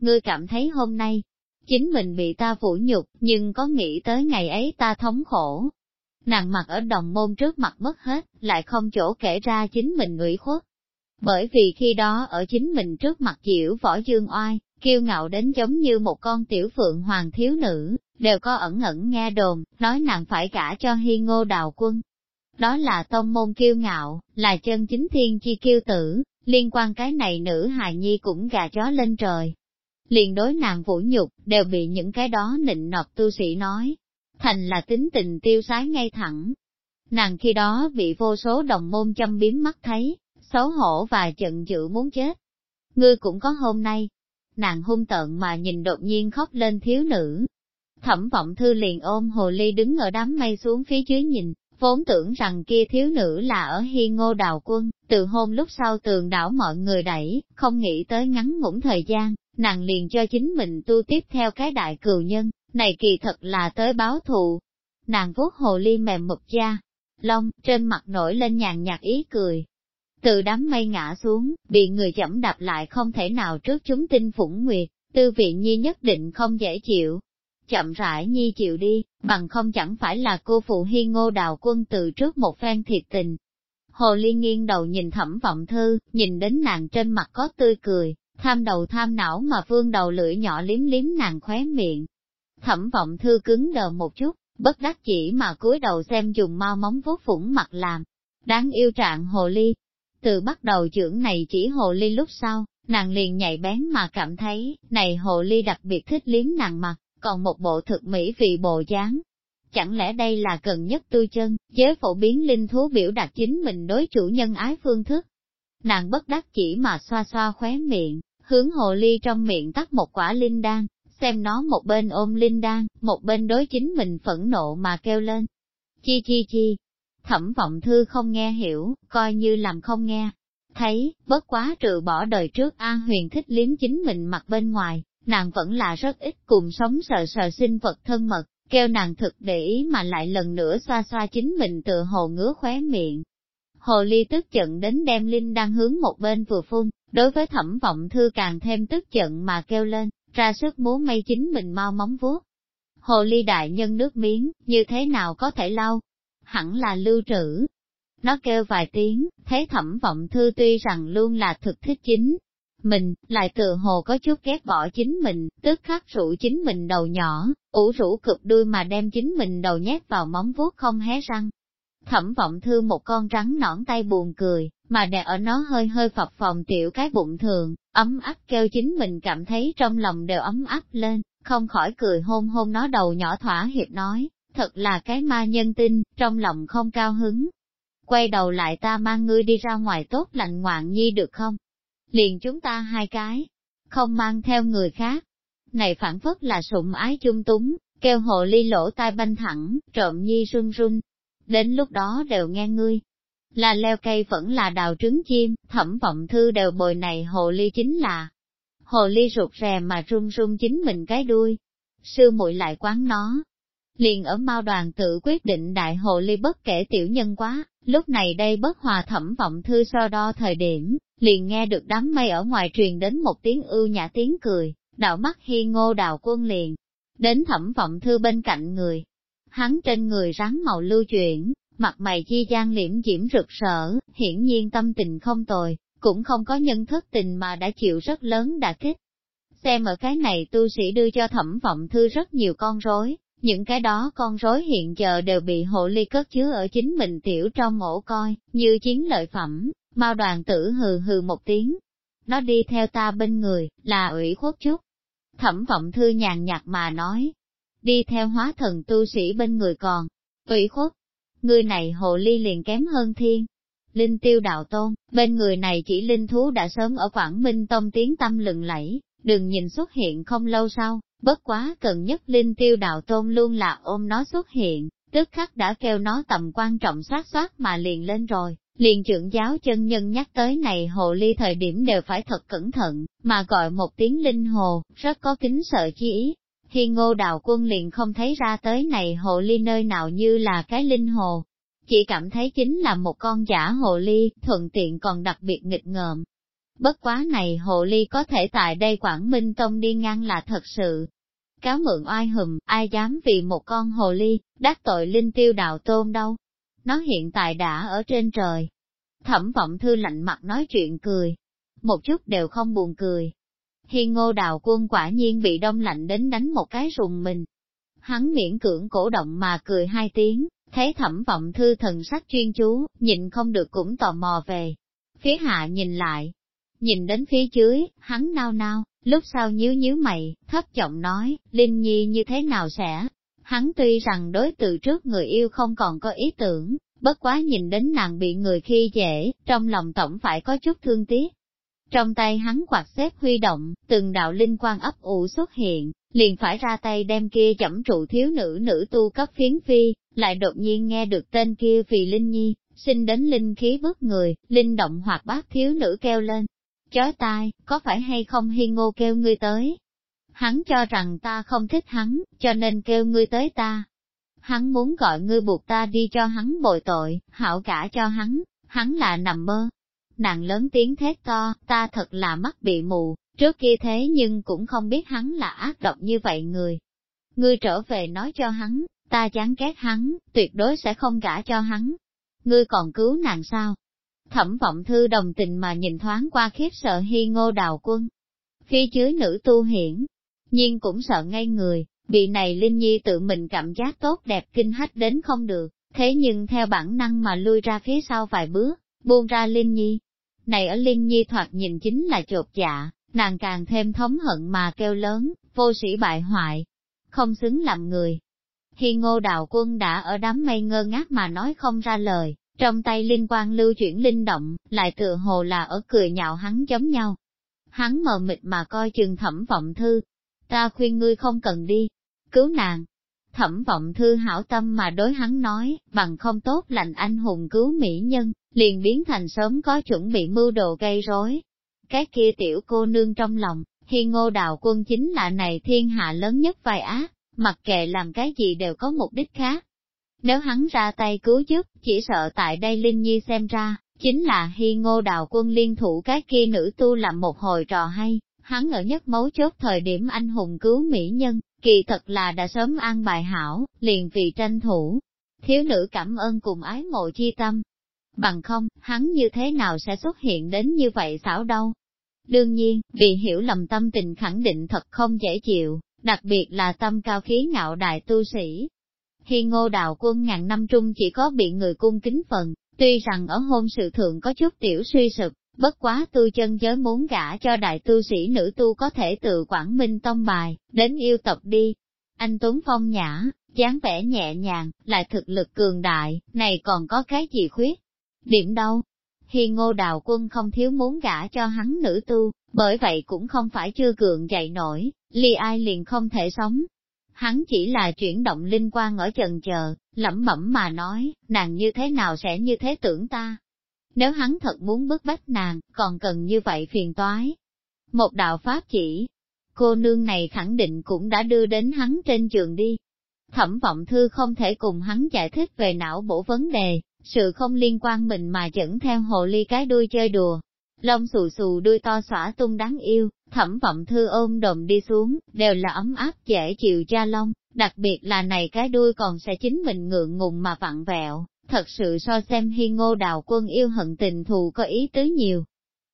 Ngươi cảm thấy hôm nay, chính mình bị ta phủ nhục, nhưng có nghĩ tới ngày ấy ta thống khổ. Nàng mặt ở đồng môn trước mặt mất hết, lại không chỗ kể ra chính mình ngụy khuất. Bởi vì khi đó ở chính mình trước mặt diễu võ dương oai, kiêu ngạo đến giống như một con tiểu phượng hoàng thiếu nữ, đều có ẩn ẩn nghe đồn, nói nàng phải gả cho hi ngô đào quân. Đó là tông môn kiêu ngạo, là chân chính thiên chi kiêu tử, liên quan cái này nữ hài nhi cũng gà chó lên trời. Liền đối nàng vũ nhục, đều bị những cái đó nịnh nọt tu sĩ nói, thành là tính tình tiêu sái ngay thẳng. Nàng khi đó bị vô số đồng môn châm biếm mắt thấy, xấu hổ và giận dữ muốn chết. Ngươi cũng có hôm nay. Nàng hung tợn mà nhìn đột nhiên khóc lên thiếu nữ. Thẩm vọng thư liền ôm hồ ly đứng ở đám mây xuống phía dưới nhìn, vốn tưởng rằng kia thiếu nữ là ở hi ngô đào quân, từ hôm lúc sau tường đảo mọi người đẩy, không nghĩ tới ngắn ngủn thời gian, nàng liền cho chính mình tu tiếp theo cái đại cừu nhân, này kỳ thật là tới báo thù. Nàng vuốt hồ ly mềm mực da, lông, trên mặt nổi lên nhàn nhạt ý cười, từ đám mây ngã xuống, bị người chậm đạp lại không thể nào trước chúng tinh phủng nguyệt, tư vị nhi nhất định không dễ chịu. Chậm rãi nhi chịu đi, bằng không chẳng phải là cô phụ hi ngô đào quân từ trước một phen thiệt tình. Hồ Ly nghiêng đầu nhìn thẩm vọng thư, nhìn đến nàng trên mặt có tươi cười, tham đầu tham não mà vương đầu lưỡi nhỏ liếm liếm nàng khóe miệng. Thẩm vọng thư cứng đờ một chút, bất đắc chỉ mà cúi đầu xem dùng mau móng vuốt phủng mặt làm. Đáng yêu trạng hồ ly, từ bắt đầu trưởng này chỉ hồ ly lúc sau, nàng liền nhạy bén mà cảm thấy, này hồ ly đặc biệt thích liếm nàng mặt, còn một bộ thực mỹ vị bộ dáng. Chẳng lẽ đây là cần nhất tư chân, chế phổ biến linh thú biểu đạt chính mình đối chủ nhân ái phương thức? Nàng bất đắc chỉ mà xoa xoa khóe miệng, hướng hồ ly trong miệng tắt một quả linh đan, xem nó một bên ôm linh đan, một bên đối chính mình phẫn nộ mà kêu lên. Chi chi chi, thẩm vọng thư không nghe hiểu, coi như làm không nghe. Thấy, bất quá trừ bỏ đời trước An Huyền thích liếm chính mình mặt bên ngoài, nàng vẫn là rất ít cùng sống sờ sờ sinh vật thân mật, kêu nàng thực để ý mà lại lần nữa xoa xoa chính mình tựa hồ ngứa khóe miệng. Hồ ly tức giận đến đem Linh đang hướng một bên vừa phun, đối với thẩm vọng thư càng thêm tức giận mà kêu lên, ra sức muốn mây chính mình mau móng vuốt. Hồ ly đại nhân nước miếng, như thế nào có thể lau, hẳn là lưu trữ. Nó kêu vài tiếng, thấy thẩm vọng thư tuy rằng luôn là thực thích chính. Mình, lại tự hồ có chút ghét bỏ chính mình, tức khắc rủ chính mình đầu nhỏ, ủ rũ cực đuôi mà đem chính mình đầu nhét vào móng vuốt không hé răng. Thẩm vọng thư một con rắn nõn tay buồn cười, mà đè ở nó hơi hơi phập phòng tiểu cái bụng thường, ấm áp kêu chính mình cảm thấy trong lòng đều ấm áp lên, không khỏi cười hôn hôn nó đầu nhỏ thỏa hiệp nói, thật là cái ma nhân tinh, trong lòng không cao hứng. Quay đầu lại ta mang ngươi đi ra ngoài tốt lạnh ngoạn nhi được không? Liền chúng ta hai cái, không mang theo người khác. Này phản phất là sụng ái chung túng, kêu hồ ly lỗ tai banh thẳng, trộm nhi run run. Đến lúc đó đều nghe ngươi. Là leo cây vẫn là đào trứng chim, thẩm vọng thư đều bồi này hồ ly chính là. Hồ ly rụt rè mà run run chính mình cái đuôi. Sư muội lại quán nó, liền ở mau đoàn tự quyết định đại hồ ly bất kể tiểu nhân quá, lúc này đây bất hòa thẩm vọng thư so đo thời điểm, liền nghe được đám mây ở ngoài truyền đến một tiếng ưu nhã tiếng cười, đạo mắt hi ngô đào quân liền, đến thẩm vọng thư bên cạnh người. Hắn trên người rắn màu lưu chuyển, mặt mày chi gian liễm diễm rực rỡ, hiển nhiên tâm tình không tồi, cũng không có nhân thất tình mà đã chịu rất lớn đả kích. Xem ở cái này tu sĩ đưa cho thẩm vọng thư rất nhiều con rối, những cái đó con rối hiện giờ đều bị hộ ly cất chứa ở chính mình tiểu trong ổ coi, như chiến lợi phẩm, mao đoàn tử hừ hừ một tiếng. Nó đi theo ta bên người, là ủy khuất chút. Thẩm vọng thư nhàn nhạt mà nói, đi theo hóa thần tu sĩ bên người còn, ủy khuất, người này hộ ly liền kém hơn thiên. Linh tiêu đạo tôn, bên người này chỉ linh thú đã sớm ở Quảng Minh Tông tiếng tâm lừng lẫy, đừng nhìn xuất hiện không lâu sau, bất quá cần nhất linh tiêu đạo tôn luôn là ôm nó xuất hiện, tức khắc đã kêu nó tầm quan trọng soát soát mà liền lên rồi. Liền trưởng giáo chân nhân nhắc tới này hồ ly thời điểm đều phải thật cẩn thận, mà gọi một tiếng linh hồ, rất có kính sợ chi ý. Khi ngô đạo quân liền không thấy ra tới này hồ ly nơi nào như là cái linh hồ, chỉ cảm thấy chính là một con giả hồ ly, thuận tiện còn đặc biệt nghịch ngợm. Bất quá này hồ ly có thể tại đây Quảng Minh Tông đi ngang là thật sự. Cáo mượn oai hùm, ai dám vì một con hồ ly, đắc tội linh tiêu đạo tôn đâu. Nó hiện tại đã ở trên trời. Thẩm vọng thư lạnh mặt nói chuyện cười. Một chút đều không buồn cười. hi ngô đào quân quả nhiên bị đông lạnh đến đánh một cái rùng mình. Hắn miễn cưỡng cổ động mà cười hai tiếng, Thấy thẩm vọng thư thần sắc chuyên chú, nhìn không được cũng tò mò về. Phía hạ nhìn lại, nhìn đến phía dưới, hắn nao nao, lúc sau nhíu nhíu mày, thấp giọng nói, Linh Nhi như thế nào sẽ? Hắn tuy rằng đối từ trước người yêu không còn có ý tưởng, bất quá nhìn đến nàng bị người khi dễ, trong lòng tổng phải có chút thương tiếc. Trong tay hắn quạt xếp huy động, từng đạo linh quang ấp ủ xuất hiện, liền phải ra tay đem kia chẩm trụ thiếu nữ nữ tu cấp phiến phi, lại đột nhiên nghe được tên kia vì Linh Nhi, sinh đến linh khí bức người, linh động hoặc bát thiếu nữ kêu lên. Chói tai, có phải hay không hi ngô kêu ngươi tới? Hắn cho rằng ta không thích hắn, cho nên kêu ngươi tới ta. Hắn muốn gọi ngươi buộc ta đi cho hắn bồi tội, hảo cả cho hắn, hắn là nằm mơ. Nàng lớn tiếng thét to, ta thật là mắt bị mù, trước kia thế nhưng cũng không biết hắn là ác độc như vậy người. Ngươi trở về nói cho hắn, ta chán ghét hắn, tuyệt đối sẽ không gả cho hắn. Ngươi còn cứu nàng sao? Thẩm vọng thư đồng tình mà nhìn thoáng qua khiếp sợ hy ngô đào quân. Phía dưới nữ tu hiển, nhiên cũng sợ ngay người, bị này Linh Nhi tự mình cảm giác tốt đẹp kinh hách đến không được, thế nhưng theo bản năng mà lui ra phía sau vài bước, buông ra Linh Nhi. Này ở Linh Nhi thoạt nhìn chính là chột dạ, nàng càng thêm thống hận mà kêu lớn, vô sĩ bại hoại, không xứng làm người. Khi ngô đạo quân đã ở đám mây ngơ ngác mà nói không ra lời, trong tay linh quang lưu chuyển linh động, lại tựa hồ là ở cười nhạo hắn giống nhau. Hắn mờ mịt mà coi chừng thẩm vọng thư. Ta khuyên ngươi không cần đi, cứu nàng. Thẩm vọng thư hảo tâm mà đối hắn nói, bằng không tốt lành anh hùng cứu mỹ nhân, liền biến thành sớm có chuẩn bị mưu đồ gây rối. Cái kia tiểu cô nương trong lòng, hi ngô đạo quân chính là này thiên hạ lớn nhất vai ác, mặc kệ làm cái gì đều có mục đích khác. Nếu hắn ra tay cứu giúp, chỉ sợ tại đây Linh Nhi xem ra, chính là hy ngô đào quân liên thủ cái kia nữ tu làm một hồi trò hay, hắn ở nhất mấu chốt thời điểm anh hùng cứu mỹ nhân, kỳ thật là đã sớm an bài hảo, liền vì tranh thủ. Thiếu nữ cảm ơn cùng ái mộ chi tâm. Bằng không, hắn như thế nào sẽ xuất hiện đến như vậy xảo đâu? Đương nhiên, vì hiểu lầm tâm tình khẳng định thật không dễ chịu, đặc biệt là tâm cao khí ngạo đại tu sĩ. Khi ngô đạo quân ngàn năm trung chỉ có bị người cung kính phần, tuy rằng ở hôn sự thượng có chút tiểu suy sụp, bất quá tu chân giới muốn gả cho đại tu sĩ nữ tu có thể tự quảng minh tông bài, đến yêu tập đi. Anh Tuấn Phong nhã, dáng vẻ nhẹ nhàng, lại thực lực cường đại, này còn có cái gì khuyết? Điểm đâu? Hi ngô đào quân không thiếu muốn gả cho hắn nữ tu, bởi vậy cũng không phải chưa cường dậy nổi, ly ai liền không thể sống. Hắn chỉ là chuyển động linh quan ở trần chờ, lẩm bẩm mà nói, nàng như thế nào sẽ như thế tưởng ta. Nếu hắn thật muốn bức bách nàng, còn cần như vậy phiền toái. Một đạo pháp chỉ, cô nương này khẳng định cũng đã đưa đến hắn trên trường đi. Thẩm vọng thư không thể cùng hắn giải thích về não bổ vấn đề, sự không liên quan mình mà dẫn theo hồ ly cái đuôi chơi đùa. Lông xù xù đuôi to xỏa tung đáng yêu, thẩm vọng thư ôm đồm đi xuống, đều là ấm áp dễ chịu cha long đặc biệt là này cái đuôi còn sẽ chính mình ngượng ngùng mà vặn vẹo, thật sự so xem hi ngô đào quân yêu hận tình thù có ý tứ nhiều.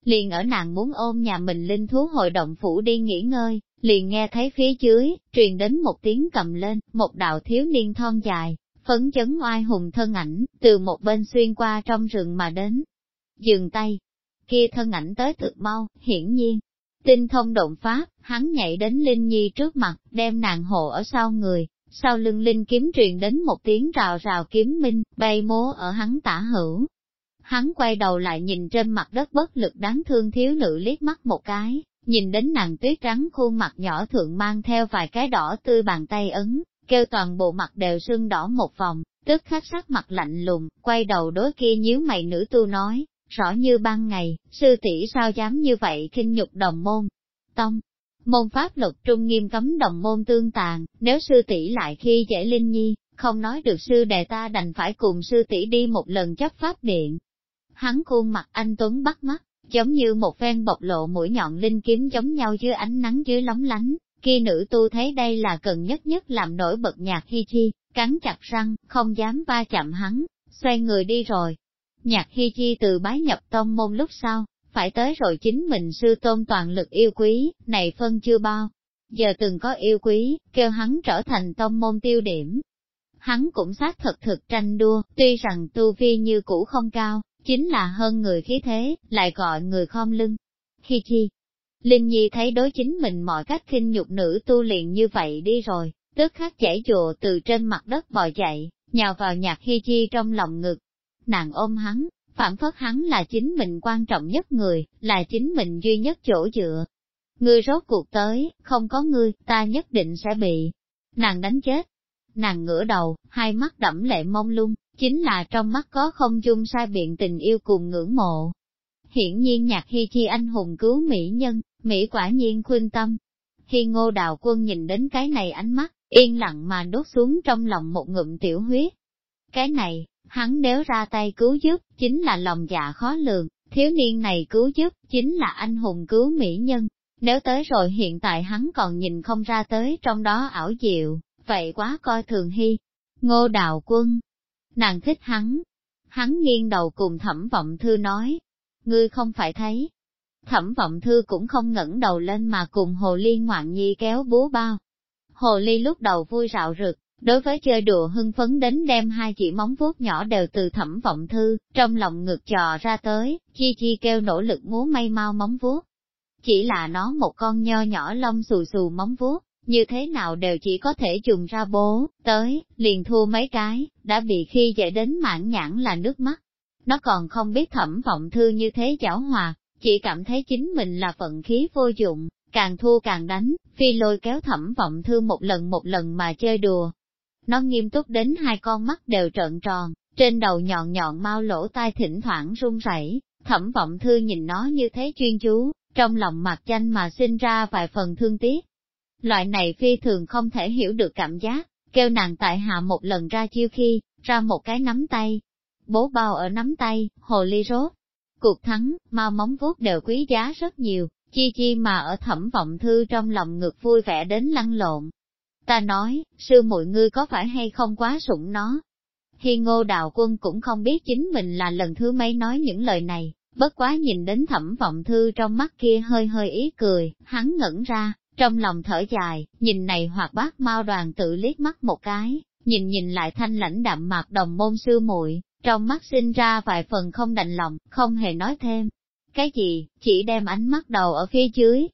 Liền ở nàng muốn ôm nhà mình linh thú hội động phủ đi nghỉ ngơi, liền nghe thấy phía dưới, truyền đến một tiếng cầm lên, một đạo thiếu niên thon dài, phấn chấn oai hùng thân ảnh, từ một bên xuyên qua trong rừng mà đến. Dừng tay, kia thân ảnh tới thực mau, hiển nhiên. Tinh thông động pháp, hắn nhảy đến Linh Nhi trước mặt, đem nàng hộ ở sau người, sau lưng Linh kiếm truyền đến một tiếng rào rào kiếm minh, bay múa ở hắn tả hữu. Hắn quay đầu lại nhìn trên mặt đất bất lực đáng thương thiếu nữ liếc mắt một cái, nhìn đến nàng tuyết trắng khuôn mặt nhỏ thượng mang theo vài cái đỏ tươi bàn tay ấn, kêu toàn bộ mặt đều sưng đỏ một vòng, tức khắc sắc mặt lạnh lùng, quay đầu đối kia nhíu mày nữ tu nói, rõ như ban ngày, sư tỷ sao dám như vậy khinh nhục đồng môn. Tông, môn pháp luật trung nghiêm cấm đồng môn tương tàn, nếu sư tỷ lại khi dễ linh nhi, không nói được sư đệ ta đành phải cùng sư tỷ đi một lần chấp pháp điện. Hắn khuôn mặt anh Tuấn bắt mắt, giống như một phen bộc lộ mũi nhọn linh kiếm giống nhau dưới ánh nắng dưới lóng lánh, khi nữ tu thấy đây là cần nhất nhất làm nổi bật nhạc hi chi, cắn chặt răng, không dám va chạm hắn, xoay người đi rồi. Nhạc hi chi từ bái nhập tông môn lúc sau, phải tới rồi chính mình sư tôn toàn lực yêu quý, này phân chưa bao. Giờ từng có yêu quý, kêu hắn trở thành tông môn tiêu điểm. Hắn cũng xác thật thực tranh đua, tuy rằng tu vi như cũ không cao, chính là hơn người khí thế, lại gọi người khom lưng. Hi chi, Linh Nhi thấy đối chính mình mọi cách khinh nhục nữ tu luyện như vậy đi rồi, tức khắc chảy chùa từ trên mặt đất bò chạy, nhào vào nhạc hi chi trong lòng ngực. Nàng ôm hắn, phản phất hắn là chính mình quan trọng nhất người, là chính mình duy nhất chỗ dựa. Ngươi rốt cuộc tới, không có ngươi, ta nhất định sẽ bị nàng đánh chết. Nàng ngửa đầu, hai mắt đẫm lệ mông lung, chính là trong mắt có không dung sai biện tình yêu cùng ngưỡng mộ. Hiển nhiên nhạc hy chi anh hùng cứu mỹ nhân, Mỹ quả nhiên khuyên tâm. Khi ngô đào quân nhìn đến cái này ánh mắt, yên lặng mà đốt xuống trong lòng một ngụm tiểu huyết. Cái này, hắn nếu ra tay cứu giúp, chính là lòng dạ khó lường, thiếu niên này cứu giúp, chính là anh hùng cứu mỹ nhân. Nếu tới rồi hiện tại hắn còn nhìn không ra tới trong đó ảo diệu, vậy quá coi thường hy. Ngô đào quân, nàng thích hắn. Hắn nghiêng đầu cùng thẩm vọng thư nói, ngươi không phải thấy, Thẩm vọng thư cũng không ngẩng đầu lên mà cùng hồ ly ngoạn nhi kéo búa bao. Hồ ly lúc đầu vui rạo rực, đối với chơi đùa hưng phấn đến đem hai chỉ móng vuốt nhỏ đều từ thẩm vọng thư, trong lòng ngực trò ra tới, chi chi kêu nỗ lực múa may mau móng vuốt. Chỉ là nó một con nho nhỏ lông xù xù móng vuốt, như thế nào đều chỉ có thể dùng ra bố, tới, liền thua mấy cái, đã bị khi dễ đến mãn nhãn là nước mắt. Nó còn không biết thẩm vọng thư như thế giảo hòa, chỉ cảm thấy chính mình là vận khí vô dụng, càng thua càng đánh, phi lôi kéo thẩm vọng thư một lần một lần mà chơi đùa. Nó nghiêm túc đến hai con mắt đều trợn tròn, trên đầu nhọn nhọn mau lỗ tai thỉnh thoảng run rẩy. thẩm vọng thư nhìn nó như thế chuyên chú, trong lòng mặt danh mà sinh ra vài phần thương tiếc. Loại này phi thường không thể hiểu được cảm giác, kêu nàng tại hạ một lần ra chiêu khi, ra một cái nắm tay. Bố bao ở nắm tay, hồ ly rốt, Cuộc thắng, mau móng vuốt đều quý giá rất nhiều, chi chi mà ở thẩm vọng thư trong lòng ngực vui vẻ đến lăn lộn. Ta nói, sư muội ngươi có phải hay không quá sủng nó? Hi ngô đào quân cũng không biết chính mình là lần thứ mấy nói những lời này, bất quá nhìn đến thẩm vọng thư trong mắt kia hơi hơi ý cười, hắn ngẩn ra, trong lòng thở dài, nhìn này hoặc bác mau đoàn tự liếc mắt một cái, nhìn nhìn lại thanh lãnh đạm mạc đồng môn sư muội trong mắt sinh ra vài phần không đành lòng, không hề nói thêm. Cái gì, chỉ đem ánh mắt đầu ở phía dưới.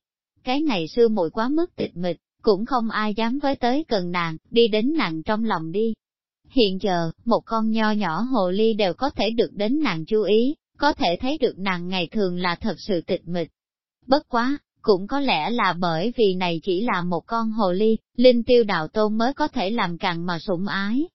Cái này sư muội quá mức tịch mịch, cũng không ai dám với tới gần nàng, đi đến nàng trong lòng đi. Hiện giờ, một con nho nhỏ hồ ly đều có thể được đến nàng chú ý, có thể thấy được nàng ngày thường là thật sự tịch mịch. Bất quá, cũng có lẽ là bởi vì này chỉ là một con hồ ly, linh tiêu đạo tôn mới có thể làm càng mà sủng ái.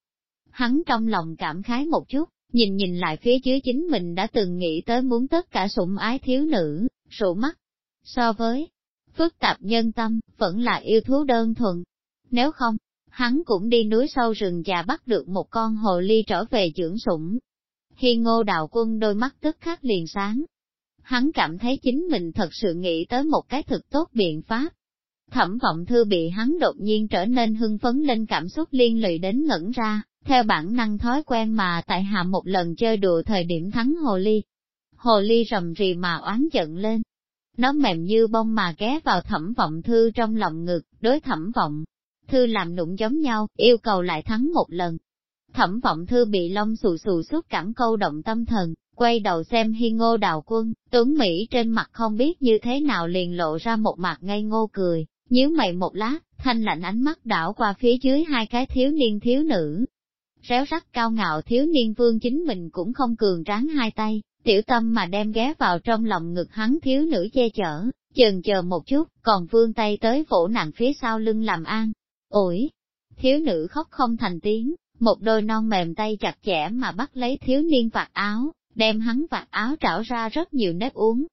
Hắn trong lòng cảm khái một chút, nhìn nhìn lại phía dưới chính mình đã từng nghĩ tới muốn tất cả sủng ái thiếu nữ, sổ mắt. So với phức tạp nhân tâm, vẫn là yêu thú đơn thuần. Nếu không, hắn cũng đi núi sâu rừng già bắt được một con hồ ly trở về dưỡng sủng. Khi ngô đạo quân đôi mắt tức khắc liền sáng. Hắn cảm thấy chính mình thật sự nghĩ tới một cái thực tốt biện pháp. Thẩm vọng thư bị hắn đột nhiên trở nên hưng phấn lên cảm xúc liên lụy đến ngẩn ra, theo bản năng thói quen mà tại hạ một lần chơi đùa thời điểm thắng hồ ly. Hồ ly rầm rì mà oán giận lên. Nó mềm như bông mà ghé vào thẩm vọng thư trong lòng ngực, đối thẩm vọng. Thư làm nụng giống nhau, yêu cầu lại thắng một lần. Thẩm vọng thư bị lông xù xù suốt cảm câu động tâm thần, quay đầu xem hi ngô đào quân, tuấn Mỹ trên mặt không biết như thế nào liền lộ ra một mặt ngây ngô cười, nhíu mày một lát, thanh lạnh ánh mắt đảo qua phía dưới hai cái thiếu niên thiếu nữ, réo rắt cao ngạo thiếu niên vương chính mình cũng không cường tráng hai tay, tiểu tâm mà đem ghé vào trong lòng ngực hắn thiếu nữ che chở, chừng chờ một chút, còn vươn tay tới vỗ nặng phía sau lưng làm an. Ủi! Thiếu nữ khóc không thành tiếng, một đôi non mềm tay chặt chẽ mà bắt lấy thiếu niên vạt áo, đem hắn vạt áo trảo ra rất nhiều nếp uống.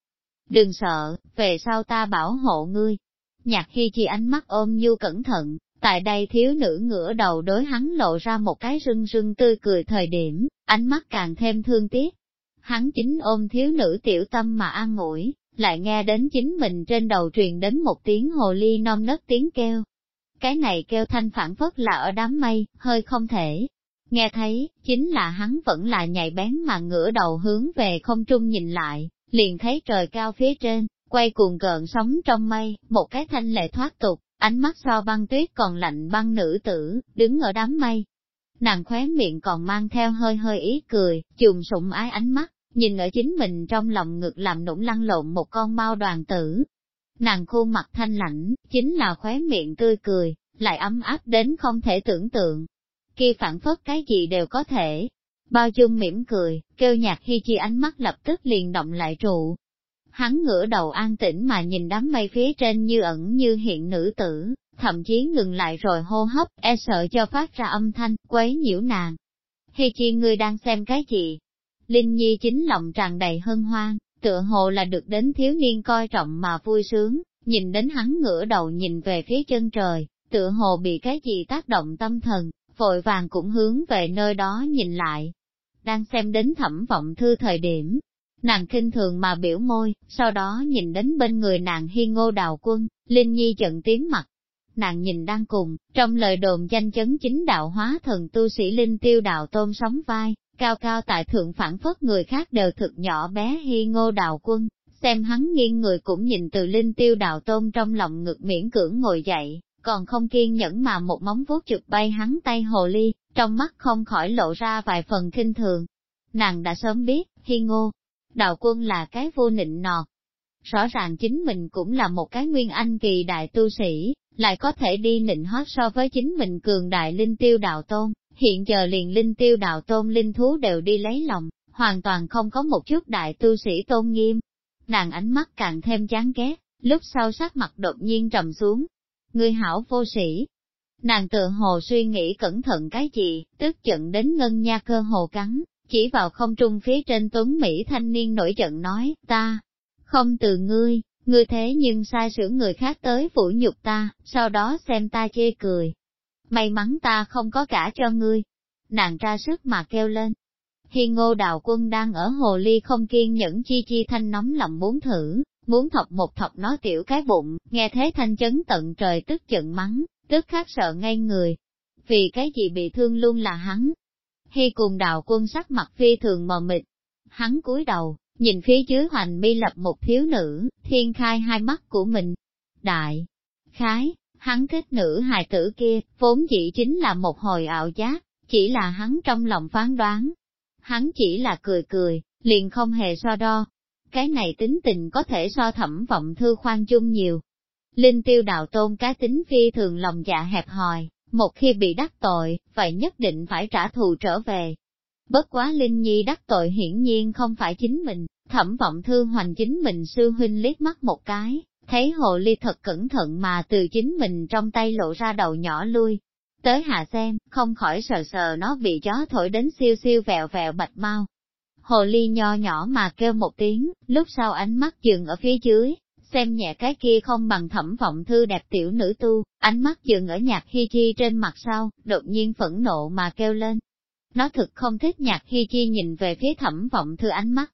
Đừng sợ, về sau ta bảo hộ ngươi. Nhạc khi chi ánh mắt ôm nhu cẩn thận, tại đây thiếu nữ ngửa đầu đối hắn lộ ra một cái rưng rưng tươi cười thời điểm, ánh mắt càng thêm thương tiếc. Hắn chính ôm thiếu nữ tiểu tâm mà an ủi, lại nghe đến chính mình trên đầu truyền đến một tiếng hồ ly non nớt tiếng kêu. Cái này kêu thanh phản phất là ở đám mây, hơi không thể. Nghe thấy, chính là hắn vẫn là nhạy bén mà ngửa đầu hướng về không trung nhìn lại, liền thấy trời cao phía trên, quay cuồng gợn sóng trong mây, một cái thanh lệ thoát tục, ánh mắt so băng tuyết còn lạnh băng nữ tử, đứng ở đám mây. Nàng khóe miệng còn mang theo hơi hơi ý cười, chùm sụng ái ánh mắt, nhìn ở chính mình trong lòng ngực làm nũng lăn lộn một con mao đoàn tử. Nàng khuôn mặt thanh lãnh, chính là khóe miệng tươi cười, lại ấm áp đến không thể tưởng tượng. Khi phản phất cái gì đều có thể. Bao dung mỉm cười, kêu nhạc khi chi ánh mắt lập tức liền động lại trụ. Hắn ngửa đầu an tĩnh mà nhìn đám mây phía trên như ẩn như hiện nữ tử, thậm chí ngừng lại rồi hô hấp, e sợ cho phát ra âm thanh, quấy nhiễu nàng. Hi chi ngươi đang xem cái gì? Linh Nhi chính lòng tràn đầy hân hoan, tựa hồ là được đến thiếu niên coi trọng mà vui sướng, nhìn đến hắn ngửa đầu nhìn về phía chân trời, tựa hồ bị cái gì tác động tâm thần, vội vàng cũng hướng về nơi đó nhìn lại. Đang xem đến thẩm vọng thư thời điểm, nàng kinh thường mà biểu môi, sau đó nhìn đến bên người nàng hi ngô đào quân, Linh Nhi giận tiếng mặt. Nàng nhìn đang cùng, trong lời đồn danh chấn chính đạo hóa thần tu sĩ Linh tiêu đạo tôn sóng vai, cao cao tại thượng phản phất người khác đều thực nhỏ bé hi ngô đào quân, xem hắn nghiêng người cũng nhìn từ linh tiêu đạo tôn trong lòng ngực miễn cưỡng ngồi dậy, còn không kiên nhẫn mà một móng vuốt chụp bay hắn tay hồ ly, trong mắt không khỏi lộ ra vài phần kinh thường. Nàng đã sớm biết, hi ngô, đạo quân là cái vô nịnh nọt. Rõ ràng chính mình cũng là một cái nguyên anh kỳ đại tu sĩ, lại có thể đi nịnh hót so với chính mình cường đại linh tiêu đạo tôn, hiện giờ liền linh tiêu đạo tôn linh thú đều đi lấy lòng, hoàn toàn không có một chút đại tu sĩ tôn nghiêm. Nàng ánh mắt càng thêm chán ghét, lúc sau sắc mặt đột nhiên trầm xuống. Người hảo vô sĩ. Nàng tự hồ suy nghĩ cẩn thận cái gì, tức giận đến ngân nha cơ hồ cắn, chỉ vào không trung phía trên tuấn Mỹ thanh niên nổi giận nói, ta, không từ ngươi, ngươi thế nhưng sai sửa người khác tới phủ nhục ta, sau đó xem ta chê cười. May mắn ta không có cả cho ngươi. Nàng ra sức mà kêu lên. Hi ngô đào quân đang ở hồ ly không kiên nhẫn chi chi thanh nóng lòng muốn thử, muốn thọc một thọc nó tiểu cái bụng, nghe thế thanh chấn tận trời tức giận mắng, tức khắc sợ ngay người. Vì cái gì bị thương luôn là hắn, Hi cùng đào quân sắc mặt phi thường mờ mịt. Hắn cúi đầu, nhìn phía dưới hoành mi lập một thiếu nữ, thiên khai hai mắt của mình. Đại, khái, hắn thích nữ hài tử kia, vốn dĩ chính là một hồi ảo giác, chỉ là hắn trong lòng phán đoán. Hắn chỉ là cười cười, liền không hề so đo. Cái này tính tình có thể so thẩm vọng thư khoan chung nhiều. Linh tiêu đạo tôn cá tính phi thường lòng dạ hẹp hòi, một khi bị đắc tội, vậy nhất định phải trả thù trở về. Bất quá Linh Nhi đắc tội hiển nhiên không phải chính mình, thẩm vọng thư hoành chính mình sư huynh liếc mắt một cái, thấy hồ ly thật cẩn thận mà từ chính mình trong tay lộ ra đầu nhỏ lui. Tới hạ xem, không khỏi sờ sờ nó bị gió thổi đến siêu siêu vẹo vẹo bạch mau. Hồ ly nho nhỏ mà kêu một tiếng, lúc sau ánh mắt dừng ở phía dưới, xem nhẹ cái kia không bằng thẩm vọng thư đẹp tiểu nữ tu, ánh mắt dừng ở nhạc hi chi trên mặt sau, đột nhiên phẫn nộ mà kêu lên. Nó thực không thích nhạc hi chi nhìn về phía thẩm vọng thư ánh mắt.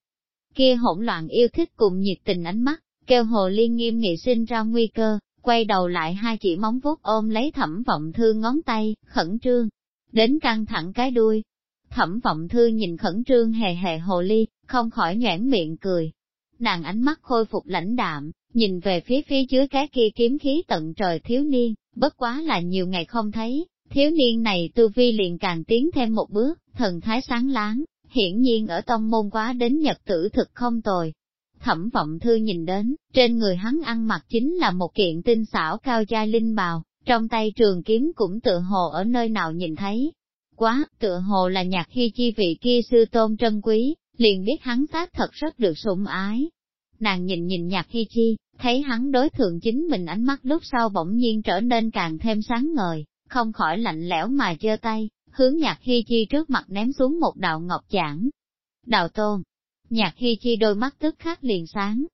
Kia hỗn loạn yêu thích cùng nhiệt tình ánh mắt, kêu hồ liên nghiêm nghị sinh ra nguy cơ, quay đầu lại hai chỉ móng vuốt ôm lấy thẩm vọng thư ngón tay, khẩn trương, đến căng thẳng cái đuôi. Thẩm vọng thư nhìn khẩn trương hề hề hồ ly, không khỏi nhoảng miệng cười. Nàng ánh mắt khôi phục lãnh đạm, nhìn về phía phía dưới cái kia kiếm khí tận trời thiếu niên, bất quá là nhiều ngày không thấy, thiếu niên này tu vi liền càng tiến thêm một bước, thần thái sáng láng, hiển nhiên ở tông môn quá đến nhật tử thực không tồi. Thẩm vọng thư nhìn đến, trên người hắn ăn mặc chính là một kiện tinh xảo cao gia linh bào, trong tay trường kiếm cũng tựa hồ ở nơi nào nhìn thấy. Quá, tựa hồ là nhạc hy chi vị kia sư tôn trân quý, liền biết hắn xác thật rất được sủng ái. Nàng nhìn nhìn nhạc hy chi, thấy hắn đối thượng chính mình ánh mắt lúc sau bỗng nhiên trở nên càng thêm sáng ngời, không khỏi lạnh lẽo mà giơ tay, hướng nhạc hy chi trước mặt ném xuống một đạo ngọc giảng. Đạo tôn, nhạc hy chi đôi mắt tức khắc liền sáng.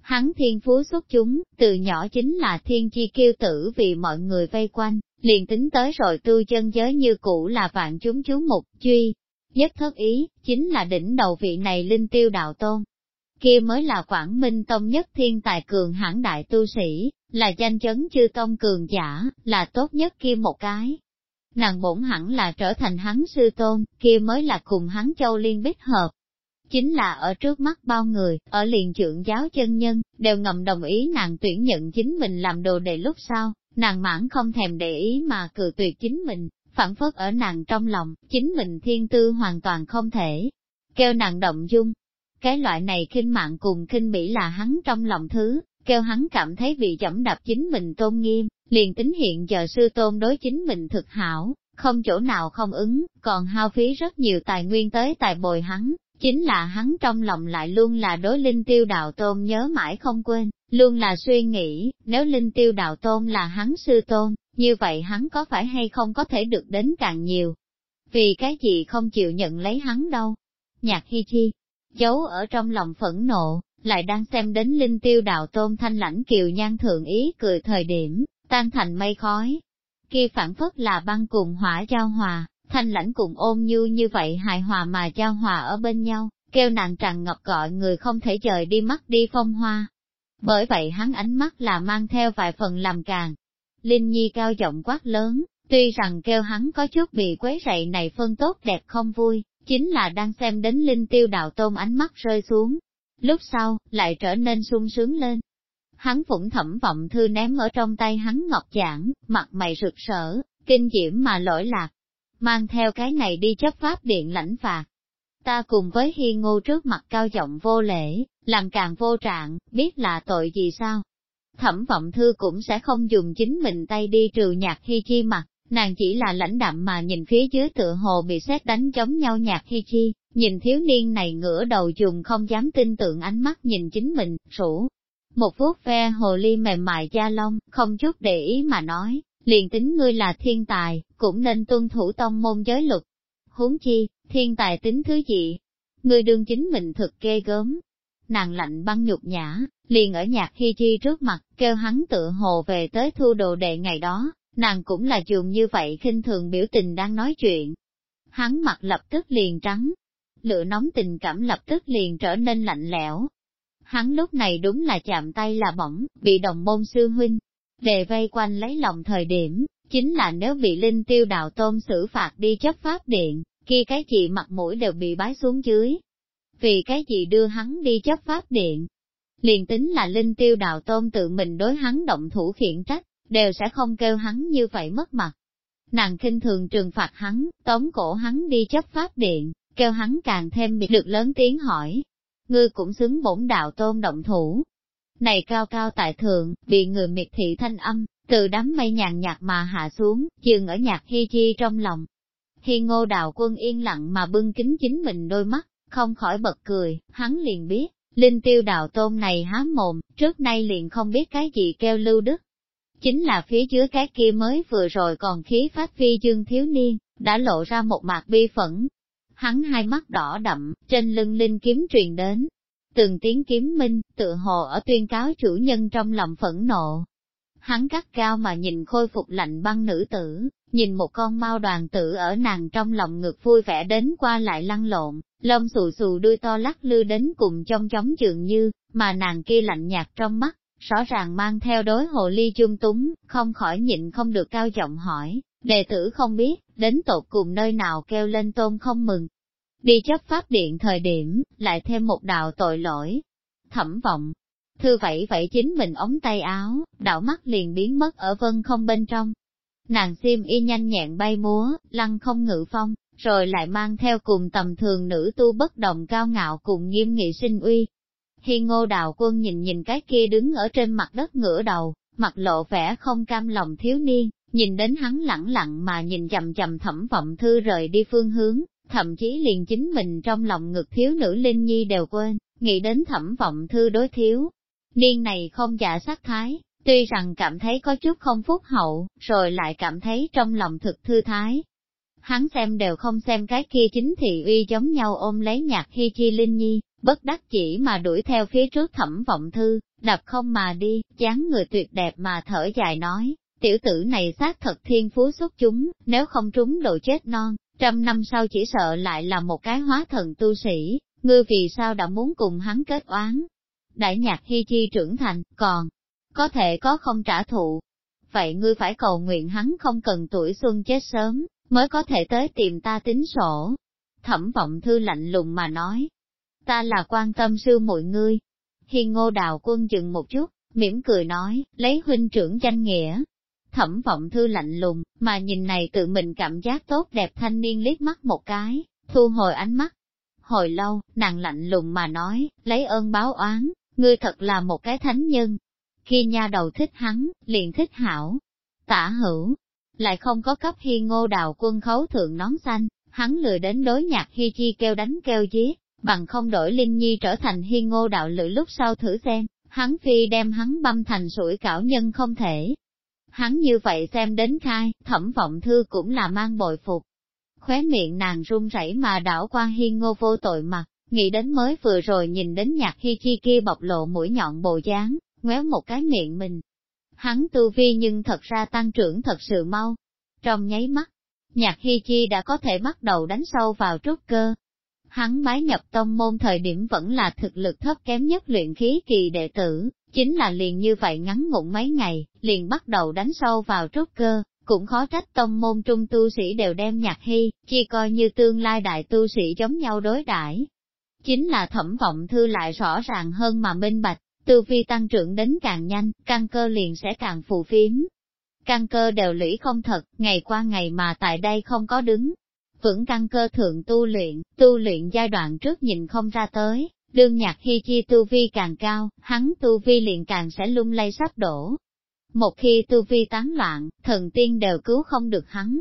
Hắn thiên phú xuất chúng, từ nhỏ chính là thiên chi kiêu tử vì mọi người vây quanh, liền tính tới rồi tu chân giới như cũ là vạn chúng chú mục, duy. Nhất thất ý, chính là đỉnh đầu vị này linh tiêu đạo tôn. Kia mới là Quảng Minh Tông nhất thiên tài cường hãng đại tu sĩ, là danh chấn chư tông cường giả, là tốt nhất kia một cái. Nàng bổn hẳn là trở thành hắn sư tôn, kia mới là cùng hắn châu liên bích hợp. Chính là ở trước mắt bao người, ở liền trưởng giáo chân nhân, đều ngầm đồng ý nàng tuyển nhận chính mình làm đồ đệ lúc sau, nàng mãn không thèm để ý mà cự tuyệt chính mình, phản phất ở nàng trong lòng, chính mình thiên tư hoàn toàn không thể. Kêu nàng động dung. Cái loại này kinh mạng cùng kinh bỉ là hắn trong lòng thứ, kêu hắn cảm thấy bị dẫm đạp chính mình tôn nghiêm, liền tính hiện giờ sư tôn đối chính mình thực hảo, không chỗ nào không ứng, còn hao phí rất nhiều tài nguyên tới tài bồi hắn, chính là hắn trong lòng lại luôn là đối linh tiêu đạo tôn nhớ mãi không quên, luôn là suy nghĩ, nếu linh tiêu đạo tôn là hắn sư tôn, như vậy hắn có phải hay không có thể được đến càng nhiều. Vì cái gì không chịu nhận lấy hắn đâu. Nhạc hi chi, giấu ở trong lòng phẫn nộ, lại đang xem đến linh tiêu đạo tôn thanh lãnh kiều nhan thượng ý cười thời điểm, tan thành mây khói. Kia phản phất là băng cùng hỏa giao hòa, thanh lãnh cùng ôm như như vậy hài hòa mà giao hòa ở bên nhau, kêu nàng tràn ngập gọi người không thể rời đi mắt đi phong hoa. Bởi vậy hắn ánh mắt là mang theo vài phần làm càng. Linh Nhi cao giọng quát lớn, tuy rằng kêu hắn có chút bị quấy rầy này phân tốt đẹp không vui, chính là đang xem đến Linh Tiêu đạo tôm ánh mắt rơi xuống. Lúc sau, lại trở nên sung sướng lên. Hắn phụng thẩm vọng thư ném ở trong tay hắn ngọc giảng, mặt mày rực rỡ, kinh diễm mà lỗi lạc. Mang theo cái này đi chấp pháp điện lãnh phạt. Ta cùng với hi ngô trước mặt cao giọng vô lễ, làm càng vô trạng, biết là tội gì sao? Thẩm vọng thư cũng sẽ không dùng chính mình tay đi trừ nhạc hi chi mặt, nàng chỉ là lãnh đạm mà nhìn phía dưới tựa hồ bị xét đánh chống nhau nhạc hi chi, nhìn thiếu niên này ngửa đầu dùng không dám tin tưởng ánh mắt nhìn chính mình, rủ. Một vuốt ve hồ ly mềm mại da lông, không chút để ý mà nói, liền tính ngươi là thiên tài, cũng nên tuân thủ tông môn giới luật. Huống chi, thiên tài tính thứ gì? Ngươi đương chính mình thực ghê gớm, nàng lạnh băng nhục nhã, liền ở nhạc hi chi trước mặt, kêu hắn tự hồ về tới thu đồ đệ ngày đó, nàng cũng là dùng như vậy khinh thường biểu tình đang nói chuyện. Hắn mặt lập tức liền trắng, lửa nóng tình cảm lập tức liền trở nên lạnh lẽo. Hắn lúc này đúng là chạm tay là bỏng, bị đồng môn sư huynh, đề vây quanh lấy lòng thời điểm, chính là nếu bị linh tiêu đạo tôn xử phạt đi chấp pháp điện, kia cái chị mặt mũi đều bị bái xuống dưới, vì cái gì đưa hắn đi chấp pháp điện. Liền tính là linh tiêu đạo tôn tự mình đối hắn động thủ khiển trách, đều sẽ không kêu hắn như vậy mất mặt. Nàng kinh thường trừng phạt hắn, tống cổ hắn đi chấp pháp điện, kêu hắn càng thêm bị được lớn tiếng hỏi. Ngươi cũng xứng bổn đạo tôn động thủ. Này cao cao tại thượng, bị người miệt thị thanh âm, từ đám mây nhàn nhạt mà hạ xuống, dừng ở nhạc hi chi trong lòng. Hi ngô đạo quân yên lặng mà bưng kính chính mình đôi mắt, không khỏi bật cười, hắn liền biết, linh tiêu đạo tôn này há mồm, trước nay liền không biết cái gì kêu lưu đức. Chính là phía dưới cái kia mới vừa rồi còn khí phát phi dương thiếu niên, đã lộ ra một mạc bi phẫn. Hắn hai mắt đỏ đậm, trên lưng linh kiếm truyền đến. Từng tiếng kiếm minh, tự hồ ở tuyên cáo chủ nhân trong lòng phẫn nộ. Hắn cắt cao mà nhìn khôi phục lạnh băng nữ tử, nhìn một con mau đoàn tử ở nàng trong lòng ngực vui vẻ đến qua lại lăn lộn, lông xù xù đuôi to lắc lư đến cùng trong chóng dường như, mà nàng kia lạnh nhạt trong mắt, rõ ràng mang theo đối hồ ly chung túng, không khỏi nhịn không được cao giọng hỏi, đệ tử không biết, đến tột cùng nơi nào kêu lên tôn không mừng. Đi chấp pháp điện thời điểm, lại thêm một đạo tội lỗi. Thẩm vọng, thư vậy vậy chính mình ống tay áo, đạo mắt liền biến mất ở vân không bên trong, Nàng xiêm y nhanh nhẹn bay múa, lăng không ngự phong, rồi lại mang theo cùng tầm thường nữ tu bất đồng cao ngạo cùng nghiêm nghị sinh uy. Hi ngô đào quân nhìn nhìn cái kia đứng ở trên mặt đất ngửa đầu, mặt lộ vẻ không cam lòng thiếu niên, nhìn đến hắn lẳng lặng mà nhìn chầm chầm thẩm vọng thư rời đi phương hướng, thậm chí liền chính mình trong lòng ngực thiếu nữ Linh Nhi đều quên, nghĩ đến thẩm vọng thư đối thiếu. Niên này không giả sắc thái, tuy rằng cảm thấy có chút không phúc hậu, rồi lại cảm thấy trong lòng thực thư thái. Hắn xem đều không xem cái kia chính thị uy giống nhau ôm lấy nhạc hi chi linh nhi, bất đắc chỉ mà đuổi theo phía trước thẩm vọng thư, đập không mà đi, dáng người tuyệt đẹp mà thở dài nói, tiểu tử này xác thật thiên phú xuất chúng, nếu không trúng độ chết non, trăm năm sau chỉ sợ lại là một cái hóa thần tu sĩ, ngươi vì sao đã muốn cùng hắn kết oán. Đại nhạc hy chi trưởng thành, còn có thể có không trả thụ. Vậy ngươi phải cầu nguyện hắn không cần tuổi xuân chết sớm, mới có thể tới tìm ta tính sổ. Thẩm vọng thư lạnh lùng mà nói, ta là quan tâm sư muội ngươi. Hiên ngô đào quân dừng một chút, mỉm cười nói, lấy huynh trưởng danh nghĩa. Thẩm vọng thư lạnh lùng, mà nhìn này tự mình cảm giác tốt đẹp thanh niên liếc mắt một cái, thu hồi ánh mắt. Hồi lâu, nàng lạnh lùng mà nói, lấy ơn báo oán, ngươi thật là một cái thánh nhân. Khi nha đầu thích hắn, liền thích hảo. Tả hữu, lại không có cấp hi ngô đào quân khấu thượng nón xanh, hắn lười đến đối nhạc hi chi kêu đánh kêu giết, bằng không đổi Linh Nhi trở thành hi ngô đạo lữ lúc sau thử xem, hắn phi đem hắn băm thành sủi cảo nhân không thể. Hắn như vậy xem đến khai, thẩm vọng thư cũng là mang bội phục. Khóe miệng nàng run rẩy mà đảo qua hi ngô vô tội mặt, nghĩ đến mới vừa rồi nhìn đến nhạc hi chi kia bộc lộ mũi nhọn bồ dáng, ngoéo một cái miệng mình. Hắn tu vi nhưng thật ra tăng trưởng thật sự mau. Trong nháy mắt, nhạc hy chi đã có thể bắt đầu đánh sâu vào trúc cơ, hắn bái nhập tông môn thời điểm vẫn là thực lực thấp kém nhất luyện khí kỳ đệ tử, chính là liền như vậy ngắn ngủn mấy ngày, liền bắt đầu đánh sâu vào trúc cơ, cũng khó trách tông môn trung tu sĩ đều đem nhạc hy, chi coi như tương lai đại tu sĩ giống nhau đối đãi. Chính là thẩm vọng thư lại rõ ràng hơn mà minh bạch, tư vi tăng trưởng đến càng nhanh, căn cơ liền sẽ càng phù phiếm. Căn cơ đều lũy không thật, ngày qua ngày mà tại đây không có đứng, vững căn cơ thượng tu luyện, tu luyện giai đoạn trước nhìn không ra tới, đương nhạc hy chi tu vi càng cao, hắn tu vi liền càng sẽ lung lay sắp đổ. Một khi tu vi tán loạn, thần tiên đều cứu không được hắn.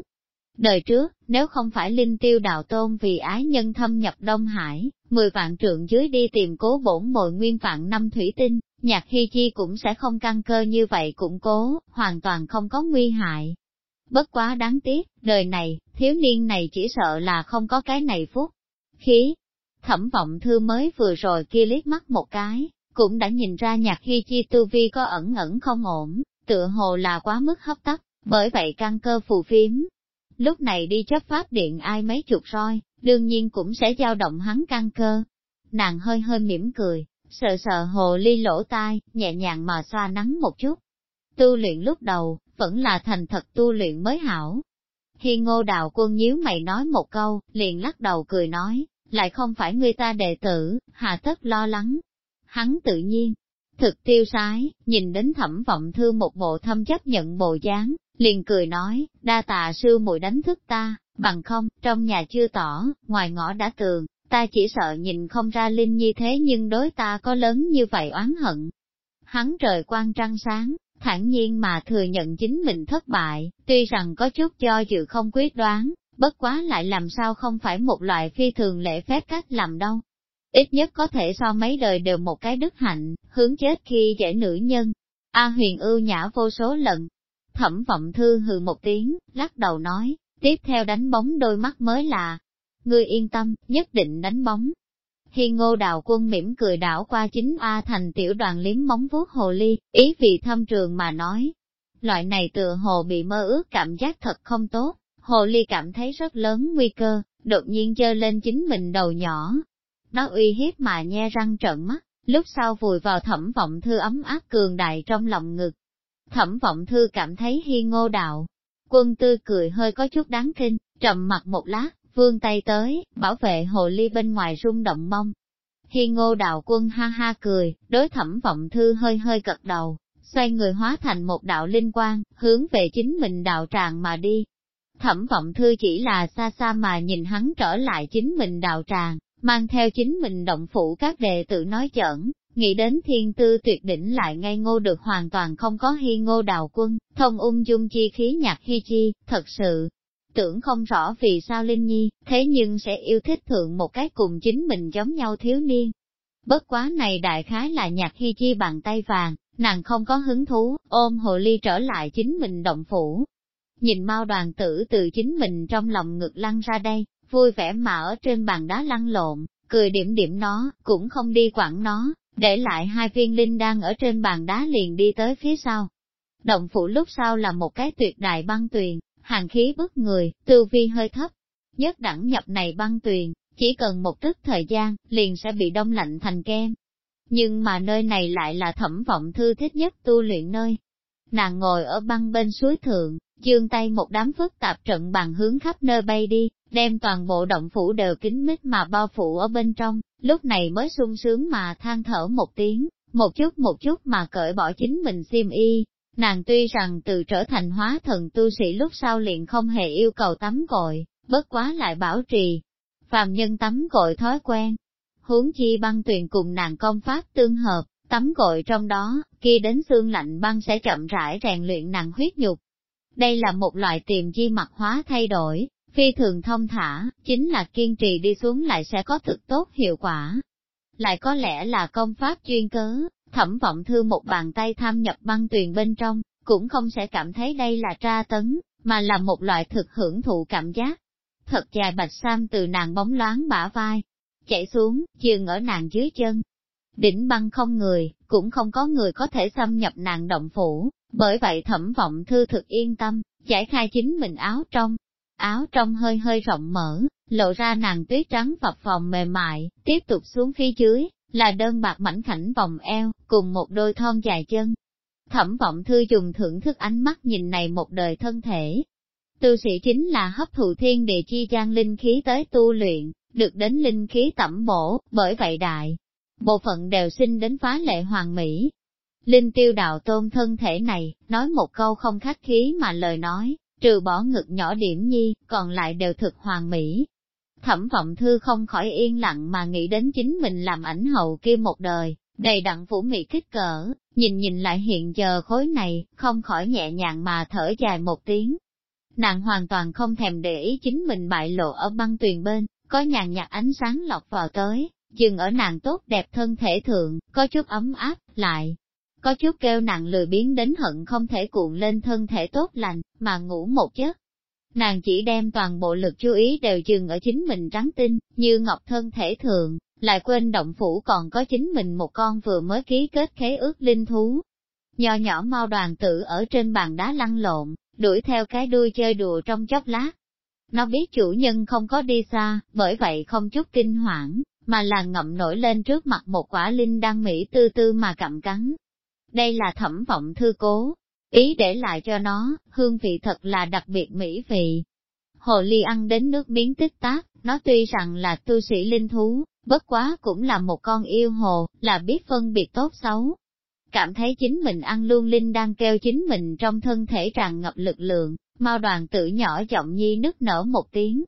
Đời trước, nếu không phải linh tiêu đạo tôn vì ái nhân thâm nhập Đông Hải, mười vạn trượng dưới đi tìm cố bổn mồi nguyên vạn năm thủy tinh, nhạc hy chi cũng sẽ không căng cơ như vậy củng cố, hoàn toàn không có nguy hại. Bất quá đáng tiếc, đời này, thiếu niên này chỉ sợ là không có cái này phúc. Khí, thẩm vọng thư mới vừa rồi kia liếc mắt một cái, cũng đã nhìn ra nhạc hy chi tu vi có ẩn ẩn không ổn, tựa hồ là quá mức hấp tấp, bởi vậy căng cơ phù phiếm. Lúc này đi chấp pháp điện ai mấy chục roi, đương nhiên cũng sẽ dao động hắn căn cơ. Nàng hơi hơi mỉm cười, sợ sợ hồ ly lỗ tai, nhẹ nhàng mà xoa nắng một chút. Tu luyện lúc đầu, vẫn là thành thật tu luyện mới hảo, khi ngô đào quân nhíu mày nói một câu, liền lắc đầu cười nói, lại không phải người ta đệ tử, hà tất lo lắng. Hắn tự nhiên, thực tiêu sái, nhìn đến thẩm vọng thư một bộ thâm chấp nhận bộ dáng, liền cười nói, đa tạ sư muội đánh thức ta, bằng không, trong nhà chưa tỏ, ngoài ngõ đã tường, ta chỉ sợ nhìn không ra linh như thế nhưng đối ta có lớn như vậy oán hận. Hắn trời quang trăng sáng, thản nhiên mà thừa nhận chính mình thất bại, tuy rằng có chút cho dự không quyết đoán, bất quá lại làm sao không phải một loại phi thường lễ phép cách làm đâu. Ít nhất có thể so mấy đời đều một cái đức hạnh, hướng chết khi dễ nữ nhân. A huyền ưu nhã vô số lần. Thẩm vọng thư hừ một tiếng, lắc đầu nói, tiếp theo đánh bóng đôi mắt mới là. Ngươi yên tâm, nhất định đánh bóng. Hi ngô đạo quân mỉm cười đảo qua chính A thành tiểu đoàn liếm móng vuốt hồ ly, ý vị thâm trường mà nói. Loại này tựa hồ bị mơ ước cảm giác thật không tốt, hồ ly cảm thấy rất lớn nguy cơ, đột nhiên dơ lên chính mình đầu nhỏ. Nó uy hiếp mà nhe răng trợn mắt, lúc sau vùi vào thẩm vọng thư ấm áp cường đại trong lòng ngực. Thẩm vọng thư cảm thấy hi ngô đạo. Quân tư cười hơi có chút đáng kinh, trầm mặt một lát, vương tay tới, bảo vệ hồ ly bên ngoài rung động mông. Hi ngô đạo quân ha ha cười, đối thẩm vọng thư hơi hơi gật đầu, xoay người hóa thành một đạo linh quang, hướng về chính mình đạo tràng mà đi. Thẩm vọng thư chỉ là xa xa mà nhìn hắn trở lại chính mình đạo tràng, mang theo chính mình động phủ các đệ tử nói chẩn, nghĩ đến thiên tư tuyệt đỉnh lại ngay ngô được hoàn toàn không có hi ngô đào quân, thông ung dung chi khí nhạc hi chi, thật sự, tưởng không rõ vì sao Linh Nhi, thế nhưng sẽ yêu thích thượng một cái cùng chính mình giống nhau thiếu niên. Bất quá này đại khái là nhạc hy chi bàn tay vàng, nàng không có hứng thú, ôm hồ ly trở lại chính mình động phủ. Nhìn mau đoàn tử từ chính mình trong lòng ngực lăn ra đây, vui vẻ mà ở trên bàn đá lăn lộn, cười điểm điểm nó, cũng không đi quản nó, để lại hai viên linh đang ở trên bàn đá liền đi tới phía sau. Động phủ lúc sau là một cái tuyệt đại băng tuyền, hàng khí bức người, tư vi hơi thấp. Nhất đẳng nhập này băng tuyền, chỉ cần một tức thời gian, liền sẽ bị đông lạnh thành kem. Nhưng mà nơi này lại là thẩm vọng thư thích nhất tu luyện nơi. Nàng ngồi ở băng bên suối thượng, dương tay một đám phức tạp trận bằng hướng khắp nơi bay đi, đem toàn bộ động phủ đều kín mít mà bao phủ ở bên trong, lúc này mới sung sướng mà than thở một tiếng, một chút một chút mà cởi bỏ chính mình xiêm y. Nàng tuy rằng từ trở thành hóa thần tu sĩ lúc sau liền không hề yêu cầu tắm gội, bất quá lại bảo trì, phàm nhân tắm gội thói quen. Huống chi băng tuyền cùng nàng công pháp tương hợp, tắm gội trong đó, khi đến xương lạnh băng sẽ chậm rãi rèn luyện nàng huyết nhục. Đây là một loại tiềm chi mặt hóa thay đổi, phi thường thông thả, chính là kiên trì đi xuống lại sẽ có thực tốt hiệu quả. Lại có lẽ là công pháp chuyên cớ, thẩm vọng thư một bàn tay tham nhập băng tuyền bên trong, cũng không sẽ cảm thấy đây là tra tấn, mà là một loại thực hưởng thụ cảm giác thật dài bạch sam từ nàng bóng loáng bả vai, chạy xuống, dừng ở nàng dưới chân. Đỉnh băng không người, cũng không có người có thể xâm nhập nàng động phủ, bởi vậy thẩm vọng thư thực yên tâm, giải khai chính mình áo trong. Áo trong hơi hơi rộng mở, lộ ra nàng tuyết trắng phập phòng mềm mại, tiếp tục xuống phía dưới, là đơn bạc mảnh khảnh vòng eo, cùng một đôi thon dài chân. Thẩm vọng thư dùng thưởng thức ánh mắt nhìn này một đời thân thể, Tu sĩ chính là hấp thụ thiên địa chi gian linh khí tới tu luyện, được đến linh khí tẩm bổ, bởi vậy đại. Bộ phận đều sinh đến phá lệ hoàng mỹ. Linh tiêu đạo tôn thân thể này, nói một câu không khách khí mà lời nói, trừ bỏ ngực nhỏ điểm nhi, còn lại đều thực hoàn mỹ. Thẩm vọng thư không khỏi yên lặng mà nghĩ đến chính mình làm ảnh hậu kia một đời, đầy đặn phủ mị kích cỡ, nhìn nhìn lại hiện giờ khối này, không khỏi nhẹ nhàng mà thở dài một tiếng, Nàng hoàn toàn không thèm để ý chính mình bại lộ ở băng tuyền bên, có nhàn nhạt ánh sáng lọt vào tới, dừng ở nàng tốt đẹp thân thể thượng, có chút ấm áp, lại. Có chút kêu nàng lười biến đến hận không thể cuộn lên thân thể tốt lành, mà ngủ một giấc. Nàng chỉ đem toàn bộ lực chú ý đều dừng ở chính mình trắng tinh, như ngọc thân thể thường, lại quên động phủ còn có chính mình một con vừa mới ký kết khế ước linh thú. Nho nhỏ mau đoàn tử ở trên bàn đá lăn lộn, đuổi theo cái đuôi chơi đùa trong chốc lát. Nó biết chủ nhân không có đi xa, bởi vậy không chút kinh hoảng, mà là ngậm nổi lên trước mặt một quả linh đang mỹ tư tư mà cặm cắn. Đây là thẩm vọng thư cố, ý để lại cho nó, hương vị thật là đặc biệt mỹ vị. Hồ ly ăn đến nước miếng tích tác, nó tuy rằng là tu sĩ linh thú, bất quá cũng là một con yêu hồ, là biết phân biệt tốt xấu, cảm thấy chính mình ăn luôn linh đang kêu chính mình trong thân thể tràn ngập lực lượng, mau đoàn tử nhỏ giọng nhi nức nở một tiếng.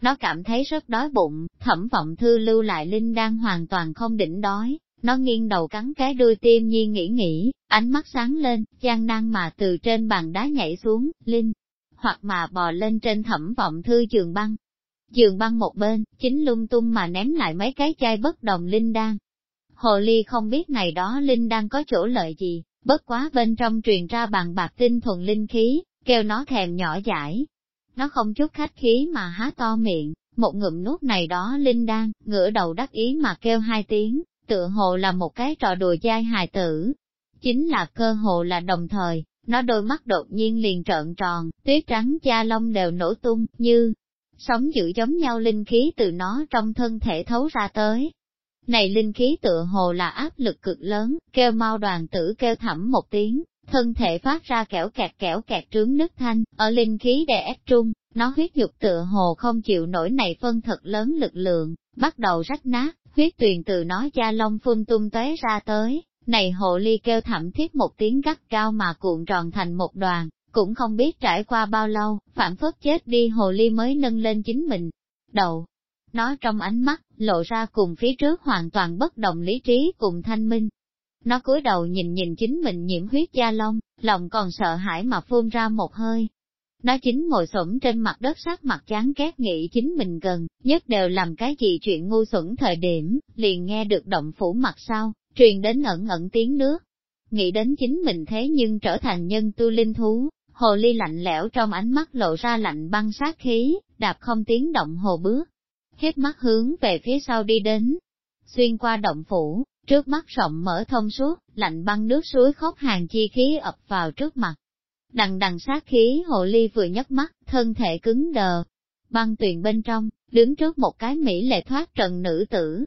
Nó cảm thấy rất đói bụng, thẩm vọng thư lưu lại linh đang hoàn toàn không đỉnh đói, nó nghiêng đầu cắn cái đuôi tim nhi nghĩ nghĩ, ánh mắt sáng lên, gian nan mà từ trên bàn đá nhảy xuống, linh, hoặc mà bò lên trên thẩm vọng thư giường băng. Giường băng một bên, chính lung tung mà ném lại mấy cái chai bất đồng linh đan, Hồ Ly không biết ngày đó Linh đang có chỗ lợi gì, bất quá bên trong truyền ra bằng bạc tinh thuần linh khí, kêu nó thèm nhỏ giải. Nó không chút khách khí mà há to miệng, một ngụm nuốt này đó Linh đang, ngửa đầu đắc ý mà kêu hai tiếng, tựa hồ là một cái trò đùa dai hài tử. Chính là cơ hồ là đồng thời, nó đôi mắt đột nhiên liền trợn tròn, tuyết trắng da lông đều nổ tung, như sóng giữ giống nhau linh khí từ nó trong thân thể thấu ra tới, này linh khí tựa hồ là áp lực cực lớn, kêu mau đoàn tử kêu thẳm một tiếng, thân thể phát ra kẻo kẹt kẻo kẹt trướng nứt thanh, ở linh khí đè ép trung, nó huyết nhục tựa hồ không chịu nổi này phân thật lớn lực lượng, bắt đầu rách nát, huyết tuyền từ nó da lông phun tung tóe ra tới, này hộ ly kêu thảm thiết một tiếng gắt cao mà cuộn tròn thành một đoàn, cũng không biết trải qua bao lâu, phản phất chết đi hồ ly mới nâng lên chính mình. Đầu, nó trong ánh mắt, lộ ra cùng phía trước hoàn toàn bất đồng lý trí cùng thanh minh. Nó cúi đầu nhìn nhìn chính mình nhiễm huyết da lông, lòng còn sợ hãi mà phun ra một hơi. Nó chính ngồi xổm trên mặt đất sát mặt chán ghét nghĩ chính mình gần, nhất đều làm cái gì chuyện ngu xuẩn thời điểm, liền nghe được động phủ mặt sau, truyền đến ẩn ẩn tiếng nước. Nghĩ đến chính mình thế nhưng trở thành nhân tu linh thú, hồ ly lạnh lẽo trong ánh mắt lộ ra lạnh băng sát khí, đạp không tiếng động hồ bước. hết mắt hướng về phía sau đi đến, xuyên qua động phủ, trước mắt rộng mở thông suốt, lạnh băng nước suối khóc hàng chi khí ập vào trước mặt. Đằng đằng sát khí hồ ly vừa nhấc mắt, thân thể cứng đờ. Băng tuyền bên trong, đứng trước một cái mỹ lệ thoát trần nữ tử.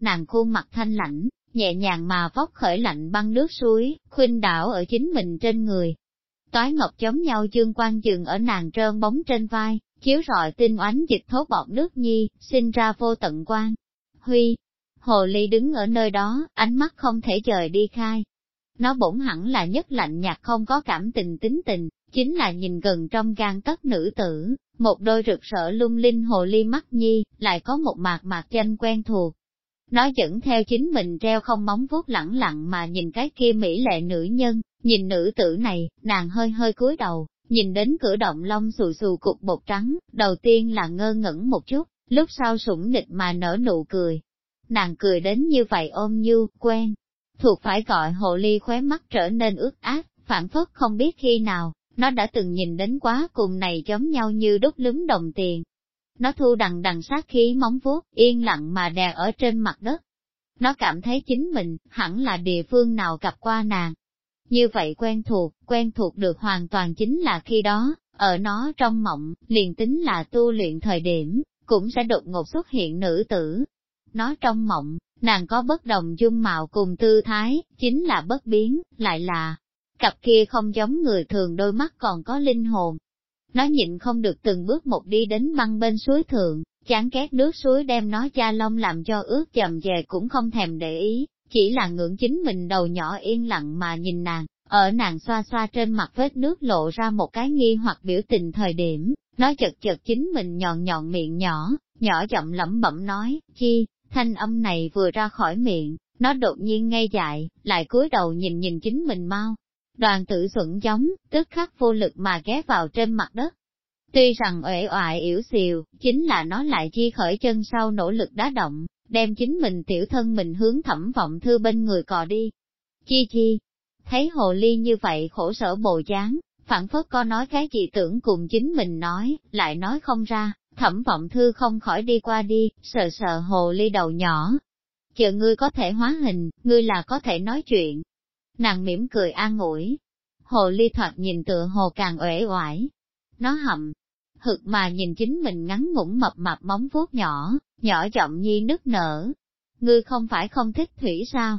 Nàng khuôn mặt thanh lãnh, nhẹ nhàng mà vóc khởi lạnh băng nước suối, khuynh đảo ở chính mình trên người. Toái ngọc chống nhau dương quan dừng ở nàng trơn bóng trên vai, chiếu rọi tinh oánh dịch thố bọt nước nhi, sinh ra vô tận quan. Huy, hồ ly đứng ở nơi đó, ánh mắt không thể rời đi khai, nó bổn hẳn là nhất lạnh nhạt không có cảm tình tính tình, chính là nhìn gần trong gan tất nữ tử, một đôi rực rỡ lung linh hồ ly mắt nhi, lại có một mạc mạc danh quen thuộc. Nó dẫn theo chính mình treo không móng vuốt lẳng lặng mà nhìn cái kia mỹ lệ nữ nhân, nhìn nữ tử này, nàng hơi hơi cúi đầu, nhìn đến cửa động lông xù xù cục bột trắng, đầu tiên là ngơ ngẩn một chút, lúc sau sủng nịch mà nở nụ cười. Nàng cười đến như vậy ôm như, quen, thuộc phải gọi hồ ly khóe mắt trở nên ướt át, phản phất không biết khi nào, nó đã từng nhìn đến quá cùng này giống nhau như đúc lúm đồng tiền. Nó thu đằng đằng sát khí móng vuốt, yên lặng mà đè ở trên mặt đất. Nó cảm thấy chính mình, hẳn là địa phương nào gặp qua nàng. Như vậy quen thuộc, quen thuộc được hoàn toàn chính là khi đó, ở nó trong mộng, liền tính là tu luyện thời điểm, cũng sẽ đột ngột xuất hiện nữ tử. Nó trong mộng, Nàng có bất đồng dung mạo cùng tư thái, chính là bất biến, lại là, cặp kia không giống người thường đôi mắt còn có linh hồn. Nó nhịn không được từng bước một đi đến băng bên suối thượng, chán ghét nước suối đem nó cha lông làm cho ướt chầm về cũng không thèm để ý, chỉ là ngưỡng chính mình đầu nhỏ yên lặng mà nhìn nàng, ở nàng xoa xoa trên mặt vết nước lộ ra một cái nghi hoặc biểu tình thời điểm, nó chật chật chính mình nhọn nhọn miệng nhỏ, nhỏ giọng lẩm bẩm nói, chi, Thanh âm này vừa ra khỏi miệng, nó đột nhiên ngây dại, lại cúi đầu nhìn nhìn chính mình mau. Đoàn tử xuẩn giống, tức khắc vô lực mà ghé vào trên mặt đất. Tuy rằng uể oại yếu xìu, chính là nó lại chi khởi chân sau nỗ lực đá động, đem chính mình tiểu thân mình hướng thẩm vọng thư bên người cò đi. Chi chi, thấy hồ ly như vậy khổ sở bồ chán, phản phất có nói cái gì tưởng cùng chính mình nói, lại nói không ra, Thẩm vọng thư không khỏi đi qua đi, sờ sờ hồ ly đầu nhỏ. Chờ ngươi có thể hóa hình, ngươi là có thể nói chuyện. Nàng mỉm cười an ủi. Hồ ly thoạt nhìn tựa hồ càng uể oải. Nó hậm, hực mà nhìn chính mình ngắn ngủn mập mập móng vuốt nhỏ, nhỏ giọng nhi nức nở. Ngươi không phải không thích thủy sao?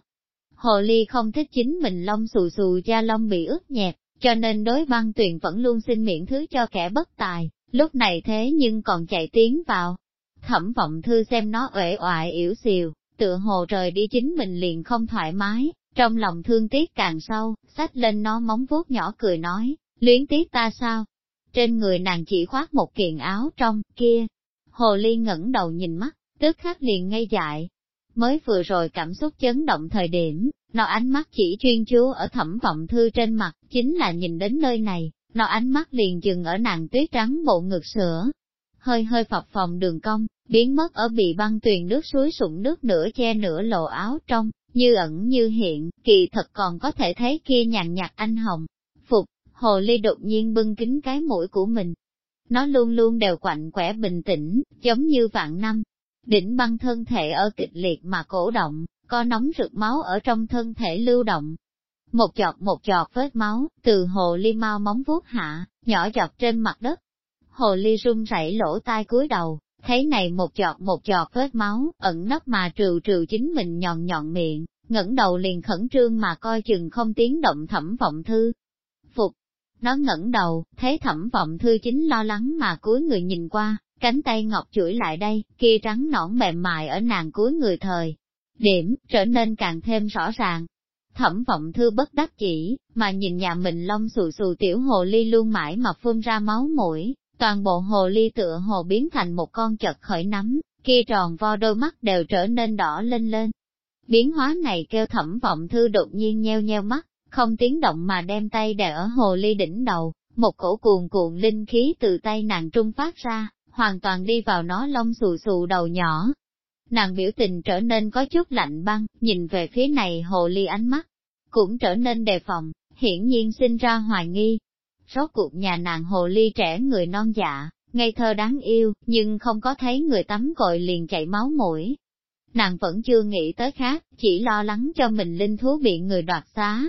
Hồ ly không thích chính mình lông xù xù da lông bị ướt nhẹp, cho nên đối băng tuyền vẫn luôn xin miễn thứ cho kẻ bất tài. Lúc này thế nhưng còn chạy tiến vào. Thẩm vọng thư xem nó uể oại yếu xìu, tựa hồ rời đi chính mình liền không thoải mái, trong lòng thương tiếc càng sâu, xách lên nó móng vuốt nhỏ cười nói, luyến tiếc ta sao? Trên người nàng chỉ khoác một kiện áo trong, kia. Hồ ly ngẩng đầu nhìn mắt, tức khắc liền ngây dại. Mới vừa rồi cảm xúc chấn động thời điểm, nó ánh mắt chỉ chuyên chú ở thẩm vọng thư trên mặt, chính là nhìn đến nơi này, nó ánh mắt liền dừng ở nàng tuyết trắng bộ ngực sữa, hơi hơi phập phòng đường cong, biến mất ở bị băng tuyền nước suối sụng nước nửa che nửa lộ áo trong, như ẩn như hiện, kỳ thật còn có thể thấy kia nhàn nhạt anh hồng. Phục, hồ ly đột nhiên bưng kính cái mũi của mình. Nó luôn luôn đều quạnh quẻ bình tĩnh, giống như vạn năm. Đỉnh băng thân thể ở kịch liệt mà cổ động, có nóng rực máu ở trong thân thể lưu động, một giọt một giọt vết máu, từ hồ ly mau móng vuốt hạ, nhỏ giọt trên mặt đất. Hồ ly run rẩy lỗ tai cúi đầu, thấy này một giọt một giọt vết máu, ẩn nấp mà trừ trừ chính mình nhọn nhọn miệng, ngẩng đầu liền khẩn trương mà coi chừng không tiếng động thẩm vọng thư. Phục, nó ngẩng đầu, thấy thẩm vọng thư chính lo lắng mà cúi người nhìn qua, cánh tay ngọc chuỗi lại đây, kia trắng nõn mềm mại ở nàng cuối người thời. Điểm, trở nên càng thêm rõ ràng, Thẩm vọng thư bất đắc chỉ, mà nhìn nhà mình lông xù xù tiểu hồ ly luôn mãi mà phun ra máu mũi, toàn bộ hồ ly tựa hồ biến thành một con chật khởi nắm, kia tròn vo đôi mắt đều trở nên đỏ lên lên. Biến hóa này kêu thẩm vọng thư đột nhiên nheo nheo mắt, không tiếng động mà đem tay đè ở hồ ly đỉnh đầu, một cổ cuồn cuộn linh khí từ tay nàng trung phát ra, hoàn toàn đi vào nó lông xù xù đầu nhỏ. Nàng biểu tình trở nên có chút lạnh băng, nhìn về phía này hồ ly ánh mắt, cũng trở nên đề phòng, hiển nhiên sinh ra hoài nghi. Rốt cuộc nhà nàng hồ ly trẻ người non dạ, ngây thơ đáng yêu, nhưng không có thấy người tắm gội liền chảy máu mũi. Nàng vẫn chưa nghĩ tới khác, chỉ lo lắng cho mình linh thú bị người đoạt xá.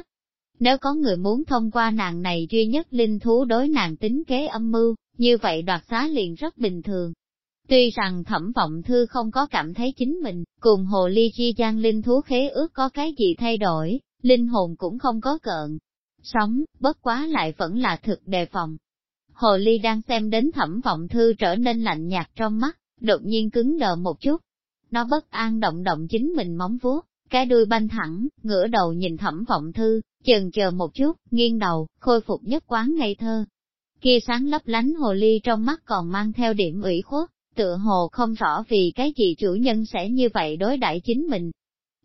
Nếu có người muốn thông qua nàng này duy nhất linh thú đối nàng tính kế âm mưu, như vậy đoạt xá liền rất bình thường. Tuy rằng thẩm vọng thư không có cảm thấy chính mình, cùng hồ ly chi gian linh thú khế ước có cái gì thay đổi, linh hồn cũng không có cợn. Sống, bất quá lại vẫn là thực đề phòng. Hồ ly đang xem đến thẩm vọng thư trở nên lạnh nhạt trong mắt, đột nhiên cứng đờ một chút. Nó bất an động động chính mình móng vuốt, cái đuôi banh thẳng, ngửa đầu nhìn thẩm vọng thư, chần chờ một chút, nghiêng đầu, khôi phục nhất quán ngây thơ. Kia sáng lấp lánh hồ ly trong mắt còn mang theo điểm ủy khuất, tựa hồ không rõ vì cái gì chủ nhân sẽ như vậy đối đãi chính mình.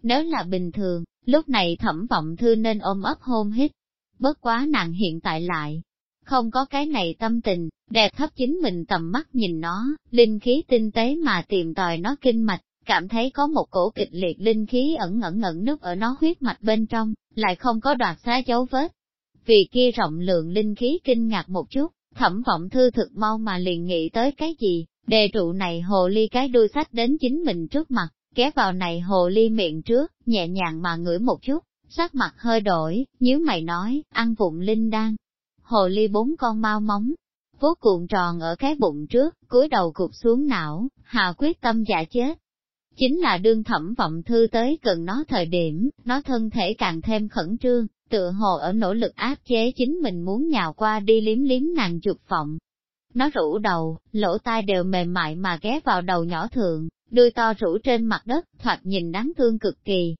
Nếu là bình thường, lúc này thẩm vọng thư nên ôm ấp hôn hít. Bất quá nàng hiện tại lại, không có cái này tâm tình, đẹp thấp chính mình tầm mắt nhìn nó, linh khí tinh tế mà tìm tòi nó kinh mạch, cảm thấy có một cổ kịch liệt linh khí ẩn ẩn ẩn núp ở nó huyết mạch bên trong, lại không có đoạt xá dấu vết. Vì kia rộng lượng linh khí kinh ngạc một chút, thẩm vọng thư thực mau mà liền nghĩ tới cái gì, đề trụ này hồ ly cái đuôi sách đến chính mình trước mặt, ghé vào này hồ ly miệng trước, nhẹ nhàng mà ngửi một chút, sắc mặt hơi đổi, nhíu mày nói, ăn vụng linh đan. Hồ ly bốn con mau móng, vô cuộn tròn ở cái bụng trước, cúi đầu cụp xuống não, hà quyết tâm giả chết. Chính là đương thẩm vọng thư tới gần nó thời điểm, nó thân thể càng thêm khẩn trương, tựa hồ ở nỗ lực áp chế chính mình muốn nhào qua đi liếm liếm nàng chụp vọng. Nó rũ đầu, lỗ tai đều mềm mại mà ghé vào đầu nhỏ thượng, đuôi to rủ trên mặt đất, thoạt nhìn đáng thương cực kỳ.